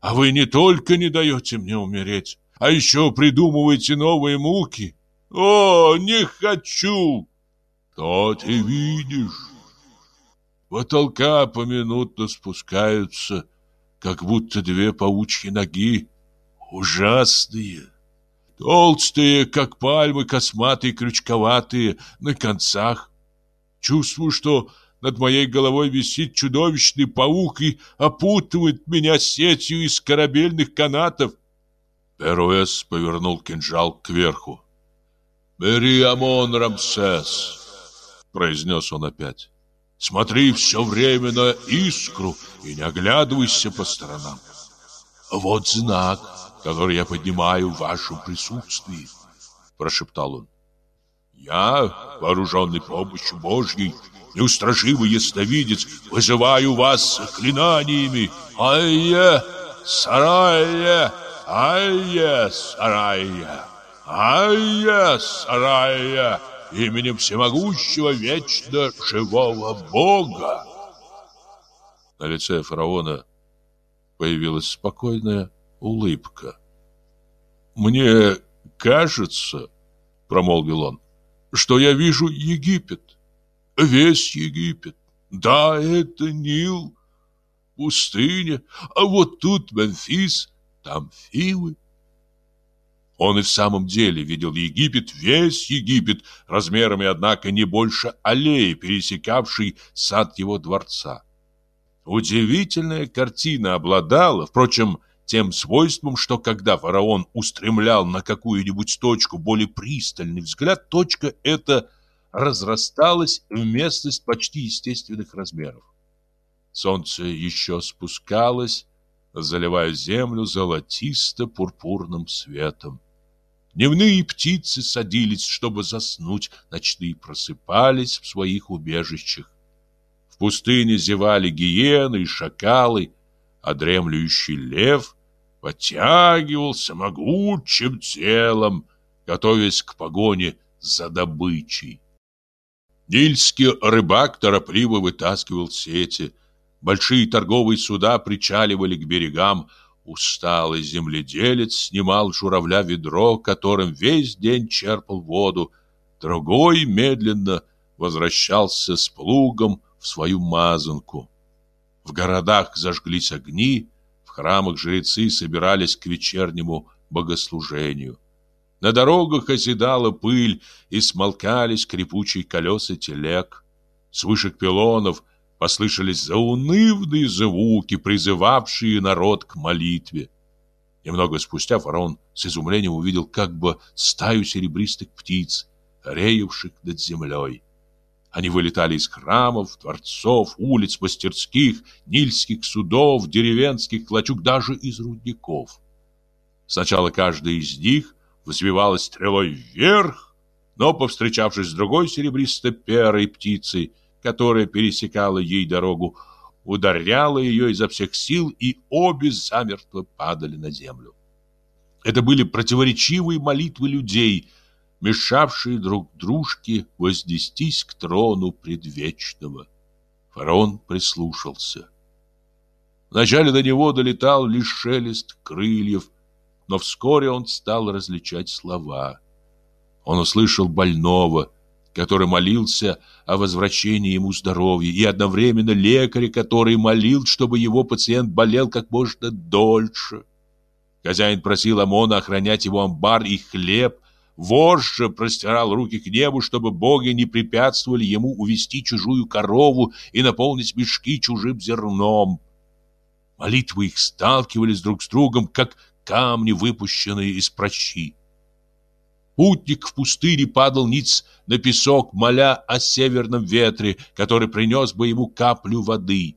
А вы не только не даете мне умереть, а еще придумываете новые муки. О, не хочу!» «То ты видишь!» Потолка поминутно спускаются, как будто две паучьи ноги. Ужасные. Толстые, как пальмы, косматые, крючковатые на концах. Чувствую, что над моей головой висит чудовищный паук и опутывает меня сетью из корабельных канатов. Перуэс повернул кинжал кверху. «Бери Амон, Рамсес!» — произнес он опять. «Смотри все время на искру и не оглядывайся по сторонам. Вот знак, который я поднимаю в вашем присутствии», — прошептал он. «Я, вооруженный помощью Божьей, неустрашимый ясновидец, вызываю вас клинаниями. Ай-я, сарая, ай-я, сарая, ай-я, сарая, именем всемогущего вечно живого Бога. На лице фараона появилась спокойная улыбка. «Мне кажется, — промолвил он, — что я вижу Египет весь Египет. Да, это Нил, пустыня, а вот тут Мемфис, там Фивы. Он и в самом деле видел Египет, весь Египет, размерами, однако, не больше аллеи, пересекавшей сад его дворца. Удивительная картина обладала, впрочем, тем свойством, что когда фараон устремлял на какую-нибудь точку более пристальный взгляд, точка эта – разрасталась в местность почти естественных размеров. Солнце еще спускалось, заливая землю золотисто-пурпурным светом. Дневные птицы садились, чтобы заснуть, ночные просыпались в своих убежищах. В пустыне зевали гиены и шакалы, а дремлющий лев подтягивался могучим телом, готовясь к погоне за добычей. Нильский рыбак торопливо вытаскивал сети. Большие торговые суда причаливали к берегам. Усталый земледелец снимал журавля ведро, которым весь день черпал воду. Другой медленно возвращался с плугом в свою мазанку. В городах зажглись огни, в храмах жрецы собирались к вечернему богослужению. На дорогах оседала пыль и смолкали скрипучие колеса телег. С вышек пилонов послышались заунывные звуки, призывавшие народ к молитве. Немного спустя фараон с изумлением увидел как бы стаю серебристых птиц, реевших над землей. Они вылетали из храмов, дворцов, улиц, мастерских, нильских судов, деревенских лачуг, даже из рудников. Сначала каждый из них взвивалась стрелой вверх, но, повстречавшись с другой серебристо-перой птицей, которая пересекала ей дорогу, ударяла ее изо всех сил, и обе замертво падали на землю. Это были противоречивые молитвы людей, мешавшие друг дружке вознестись к трону предвечного. Фараон прислушался. Вначале до него долетал лишь шелест крыльев, но вскоре он стал различать слова. Он услышал больного, который молился о возвращении ему здоровья, и одновременно лекаря, который молил, чтобы его пациент болел как можно дольше. Хозяин просил Амона охранять его амбар и хлеб, Вождь же простирал руки к небу, чтобы боги не препятствовали ему увести чужую корову и наполнить мешки чужим зерном. Молитвы их сталкивались друг с другом, как камни, выпущенные из прощи. Путник в пустыне падал ниц на песок, моля о северном ветре, который принес бы ему каплю воды.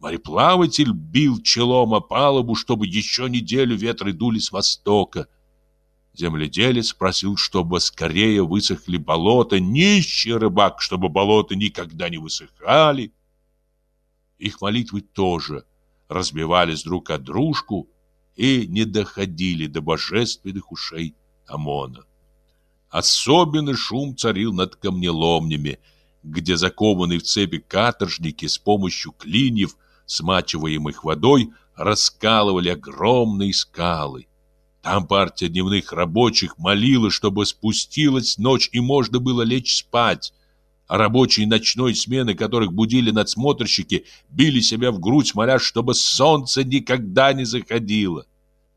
Мореплаватель бил челом о палубу, чтобы еще неделю ветры дули с востока. Земледелец просил, чтобы скорее высохли болота, нищий рыбак, чтобы болота никогда не высыхали. Их молитвы тоже разбивались друг от дружку, и не доходили до божественных ушей Амона. Особенный шум царил над камнеломнями, где закованные в цепи каторжники с помощью клиньев, смачиваемых водой, раскалывали огромные скалы. Там партия дневных рабочих молила, чтобы спустилась ночь и можно было лечь спать а рабочие ночной смены, которых будили надсмотрщики, били себя в грудь, моля, чтобы солнце никогда не заходило.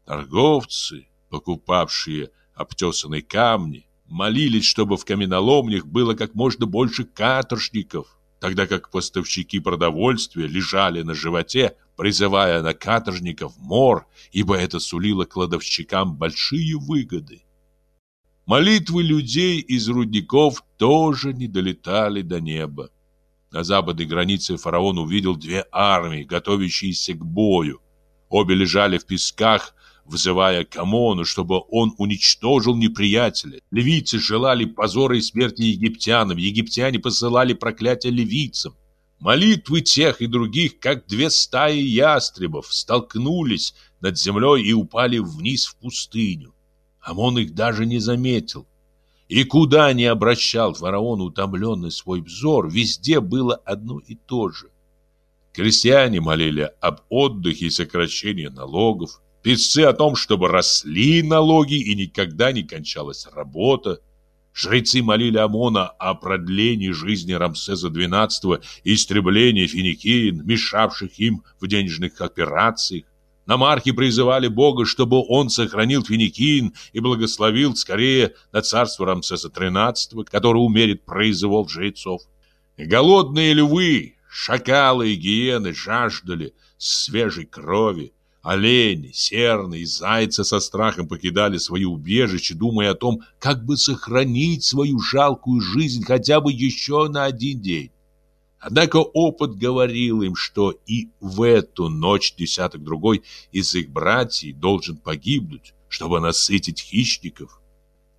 Торговцы, покупавшие обтесанные камни, молились, чтобы в каменоломнях было как можно больше каторжников. тогда как поставщики продовольствия лежали на животе, призывая на каторжников мор, ибо это сулило кладовщикам большие выгоды. Молитвы людей из рудников тоже не долетали до неба. На западной границе фараон увидел две армии, готовящиеся к бою. Обе лежали в песках, вызывая к Амону, чтобы он уничтожил неприятеля. Ливийцы желали позора и смерти египтянам, египтяне посылали проклятие ливийцам. Молитвы тех и других, как две стаи ястребов, столкнулись над землей и упали вниз в пустыню. Амон их даже не заметил. И куда ни обращал фараон утомленный свой взор, везде было одно и то же. Крестьяне молили об отдыхе и сокращении налогов, писцы о том, чтобы росли налоги и никогда не кончалась работа. Жрецы молили Амона о продлении жизни Рамсеза XII и истреблении финикиин, мешавших им в денежных операциях. Намархи призывали Бога, чтобы он сохранил Финикин и благословил скорее на царство Рамсеса XIII, который умерит произвол жрецов. Голодные львы, шакалы и гиены жаждали свежей крови. Олени, серны и зайцы со страхом покидали свои убежища, думая о том, как бы сохранить свою жалкую жизнь хотя бы еще на один день. Однако опыт говорил им, что и в эту ночь десяток другой из их братьев должен погибнуть, чтобы насытить хищников.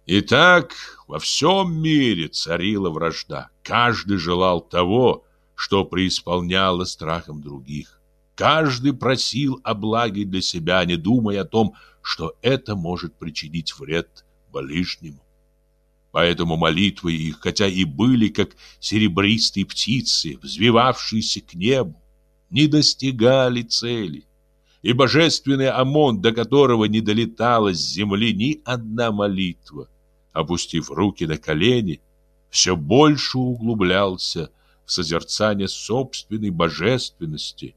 Итак, во всем мире царила вражда. Каждый желал того, что преисполняло страхом других. Каждый просил о благе для себя, не думая о том, что это может причинить вред ближнему. Поэтому молитвы их, хотя и были как серебристые птицы, взвивавшиеся к небу, не достигали цели. И божественный ОМОН, до которого не долетала с земли ни одна молитва, опустив руки на колени, все больше углублялся в созерцание собственной божественности,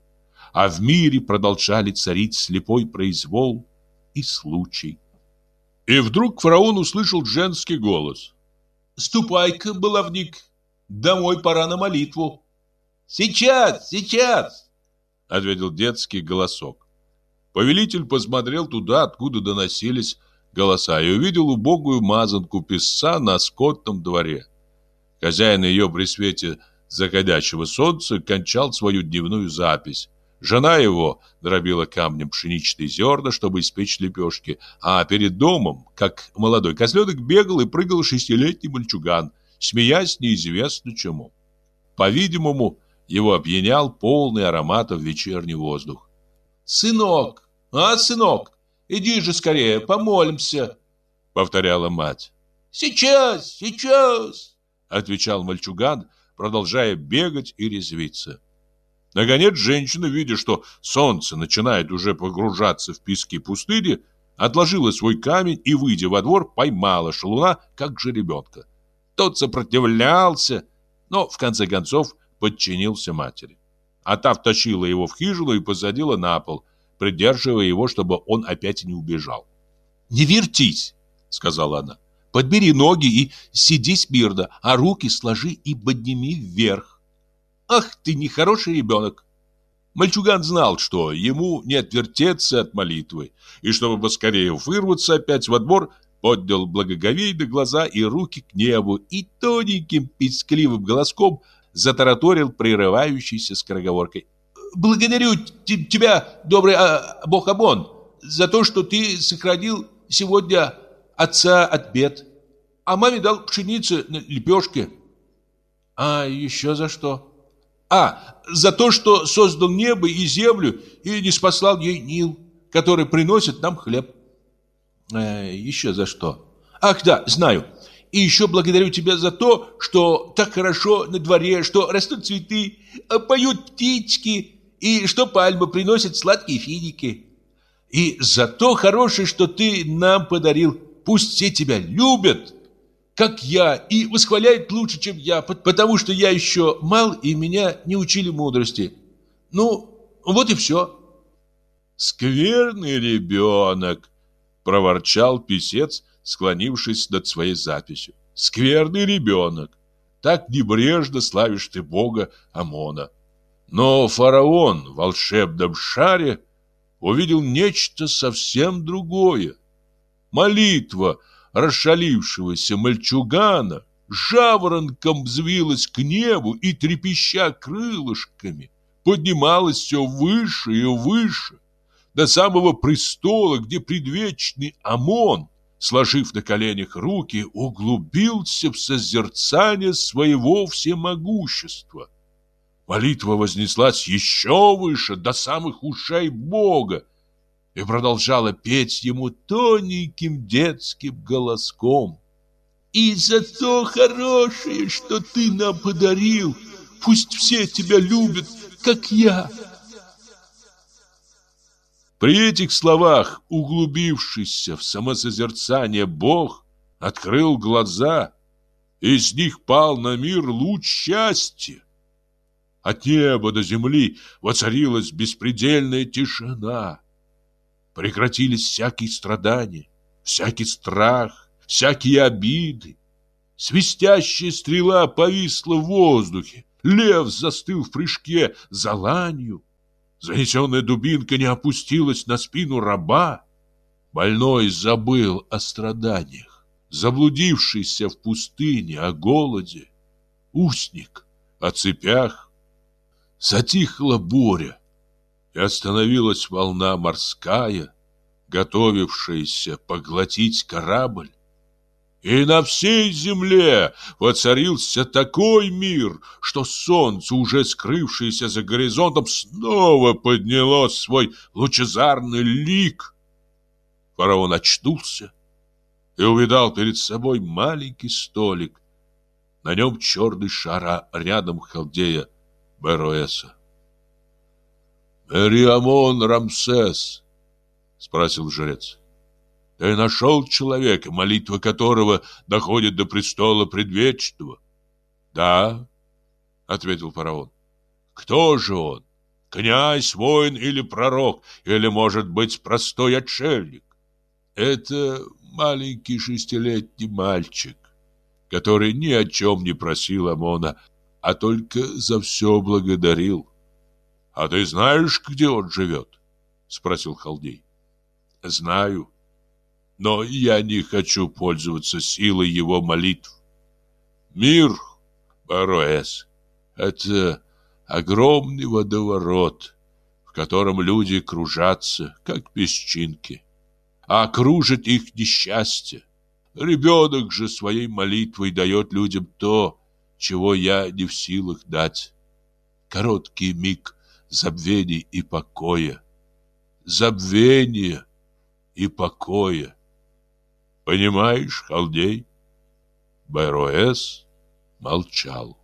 а в мире продолжали царить слепой произвол и случай. И вдруг фараон услышал женский голос. «Ступай-ка, баловник, домой пора на молитву».
«Сейчас, сейчас!»
— ответил детский голосок. Повелитель посмотрел туда, откуда доносились голоса, и увидел убогую мазанку песца на скотном дворе. Хозяин ее при свете заходящего солнца кончал свою дневную запись. Жена его дробила камнем пшеничные зерна, чтобы испечь лепешки, а перед домом, как молодой козленок, бегал и прыгал шестилетний мальчуган, смеясь неизвестно чему. По-видимому, его опьянял полный ароматов вечерний воздух.
«Сынок! А, сынок! Иди же скорее, помолимся!»
— повторяла мать.
«Сейчас, сейчас!»
— отвечал мальчуган, продолжая бегать и резвиться. Наконец женщина, видя, что солнце начинает уже погружаться в пески пустыни, отложила свой камень и, выйдя во двор, поймала шалуна, как же ребенка. Тот сопротивлялся, но в конце концов подчинился матери. А та втащила его в хижину и посадила на пол, придерживая его, чтобы он опять не убежал.
«Не вертись!» — сказала она. «Подбери ноги и сиди смирно, а руки сложи и подними вверх. Ах ты нехороший ребенок!»
Мальчуган знал, что ему не отвертеться от молитвы, и чтобы поскорее вырваться опять во двор, поднял благоговейно глаза и руки к небу и тоненьким пискливым голоском затараторил прерывающейся скороговоркой.
«Благодарю тебя, добрый а, бог Абон, за то, что ты сохранил сегодня отца от бед, а маме дал пшеницы на лепешке».
«А еще за что?»
А, за то, что создал небо и землю и не спаслал ей Нил, который приносит нам хлеб.
Э, еще за что?
Ах, да, знаю. И еще благодарю тебя за то, что так хорошо на дворе, что растут цветы, а поют птички, и что пальмы приносят сладкие финики. И за то хорошее, что ты нам подарил. Пусть все тебя любят, как я, и восхваляет лучше, чем я, потому что я еще мал, и меня не учили мудрости. Ну, вот и все.
Скверный ребенок, проворчал писец, склонившись над своей записью. Скверный ребенок. так небрежно славишь ты бога Амона. Но фараон в волшебном шаре увидел нечто совсем другое. Молитва расшалившегося мальчугана жаворонком взвилась к небу и, трепеща крылышками, поднималась все выше и выше, до самого престола, где предвечный Амон, сложив на коленях руки, углубился в созерцание своего всемогущества. Молитва вознеслась еще выше, до самых ушей Бога, и продолжала петь ему тоненьким детским голоском. «И за то хорошее, что ты нам подарил, пусть все тебя любят, как я». При этих словах углубившийся в самосозерцание Бог открыл глаза, из них пал на мир луч счастья. От неба до земли воцарилась беспредельная тишина. Прекратились всякие страдания, всякий страх, всякие обиды. Свистящая стрела повисла в воздухе. Лев застыл в прыжке за ланью. Занесенная дубинка не опустилась на спину раба. Больной забыл о страданиях, заблудившийся в пустыне о голоде. Устник о цепях Затихла буря, и остановилась волна морская, готовившаяся поглотить корабль. И на всей земле воцарился такой мир, что солнце, уже скрывшееся за горизонтом, снова подняло свой лучезарный лик. Фараон очнулся и увидал перед собой маленький столик. На нем черный шар, а рядом халдея Беруэса. «Мериамон Рамсес», — спросил жрец, — «ты нашел человека, молитва которого доходит до престола предвечного?» «Да», — ответил фараон. «Кто же он? Князь, воин или пророк, или, может быть, простой отшельник?» «Это маленький шестилетний мальчик, который ни о чем не просил Амона, а только за все благодарил. «А ты знаешь, где он живет?» — спросил Халдей. «Знаю, но я не хочу пользоваться силой его молитв. Мир, Бароэс, это огромный водоворот, в котором люди кружатся, как песчинки, а кружит их несчастье. Ребенок же своей молитвой дает людям то, чего я не в силах дать. Короткий миг забвения и покоя. Забвения и покоя. Понимаешь, халдей? Байроэс молчал.